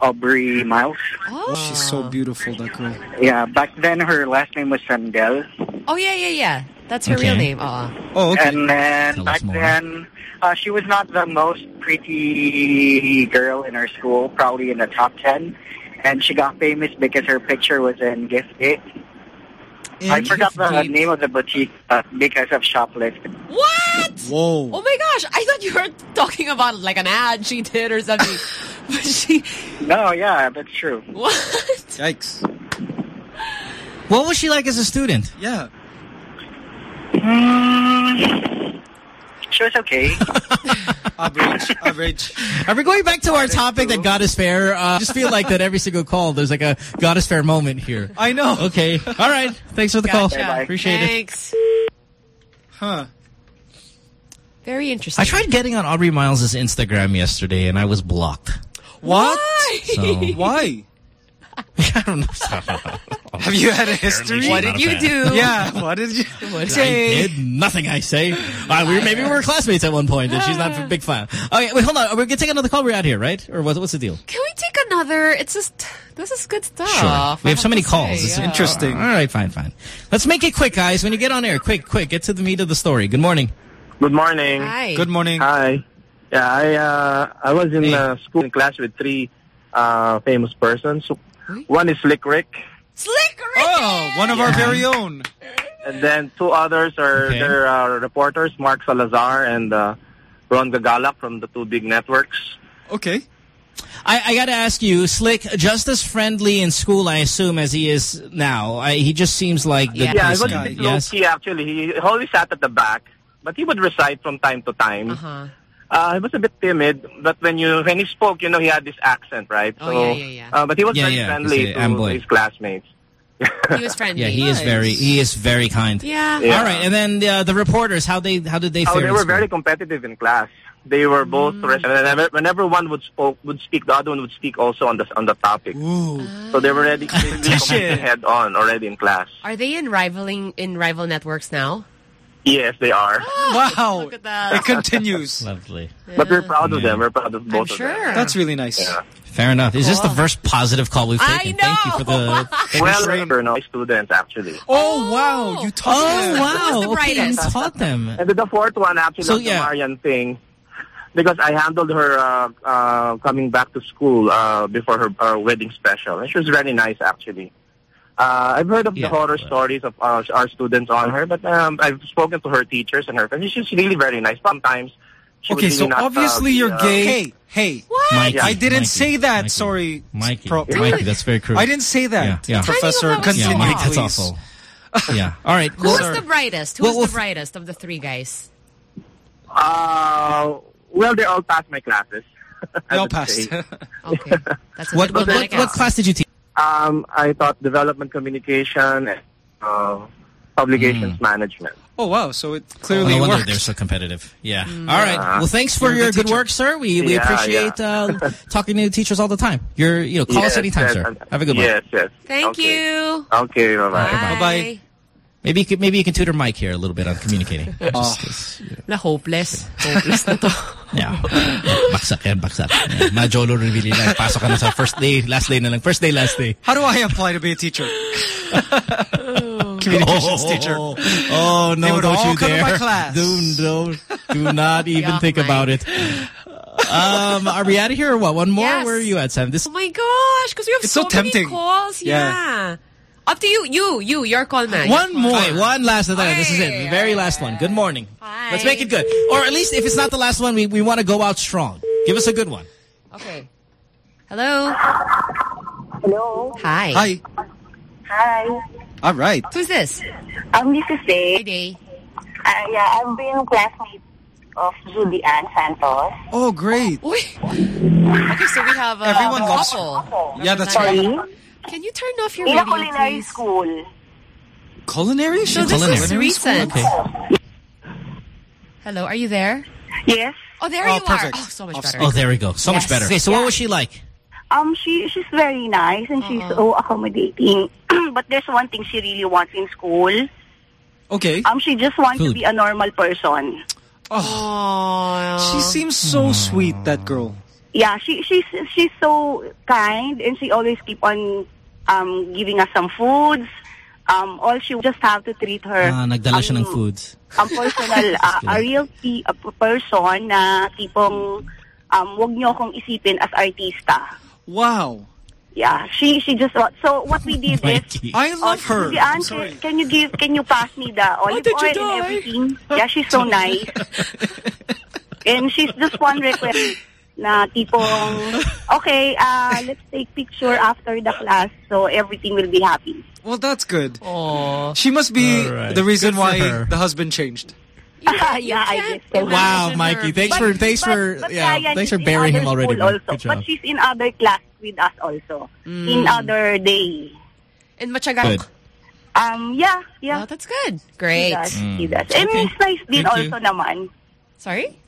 Aubrey Miles. Oh. She's so beautiful, that girl. Yeah, back then her last name was Sandel. Oh, yeah, yeah, yeah. That's her Okay. real name. Uh, Oh, okay. And then Tell back then, uh, she was not the most pretty girl in her school, probably in the top 10. And she got famous because her picture was in Gift Gate. I forgot the name of the boutique uh, because of shoplifting. what? Whoa. Oh my gosh. I thought you were talking about like an ad she did or something. but she. No, yeah, that's true. What? Yikes. What was she like as a student? Yeah. Mm, she was okay. Average. Average. Are we going back to our topic that God is fair? Uh, I just feel like that every single call, there's like a God is fair moment here. I know. Okay. All right. Thanks for the call. Gotcha. Appreciate it. Thanks. Huh. Very interesting. I tried getting on Aubrey Miles' Instagram yesterday and I was blocked. What? So Why? I don't know. Have you had a history? What did you do? Yeah. What did you I say? did nothing. I say. Uh, we were, maybe we were classmates at one point, and she's not a big fan. Okay, wait, hold on. We're gonna take another call. We're out here, right? Or what, what's the deal? Can we take another? It's just, this is good stuff. Sure. We have so many calls. say, It's yeah. interesting. All right, fine, fine. Let's make it quick, guys. When you get on air, quick, quick. Get to the meat of the story. Good morning. Good morning. Hi. Good morning. Hi. Yeah, I uh, I was in uh, school in class with three uh, famous persons. One is Slick Rick, Slick Rick! Oh, one of our very own. and then two others are Okay. they're uh, reporters, Mark Salazar and uh, Ron Gagalac from the two big networks. Okay. I, I got to ask you, Slick, just as friendly in school, I assume, as he is now. I, he just seems like the Yeah, it was person. a Yes. low-key actually. He always sat at the back, but he would recite from time to time. Uh-huh. Uh, he was a bit timid, but when you when he spoke, you know, he had this accent, right? Oh, so, yeah, yeah, yeah. Uh, but he was Yeah, very yeah, friendly to amboy. his classmates. He was friendly. Yeah, he is very he is very kind. Yeah. Yeah. All right, and then uh, the reporters, how they how did they Oh, fare? they were very competitive in class. They were both Mm. whenever, whenever one would spoke would speak, the other one would speak also on the on the topic. Ooh. So they were ready, they really head on already in class. Are they in rivaling in rival networks now? Yes, they are. Wow. Look at that. It continues. Lovely. But we're proud of Yeah. them. We're proud of both I'm of them. That's really nice. Yeah. Fair enough. Is this the first positive call we've I taken? Thank you for the. know. thank you Well, for- they're no students actually. Oh, wow. You taught oh them. wow! Okay, you taught them. And then the fourth one actually So, yeah. the Marian thing. Because I handled her uh, uh, coming back to school uh, before her uh, wedding special. And she was very nice, actually. Uh, I've heard of Yeah, the horror well. stories of uh, our students on her, but um, I've spoken to her teachers and her friends. She's really very nice. Sometimes she would Okay, really so not, uh, obviously be, you're uh, gay. Hey, hey. Mikey, Yeah, I didn't Mikey, say that. Mikey, Sorry. Mikey. Pro- Mikey, that's very crude. I didn't say that. Yeah, yeah. Professor, Tiny continue, Yeah, Mike, that's awful. Yeah. All right. Who's well, the brightest? Who's Well, well, the brightest of the three guys? Uh, well, they all passed my classes. They all passed. Okay. That's a what, what, what, what class did you teach? Um, I taught development communication and uh, publications Hmm. management. Oh, wow. So it clearly no wonder worked. they're so competitive. Yeah. All right. Well, thanks for You're your good good teacher. work, sir. We we Yeah, appreciate Uh, talking to teachers all the time. You're you know call us anytime, yes, sir. Have a good one. Yes, yes. Thank Okay. you. Okay, bye-bye. Bye-bye. Maybe you could maybe you can tutor Mike here a little bit on communicating. Oh. Just 'cause, Na hopeless. Hopeless na to. yeah. baksak yan, baksak. Yeah. Majolo rin really like. Pasok ka na sa first day, last day na lang. First day, last day. How do I apply to be a teacher? Communications teacher. Oh, They no, would don't you dare. Do, do, do not even think Mike. about it. Um, are we out of here or what? One more? Yes. Where are you at, Sam? This Oh my gosh, because we have It's so, so tempting. many calls. Yeah. Yeah. Up to you. You, you, your call man. One more. Okay, one last. This is it. The very last one. Good morning. Hi. Let's make it good. Or at least if it's not the last one, we, we want to go out strong. Give us a good one. Okay. Hello. Hello. Hi. Hi. Hi. All right. Who's this? Um, this is Hi, Day. Day. Uh, yeah, I've been classmate of Judy Ann Santos. Oh, great. Uy. Okay, so we have uh, Everyone a loves couple. Yeah, that's right. Can you turn off your In a radio, culinary please? school. Culinary? So this Culinary. is recent. Okay. Hello, are you there? Yes. Oh, there Oh, you perfect. are. Oh, so much Off better. Oh, there we go. So much better. Okay, so what was she like? Um, she she's very nice and she's so accommodating. but there's one thing she really wants in school. Okay. Um, she just wants to be a normal person. Oh. She seems so sweet, that girl. Yeah, she she's she's so kind and she always keep on um giving us some foods. Um, all she just have to treat her Ah, nagdala siya ng um, foods. ang personal, uh, a real pe- person na tipong um, wag niyo akong isipin as artista. Wow. Yeah, she she just so what we did is I love Oh, her. Judy Ann, I'm sorry. can, can you give can you pass me the olive did you oil and die? everything? Yeah, she's so nice. and she's just one request na tipong okay, uh let's take picture after the class so everything will be happy. Well, that's good. Oh. She must be All right. the reason why her. the husband changed. yeah, I guess. so. Wow, Mikey. Thanks But- for thanks but- for but yeah, Ryan thanks for burying him already. school man. Also, Good but she's in other class with us also. In other day. In Machagang. Good. Um, yeah, yeah. Oh, that's good. He Great. does, he does. And Okay. he's nice din Thank you. also naman. Sorry?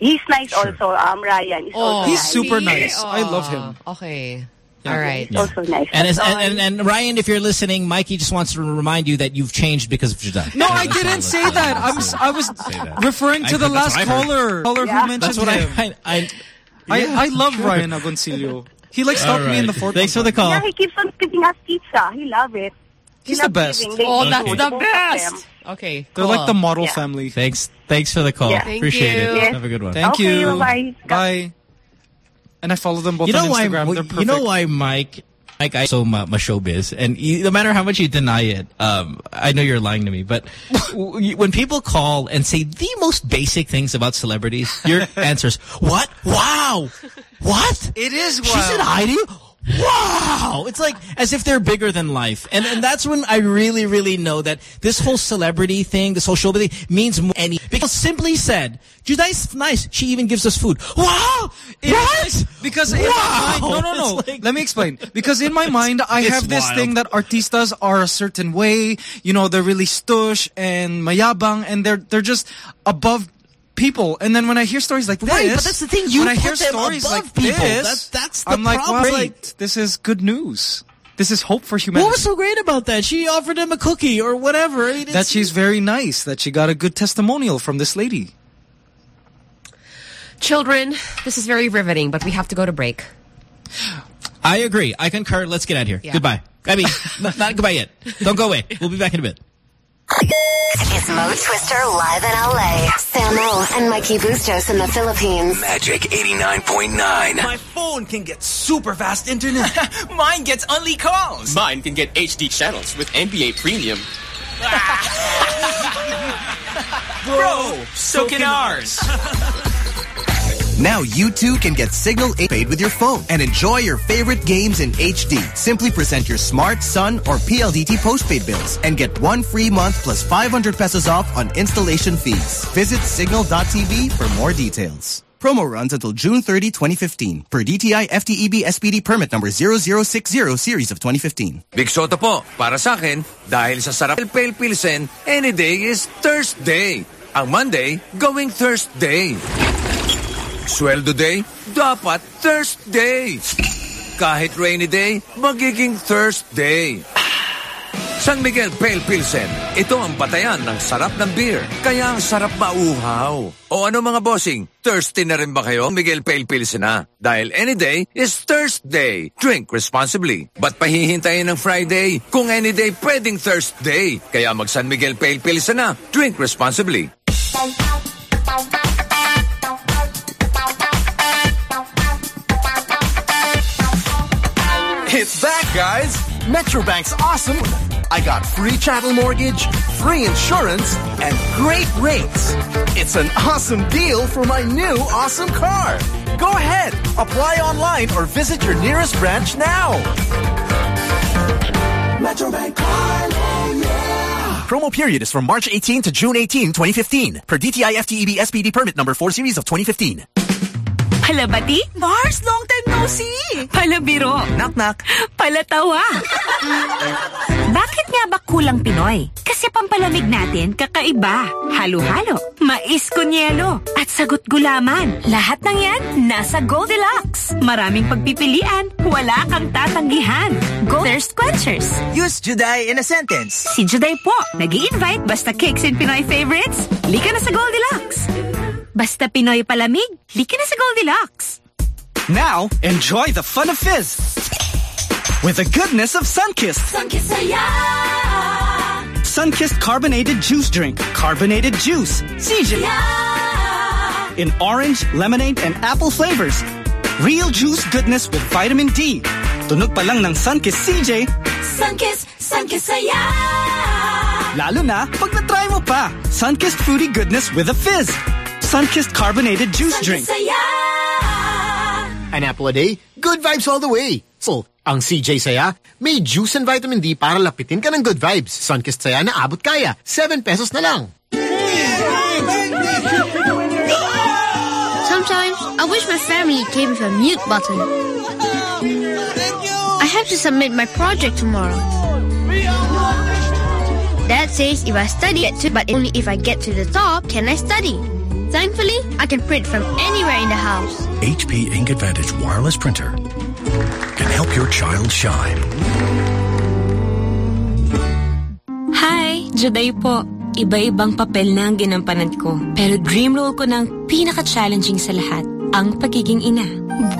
He's nice Sure. also, um, Ryan. Is also He's nice. super see? nice. I love him. Oh, Okay. All right. He's also nice. And, it's, and, and and Ryan, if you're listening, Mikey just wants to remind you that you've changed because of Juday. No, I didn't say that. I'm s- I was referring to I- the last what I heard. caller. Caller Yeah. who mentioned That's what him. I, I, I, I love Ryan Agoncillo. He like stalked me in the fourth. Thanks for the call. yeah, he keeps on giving us pizza. He love it. He He's the best. Oh, that's food, the both of them. best. Okay. They're cool. like the model Yeah. family. Thanks Thanks for the call. Yeah. Appreciate you. it. Yes. Have a good one. Thank Okay, you. bye-bye. And I follow them both you know on why? Instagram. They're You know why, Mike? Mike, I so my, my showbiz, and you, no matter how much you deny it, um, I know you're lying to me. But when people call and say the most basic things about celebrities, your answers, "What? Wow, what? It is. She said hi to you." Wow! It's like as if they're bigger than life. And and that's when I really, really know that this whole celebrity thing, this whole show thing means more any because simply said, Juday's nice. She even gives us food. Wow! It what? Because in my mind, no, no, no. Like- Let me explain. Because in my mind, I have this wild. thing that artistas are a certain way. You know, they're really stush and mayabang, and they're they're just above people. And then when I hear stories like Right, this, but that's the thing, you when I put hear them stories above like people. this, That- that's the I'm like, problem. wow, Like- wait, this is good news. This is hope for humanity. What was so great about that? She offered him a cookie or whatever. I mean, that it's- she's very nice. That she got a good testimonial from this lady. Children, this is very riveting, but we have to go to break. I agree. I concur. Let's get out of here. Yeah. Goodbye. I mean, not, not goodbye yet. Don't go away. We'll be back in a bit. It's Mo Twister live in LA. Samo and Mikey Bustos in the Philippines. Magic 89.9. My phone can get super fast internet. Mine gets only calls. Mine can get HD channels with NBA Premium. Bro, so can ours. Now you too can get Cignal 8 paid with your phone and enjoy your favorite games in HD. Simply present your Smart, Sun, or PLDT postpaid bills and get one free month plus 500 pesos off on installation fees. Visit cignal.tv for more details. Promo runs until June 30, 2015 per DTI FTEB SPD permit number 0060 series of 2015. Big Soto po, para sa akin, dahil sa sarap Pale Pilsen, any day is Thursday. Ang Monday, going Thursday. Sweldo day, dapat Thursday. Kahit rainy day, magiging Thursday. San Miguel Pale Pilsen, ito ang batayan ng sarap ng beer. Kaya ang sarap mauhaw. O ano mga bossing, thirsty na rin ba kayo? Miguel Pale Pilsen na. Dahil any day is Thursday. Drink responsibly. Ba't pahihintayin ng Friday? Kung any day pwedeng Thursday. Kaya mag San Miguel Pale Pilsen na. Drink responsibly. It's back, guys! Metrobank's awesome. I got free chattel mortgage, free insurance, and great rates. It's an awesome deal for my new awesome car. Go ahead, apply online or visit your nearest branch now. Metrobank card, oh yeah. Promo period is from March 18 to June 18, 2015. Per DTI FTEB SPD permit number 4 series of 2015. Halabati? Mars, long time no see. Palabiro. Knock knock. Palatawa. Bakit nga ba kulang Pinoy? Kasi pampalamig natin kakaiba. Halo-halo, mais kunyelo, at sagot gulaman. Lahat ng yan nasa Goldilocks. Maraming pagpipilian, wala kang tatanggihan. Thirst Quenchers. Use Juday in a sentence. Si Juday po, nag invite basta cakes and Pinoy favorites. Lika na sa Goldilocks. Basta Pinoy palamig, lika na sa Goldilocks. Now, enjoy the fun of fizz with the goodness of Sunkist. Sunkist carbonated juice drink. Carbonated juice. CJ. In orange, lemonade, and apple flavors. Real juice goodness with vitamin D. Tunog pa lang ng Sunkist CJ, Sunkist, Sunkist saya. lalo na pag na-try mo pa. Sunkist fruity goodness with a fizz. Sunkist carbonated juice drink. An apple a day, good vibes all the way. So, ang CJ Saya, may juice and vitamin D para lapitin ka ng good vibes. Sunkist Saya na abot kaya, 7 pesos na lang. Sometimes I wish my family came with a mute button. I have to submit my project tomorrow. Dad says if I study it too, but only if I get to the top can I study. Thankfully, I can print from anywhere in the house. HP Ink Advantage wireless printer can help your child shine. Hi, Juday po. Iba-ibang papel na ang ginampanan ko. Pero dream role ko ng pinaka-challenging sa lahat. Ang pagiging ina.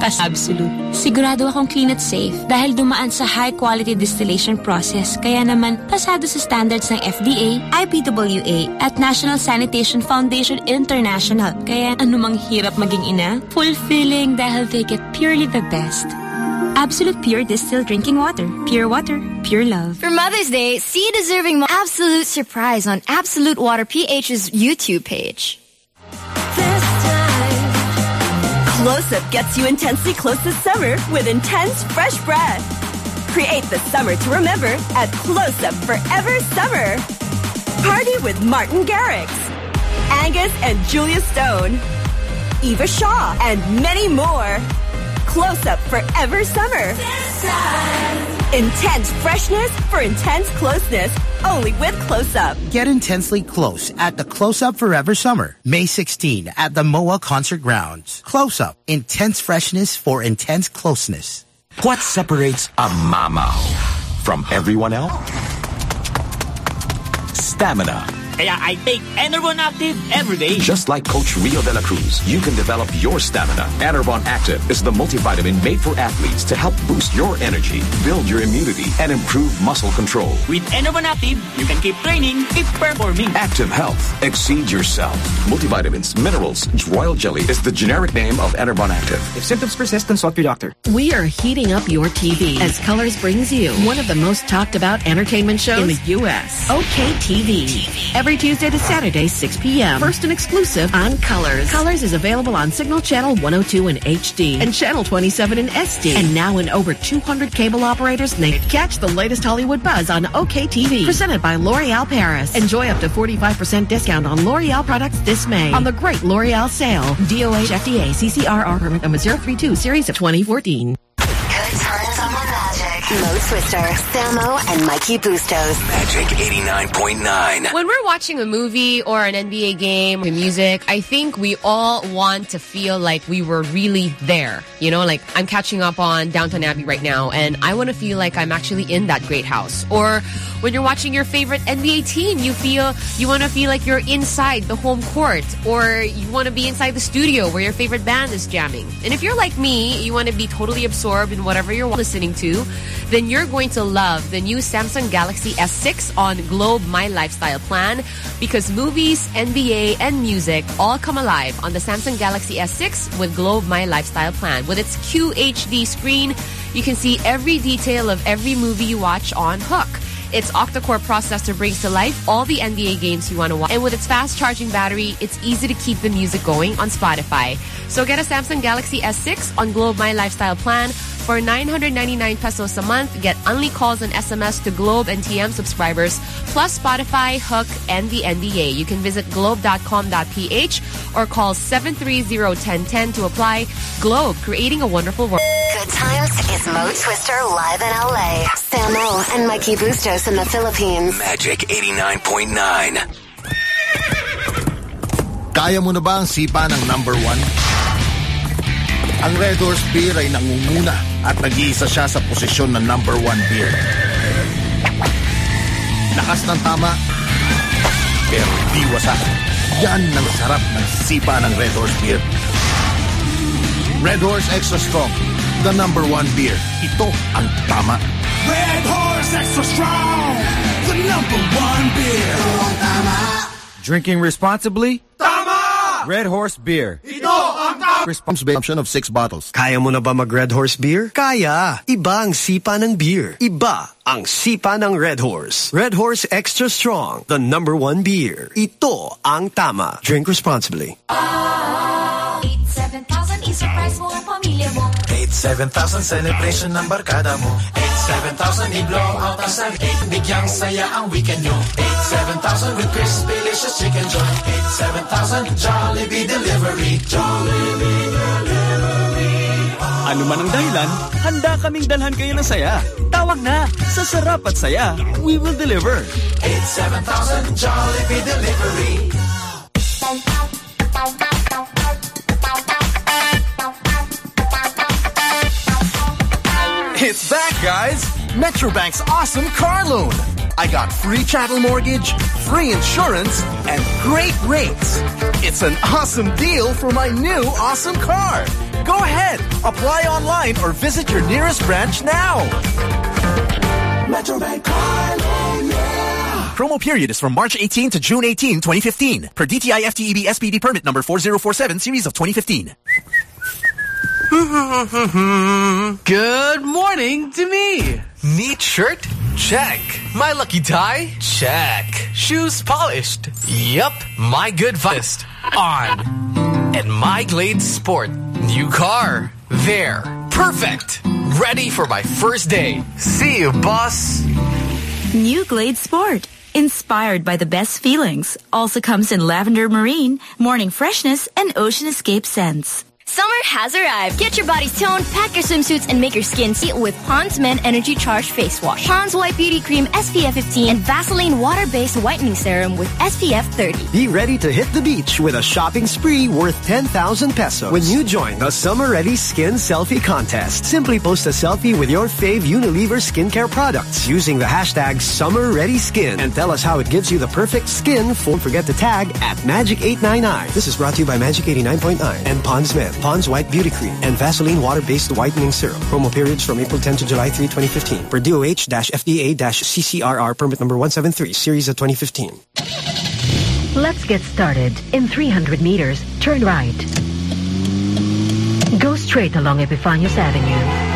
Bas Absolute. Sigurado akong clean at safe dahil dumaan sa high-quality distillation process kaya naman pasado sa standards ng FDA, IBWA at National Sanitation Foundation International. Kaya anumang hirap maging ina, fulfilling dahil they get purely the best. Absolute Pure Distilled Drinking Water. Pure water, pure love. For Mother's Day, see deserving mo- Absolute surprise on Absolute Water PH's YouTube page. Up gets you intensely close this summer with intense fresh breath. Create the summer to remember at Close Up Forever Summer. Party with Martin Garrix, Angus and Julia Stone, Eva Shaw, and many more. Close Up Forever Summer. Intense freshness for intense closeness. Only with Close Up. Get intensely close at the Close Up Forever Summer, May 16 at the MOA Concert Grounds. Close Up, intense freshness for intense closeness. What separates a mama from everyone else? Stamina. Kaya I take Enervon Active every day. Just like Coach Rio de la Cruz, you can develop your stamina. Enervon Active is the multivitamin made for athletes to help boost your energy, build your immunity, and improve muscle control. With Enervon Active, you can keep training, keep performing. Active Health. Exceed yourself. Multivitamins, minerals, royal jelly is the generic name of Enervon Active. If symptoms persist, consult your doctor. We are heating up your TV as Colors brings you one of the most talked about entertainment shows in the U.S. OK TV. Every Tuesday to Saturday, 6 p.m. First and exclusive on Colors. Colors is available on Cignal Channel 102 in HD and Channel 27 in SD. And now in over 200 cable operators nationwide. Catch the latest Hollywood buzz on OKTV. Presented by L'Oreal Paris. Enjoy up to 45% discount on L'Oreal products this May on the great L'Oreal sale. DOH FDA CCRR permit number 032 series of 2014. Mo Twister, Samo, and Mikey Bustos. Magic 89.9. When we're watching a movie or an NBA game, the music, I think we all want to feel like we were really there. You know, like I'm catching up on Downton Abbey right now, and I want to feel like I'm actually in that great house. Or when you're watching your favorite NBA team, you feel you want to feel like you're inside the home court, or you want to be inside the studio where your favorite band is jamming. And if you're like me, you want to be totally absorbed in whatever you're listening to, then you're going to love the new Samsung Galaxy S6 on Globe My Lifestyle plan because movies, NBA, and music all come alive on the Samsung Galaxy S6 with Globe My Lifestyle plan. With its QHD screen, you can see every detail of every movie you watch on HOOQ. Its octa-core processor brings to life all the NBA games you want to watch. And with its fast charging battery, it's easy to keep the music going on Spotify. So get a Samsung Galaxy S6 on Globe My Lifestyle plan for 999 pesos a month. Get only calls and SMS to Globe and TM subscribers, plus Spotify, HOOQ, and the NBA. You can visit globe.com.ph or call 730-1010 to apply. Globe, creating a wonderful world. Good times is Mo Twister live in LA. Samo and Mikey Bustos in the Philippines. Magic 89.9. Kaya mo na ba ang sipa ng number one? Ang Red Horse Beer ay nangunguna at nag-iisa siya sa posisyon ng number one beer. Lakas ng tama, pero di wasak. Yan ang sarap ng sipa ng Red Horse Beer. Red Horse Extra Strong, the number one beer. Ito ang tama. Red Horse Extra Strong, the number one beer. Drinking responsibly? Tama! Red Horse Beer. Ito ang of six bottles. Kaya mo na ba mag Red Horse Beer? Kaya! Iba ang sipa ng beer. Iba ang sipa ng Red Horse. Red Horse Extra Strong, the number one beer. Ito ang tama. Drink responsibly. 87,000 i-surprise mo ang pamilya mo. 87,000 celebration ng barkada mo 87,000 i-blow out ang sag 8 bigyang saya ang weekend nyo 87,000 with crispy delicious Chickenjoy 87,000 Jollibee Delivery Jollibee Delivery Ano man ang dahilan, handa kaming dalhan kayo ng saya. Tawag na sa Sarap at Saya. We will deliver. 87,000 Jollibee Delivery It's back, guys! Metrobank's awesome car loan. I got free chattel mortgage, free insurance, and great rates. It's an awesome deal for my new awesome car. Go ahead, apply online or visit your nearest branch now. Metrobank Car Loan, yeah. Promo period is from March 18 to June 18, 2015. Per DTI FTEB SPD permit number 4047 series of 2015. Good morning to me. Neat shirt? Check. My lucky tie? Check. Shoes polished? Yup. My good vest? On. And my Glade Sport? New car? There. Perfect. Ready for my first day. See you, boss. New Glade Sport. Inspired by the best feelings. Also comes in lavender marine, morning freshness, and ocean escape scents. Summer has arrived. Get your bodies toned, pack your swimsuits, and make your skin see with Pond's Men Energy Charge Face Wash. Pond's White Beauty Cream SPF 15 and Vaseline Water-Based Whitening Serum with SPF 30. Be ready to hit the beach with a shopping spree worth 10,000 pesos when you join the Summer Ready Skin Selfie Contest. Simply post a selfie with your fave Unilever skincare products using the hashtag Summer Ready Skin and tell us how it gives you the perfect skin. Don't forget to tag at Magic899. This is brought to you by Magic 89.9 and Pond's Men, Pond's White Beauty Cream, and Vaseline Water-Based Whitening Serum. Promo periods from April 10 to July 3, 2015. For DOH-FDA-CCRR permit number 173, series of 2015. Let's get started. In 300 meters, turn right. Go straight along Epiphanius Avenue.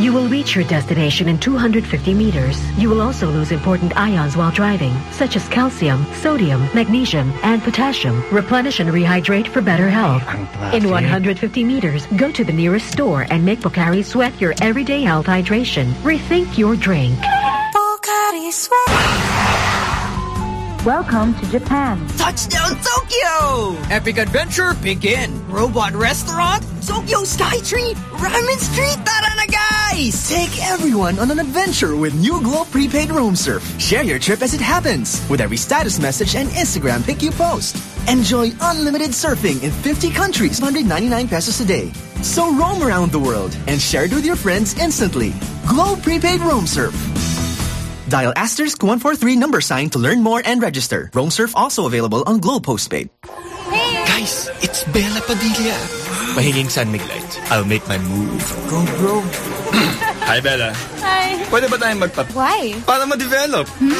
You will reach your destination in 250 meters. You will also lose important ions while driving, such as calcium, sodium, magnesium, and potassium. Replenish and rehydrate for better health. In 150 meters, go to the nearest store and make Pocari Sweat your everyday health hydration. Rethink your drink. Pocari Sweat. Welcome to Japan. Touchdown Tokyo! Epic adventure begin. Robot restaurant? Tokyo Skytree, Ramen Street? Tara na guys! Take everyone on an adventure with New Globe Prepaid Roam Surf. Share your trip as it happens with every status message and Instagram pic you post. Enjoy unlimited surfing in 50 countries, 199 pesos a day. So roam around the world and share it with your friends instantly. Globe Prepaid Roam Surf. Dial asterisk 143 number sign to learn more and register. Roam Surf also available on Globe Postpaid. Hey! Guys, it's Bela Padilla. Mahinging San Light. I'll make my move. Go, bro. Hi, Bela. Hi. Pwede ba tayong magpa... Why? Para ma-develop. Hmm.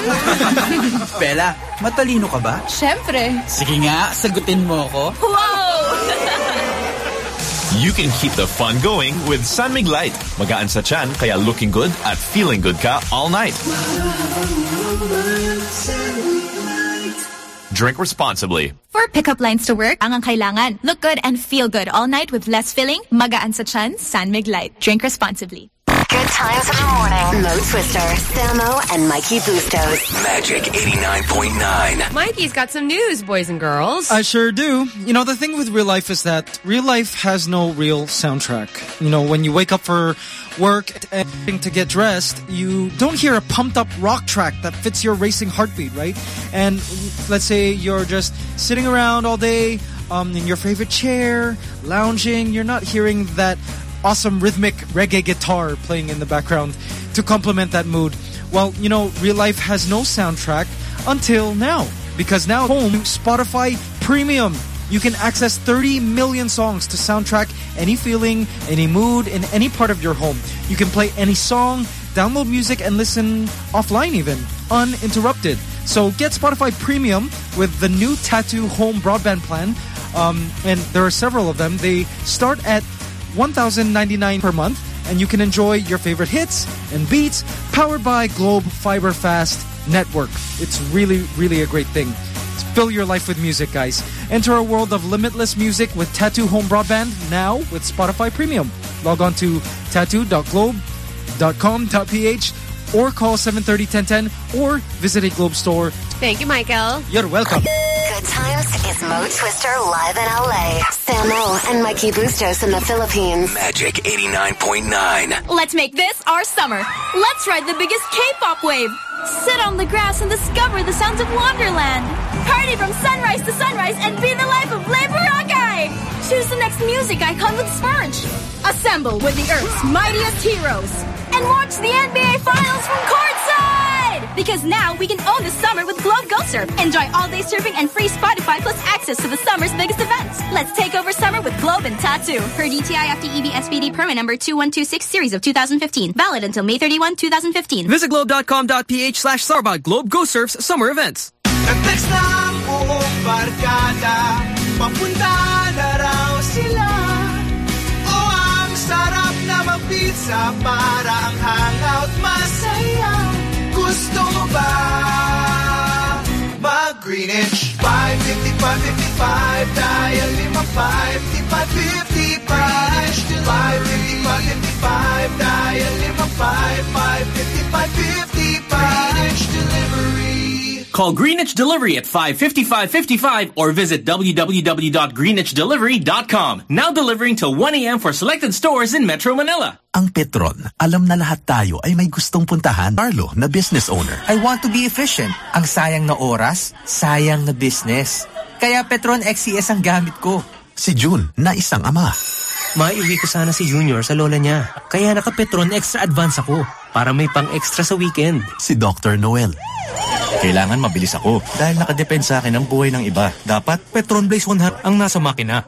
Bela, matalino ka ba? Siyempre. Sige nga, sagutin mo ako. Wow! You can keep the fun going with San Mig Light. Magaan sa chan, kaya looking good at feeling good ka all night. Drink responsibly. For pickup lines to work, ang ang kailangan. Look good and feel good all night with less filling, magaan sa chan, San Mig Light. Drink responsibly. Good times in the morning. Mo Twister, Samo, and Mikey Bustos. Magic 89.9. Mikey's got some news, boys and girls. I sure do. You know, the thing with real life is that real life has no real soundtrack. You know, when you wake up for work and to get dressed, you don't hear a pumped up rock track that fits your racing heartbeat, right? And let's say you're just sitting around all day um, in your favorite chair, lounging, you're not hearing that awesome rhythmic reggae guitar playing in the background to complement that mood. Well, you know, real life has no soundtrack until now. Because now home, Spotify Premium. You can access 30 million songs to soundtrack any feeling, any mood, in any part of your home. You can play any song, download music, and listen offline even, uninterrupted. So get Spotify Premium with the new Tattoo Home Broadband plan. Um, and there are several of them. They start at 1,099 per month, and you can enjoy your favorite hits and beats powered by Globe Fiber Fast Network. It's really, really a great thing. Fill your life with music, guys. Enter a world of limitless music with Tattoo Home Broadband now with Spotify Premium. Log on to tattoo.globe.com.ph or call 730-1010 or visit a Globe store. Thank you, Michael. You're welcome. Good times is Mo Twister live in LA. Samo and Mikey Bustos in the Philippines. Magic 89.9. Let's make this our summer. Let's ride the biggest K-pop wave. Sit on the grass and discover the sounds of Wonderland. Party from sunrise to sunrise and be the life of LaBoracay. Choose the next music icon with Sponge. Assemble with the Earth's mightiest heroes. And watch the NBA Finals from courtside. Because now we can own the summer with Globe Go Surf. Enjoy all-day surfing and free Spotify plus access to the summer's biggest events. Let's take over summer with Globe and Tattoo. Per DTI FTEB SPD permit number 2126 series of 2015. Valid until May 31, 2015. Visit globe.com.ph slash Sarbad Globe Go Surf's summer events. Nag-text na ang buong barkada Papunta na raw sila O oh, ang sarap na mag-pizza Para 16 inch. 555, dial in my 555, 555 inch. 550, 555, dial in my 555, 555 Call Greenwich Delivery at 555-55 or visit www.greenwichdelivery.com. Now delivering till 1 a.m. for selected stores in Metro Manila. Ang Petron, alam na lahat tayo ay may gustong puntahan. Carlo, na business owner. I want to be efficient. Ang sayang na oras, sayang na business. Kaya Petron XCS ang gamit ko. Si June, na isang ama. Maiuwi ko sana si Junior sa lola niya. Kaya naka-Petron extra advance ako para may pang-extra sa weekend. Si Dr. Noel. Kailangan mabilis ako dahil nakadepend sa akin ang buhay ng iba. Dapat Petron Blaze 100 ang nasa makina.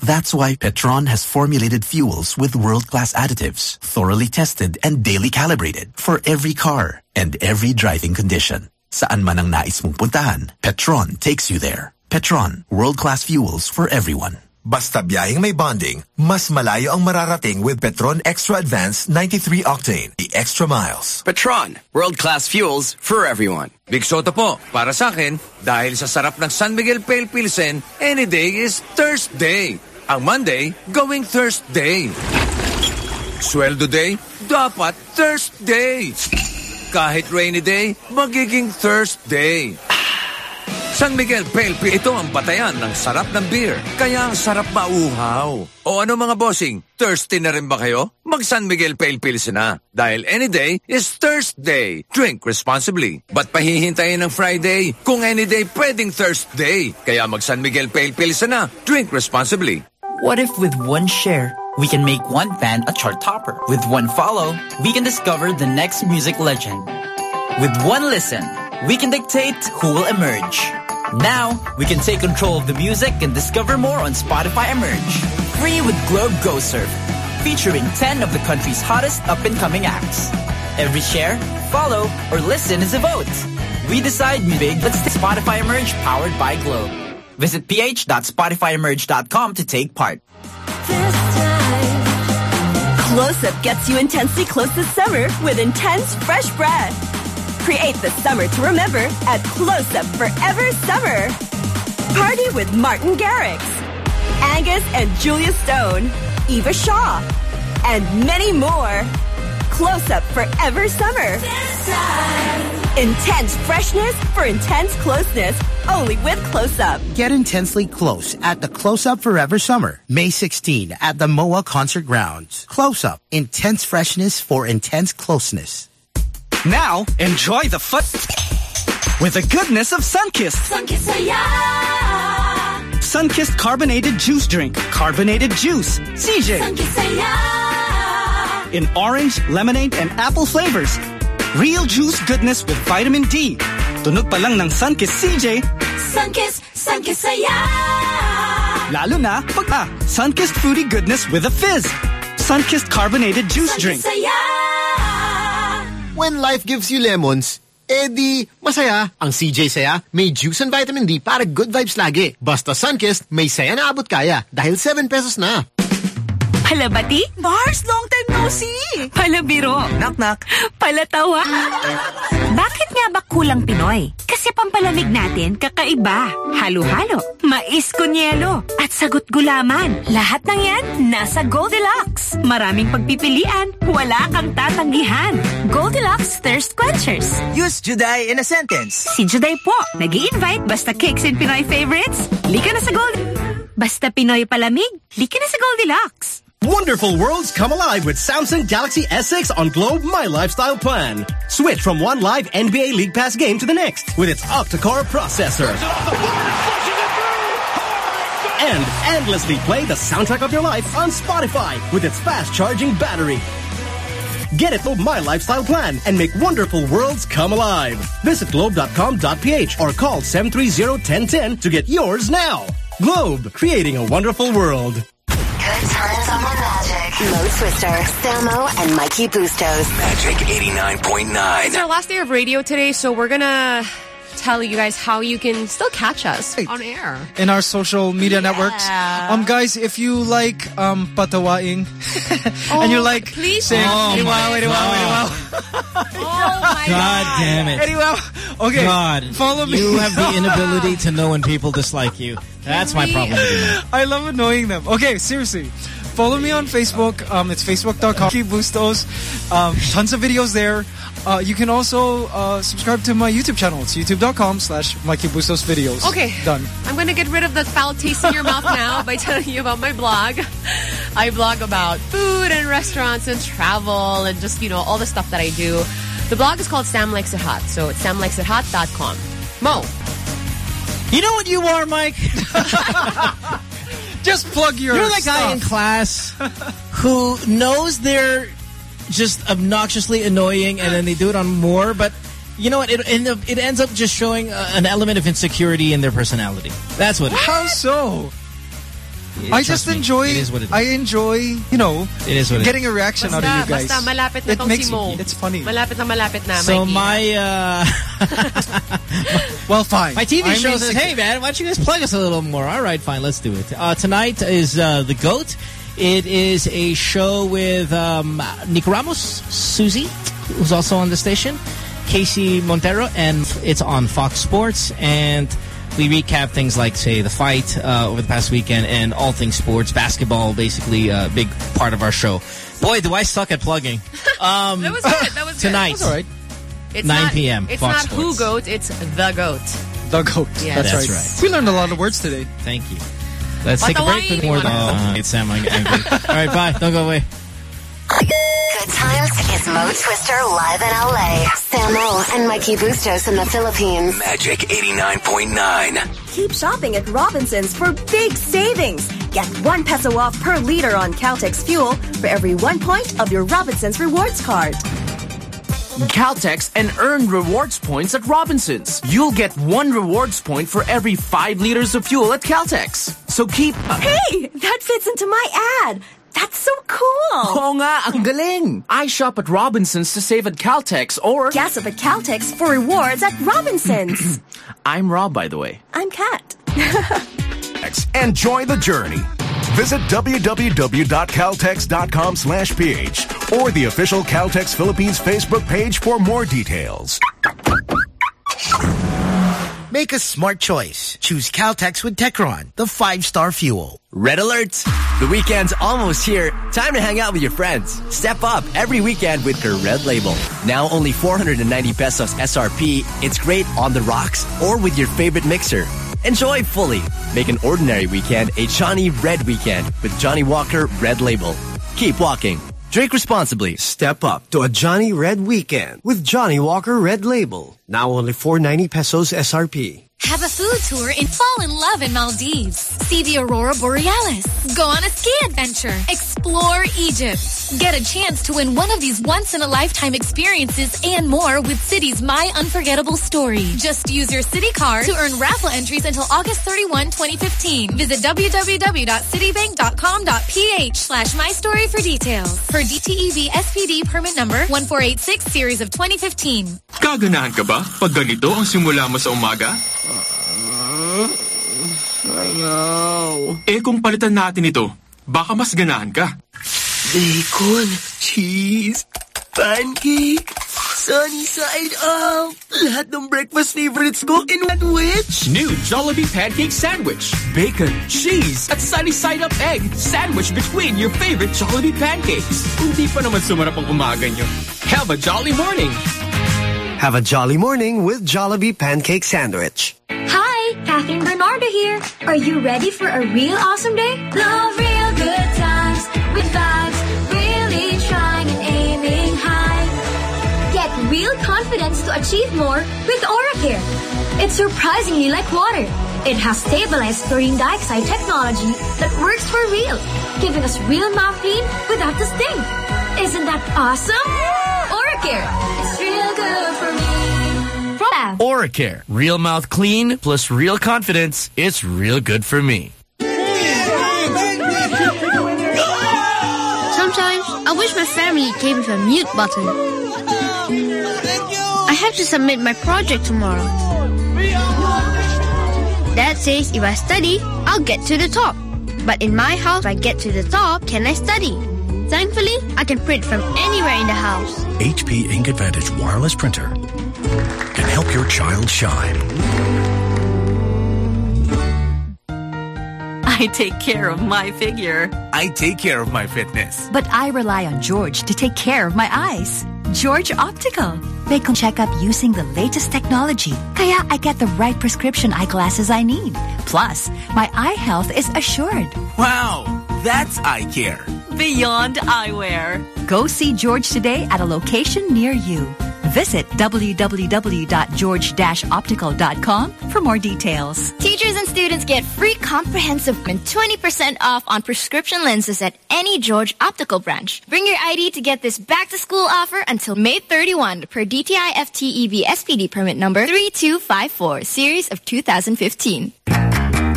That's why Petron has formulated fuels with world-class additives, thoroughly tested and daily calibrated for every car and every driving condition. Saan man ang nais mong puntahan, Petron takes you there. Petron, world-class fuels for everyone. Basta biyaheng may bonding, mas malayo ang mararating with Petron Extra Advanced 93 Octane, the extra miles. Petron, world-class fuels for everyone. Vic Sotto po, para sa akin, dahil sa sarap ng San Miguel Pale Pilsen, any day is Thursday. Ang Monday, going Thursday. Sweldo day, dapat Thursday. Kahit rainy day, magiging Thursday. San Miguel Pale Pale, ito ang batayan ng sarap ng beer. Kaya ang sarap mauhaw. O ano mga bossing, thirsty na rin ba kayo? Mag San Miguel Pale Pilsen na. Dahil any day is Thursday. Drink responsibly. Ba't pahihintayin ng Friday? Kung any day pwedeng Thursday. Kaya mag San Miguel Pale Pilsen na. Drink responsibly. What if with one share, we can make one band a chart topper? With one follow, we can discover the next music legend. With one listen, we can dictate who will emerge. Now, we can take control of the music and discover more on Spotify Emerge. Free with Globe Go Surf, featuring 10 of the country's hottest up-and-coming acts. Every share, follow, or listen is a vote. We decide big. Let's take Spotify Emerge powered by Globe. Visit ph.spotifyemerge.com to take part. Close Up gets you intensely close this summer with intense fresh breath. Create the summer to remember at Close Up Forever Summer. Party with Martin Garrix, Angus and Julia Stone, Eva Shaw, and many more. Close Up Forever Summer. Intense freshness for intense closeness. Only with Close Up. Get intensely close at the Close Up Forever Summer, May 16 at the MOA Concert Grounds. Close Up, intense freshness for intense closeness. Now, enjoy the fun with the goodness of Sunkist. Sunkist carbonated juice drink. Carbonated juice. CJ. In orange, lemonade, and apple flavors. Real juice goodness with vitamin D. Tunog pa lang ng Sunkist CJ. Sunkist, Sunkist saya. Lalo na pag ah, Sunkist fruity goodness with a fizz. Sunkist carbonated juice drink. When life gives you lemons, eh edi masaya. Ang CJ Saya may juice and vitamin D para good vibes lagi. Basta Sunkist, may saya na abot kaya dahil 7 pesos na. Palabati? Mars, long time no see! Palabiro. Knock knock. Palatawa. Bakit nga ba kulang Pinoy? Kasi pampalamig natin kakaiba. Halo-halo, mais con yelo, at sagot gulaman. Lahat ng yan nasa Goldilocks. Maraming pagpipilian, wala kang tatanggihan. Goldilocks Thirst Quenchers. Use Juday in a sentence. Si Juday po, nag invite basta cakes and Pinoy favorites. Lika na sa Gold... Basta Pinoy palamig, lika na sa Goldilocks. Wonderful worlds come alive with Samsung Galaxy S6 on Globe My Lifestyle Plan. Switch from one live NBA League Pass game to the next with its octa-core processor. And endlessly play the soundtrack of your life on Spotify with its fast-charging battery. Get it Globe My Lifestyle Plan and make wonderful worlds come alive. Visit globe.com.ph or call 730-1010 to get yours now. Globe, creating a wonderful world. Mo Twister, Samo, and Mikey Bustos. Magic 89.9. It's our last day of radio today, so we're gonna tell you guys how you can still catch us on air. in our social media networks. Um, guys, if you like um, patawaing and you like please saying, Oh "Iriwaw, my iriwaw, God. iriwaw." God God damn it. Iriwaw. Okay, God, follow me. You have the inability to know when people dislike you. That's my problem with you. man. I love annoying them. Okay, seriously. Follow me on Facebook. Um, it's facebook.com. Bustos. Um, tons of videos there. Uh, you can also uh, subscribe to my YouTube channel. It's youtube.com slash Mikey Bustos videos. Okay. Done. I'm going to get rid of that foul taste in your mouth now by telling you about my blog. I blog about food and restaurants and travel and just, you know, all the stuff that I do. The blog is called Sam Likes It Hot, so it's samlikesithot.com. Mo. You know what you are, Mike? Just plug your You're the guy in class who knows they're just obnoxiously annoying and then they do it on more, but you know what? It, it ends up just showing uh, an element of insecurity in their personality. That's what it is. How so? I just me, enjoy. it is what it is. I enjoy, you know, It is what it getting is. a reaction Basta, out of you guys. basta, malapit na it tong makes si Mo. It's funny. Malapit na malapit na, So Mikey. my uh, well, fine. my TV I'm show says, "Hey man, why don't you guys plug us a little more?" All right, fine, let's do it. Uh, tonight is uh, the Goat. It is a show with um, Nick Ramos, Susie, who's also on the station, Casey Montero, and it's on Fox Sports and. We recap things like, say, the fight uh, over the past weekend and all things sports, basketball, basically a big part of our show. Boy, do I suck at plugging. Um, That was good. That was good. tonight. That's all right. It's 9 not, p.m. It's Fox not who goat, it's the goat. The goat. Yeah. That's, That's right. right. We learned a lot of words today. Thank you. Let's take a break Patawain, with more. Oh, it's Sam. I'm angry. All right, bye. Don't go away. Good times is Mo Twister live in LA. Samo and Mikey Bustos in the Philippines. Magic 89.9. Keep shopping at Robinsons for big savings. Get one peso off per liter on Caltex fuel for every one point of your Robinsons rewards card. Caltex and earn rewards points at Robinsons. You'll get one rewards point for every five liters of fuel at Caltex. So keep... Hey, that fits into my ad. That's so cool. Oo nga, ang galing! I shop at Robinsons to save at Caltex or... Gas up at Caltex for rewards at Robinsons. I'm Rob, by the way. I'm Kat. Enjoy the journey. Visit www.caltex.com slash ph or the official Caltex Philippines Facebook page for more details. Make a smart choice. Choose Caltex with Techron, the five-star fuel. Red alert! The weekend's almost here. Time to hang out with your friends. Step up every weekend with your Red Label. Now only 490 pesos SRP. It's great on the rocks or with your favorite mixer. Enjoy fully. Make an ordinary weekend a Johnny Red weekend with Johnnie Walker Red Label. Keep walking. Drink responsibly. Step up to a Johnny Red weekend with Johnnie Walker Red Label. Now only 490 pesos SRP. Have a food tour and fall in love in Maldives. See the Aurora Borealis. Go on a ski adventure. Explore Egypt. Get a chance to win one of these once-in-a-lifetime experiences and more with Citi's My Unforgettable Story. Just use your City card to earn raffle entries until August 31, 2015. Visit www.citibank.com.ph slash my story for details. For DTEV SPD permit number 1486 series of 2015. Kaganahan ka ba pag ganito ang simula mo sa umaga? Eh kung palitan natin ito, baka mas ganahan ka. Bacon, cheese, pancake, sunny side up. Lahat ng breakfast favorites ko in one which? New Jollibee Pancake Sandwich. Bacon, cheese, at sunny side up egg sandwich between your favorite Jollibee pancakes. Hindi pa naman sumarap ang umaga nyo. Have a jolly morning. Have a jolly morning with Jollibee Pancake Sandwich. Hi, Kathryn Bernardo here. Are you ready for a real awesome day? Love real good times with vibes, really trying and aiming high. Get real confidence to achieve more with OraCare. It's surprisingly like water. It has stabilized chlorine dioxide technology that works for real, giving us real mouth without the sting. Isn't that awesome? Oracare. Oracare. Real mouth clean plus real confidence. It's real good for me. Sometimes I wish my family came with a mute button. I have to submit my project tomorrow. Dad says if I study, I'll get to the top. But in my house, if I get to the top, can I study? Thankfully, I can print from anywhere in the house. HP Ink Advantage wireless printer can help your child shine. I take care of my figure. I take care of my fitness. But I rely on George to take care of my eyes. George Optical. They can check up using the latest technology. Kaya I get the right prescription eyeglasses I need. Plus, my eye health is assured. Wow, that's eye care. Beyond eyewear. Go see George today at a location near you. Visit www.george-optical.com for more details. Teachers and students get free comprehensive and 20% off on prescription lenses at any George Optical branch. Bring your ID to get this back to school offer until May 31 per DTI FTEB SPD permit number 3254 series of 2015.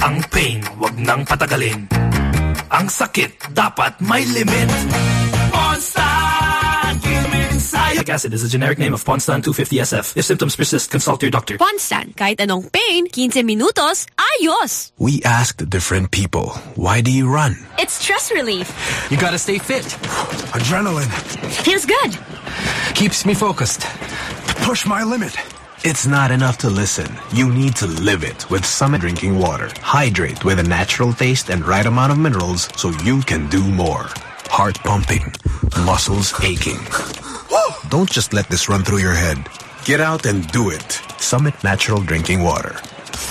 Ang pain, wag nang patagalin. Ang sakit, dapat may limit. Ponstan! Uric acid is a generic name of Ponstan 250SF. If symptoms persist, consult your doctor. Ponstan. Kahit anong pain, 15 minutos, ayos! We asked different people, why do you run? It's stress relief. You gotta stay fit. Adrenaline. Feels good. Keeps me focused. Push my limit. It's not enough to listen. You need to live it with Summit Drinking Water. Hydrate with a natural taste and right amount of minerals so you can do more. Heart pumping. Muscles aching. Don't just let this run through your head. Get out and do it. Summit Natural Drinking Water.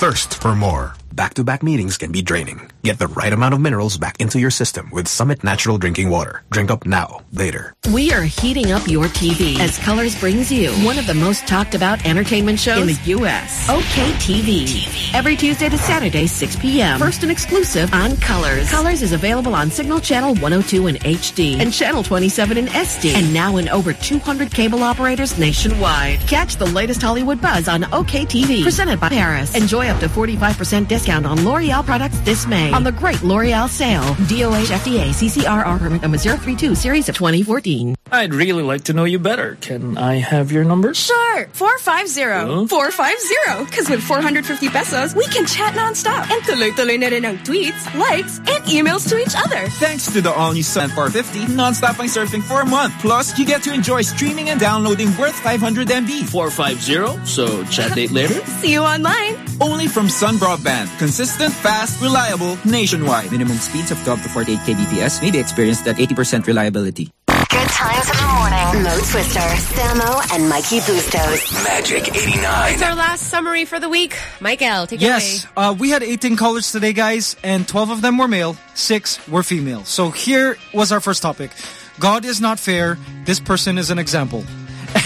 Thirst for more. Back-to-back meetings can be draining. Get the right amount of minerals back into your system with Summit Natural Drinking Water. Drink up now, later. We are heating up your TV as Colors brings you one of the most talked about entertainment shows in the U.S. OK TV. Every Tuesday to Saturday, 6 p.m. First and exclusive on Colors. Colors is available on Cignal Channel 102 in HD and Channel 27 in SD and now in over 200 cable operators nationwide. Catch the latest Hollywood buzz on OK TV. Presented by Paris. Enjoy up to 45% discount on L'Oreal products this May on the great L'Oreal sale. DOH FDA CCRR permit number 032 series of 2014. I'd really like to know you better. Can I have your number? Sure. 450. Huh? 450. Because with 450 pesos, we can chat nonstop. And tuloy-tuloy na rin ang tweets, likes, and emails to each other. Thanks to the all-new Sun 450, non-stop ang surfing for a month. Plus, you get to enjoy streaming and downloading worth 500 MB. 450? So chat date later? See you online. Only from Sun Broadband. Consistent, fast, reliable, nationwide. Minimum speeds of 12 to 48 kbps may be experienced at 80% reliability. Good times in the morning. Mo Twister, Samo, and Mikey Bustos. Magic 89. It's our last summary for the week. Michael, take Yes, it away. uh, we had 18 callers today, guys, and 12 of them were male, 6 were female. So here was our first topic. God is not fair. This person is an example.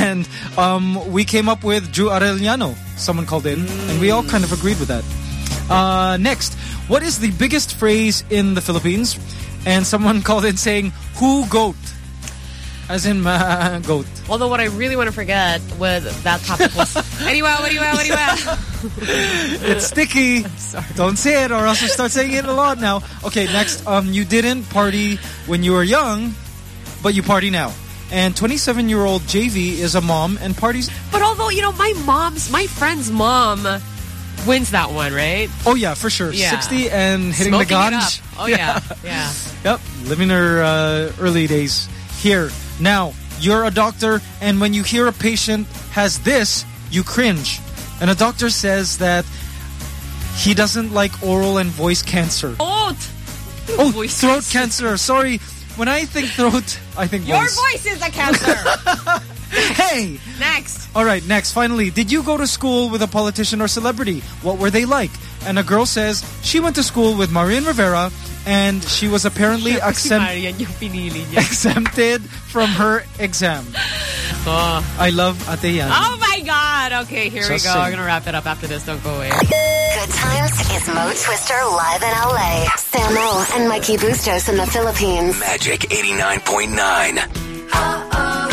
And um, we came up with Drew Arellano. Someone called in, and we all kind of agreed with that. Uh, next, what is the biggest phrase in the Philippines? And someone called in saying, who goat? As in, ma goat. Although what I really want to forget was that topic was anyway, anyway, anyway. it's sticky. Sorry. Don't say it or else you start saying it a lot now. Okay, next. Um, you didn't party when you were young, but you party now. And 27-year-old JV is a mom and parties. But although, you know, my mom's, my friend's mom wins that one, right? Oh, yeah, for sure. Yeah. 60 and hitting Smoking the guns. Oh, yeah. Yeah. Yep, living her uh, early days here. Now, you're a doctor, and when you hear a patient has this, you cringe. And a doctor says that he doesn't like oral and voice cancer. Oh, oh throat cancer. Sorry. When I think throat, I think Your voice. voice is a cancer. Hey! Next. All right, next. Finally, did you go to school with a politician or celebrity? What were they like? And a girl says she went to school with Marian Rivera and she was apparently Si exempt Marian yung pinili niya. exempted from her exam. Oh. I love Ate Yan. Oh my God. Okay, here we go. saying. I'm going to wrap it up after this. Don't go away. Good times is Mo Twister live in LA. Samo and Mikey Bustos in the Philippines. Magic 89.9.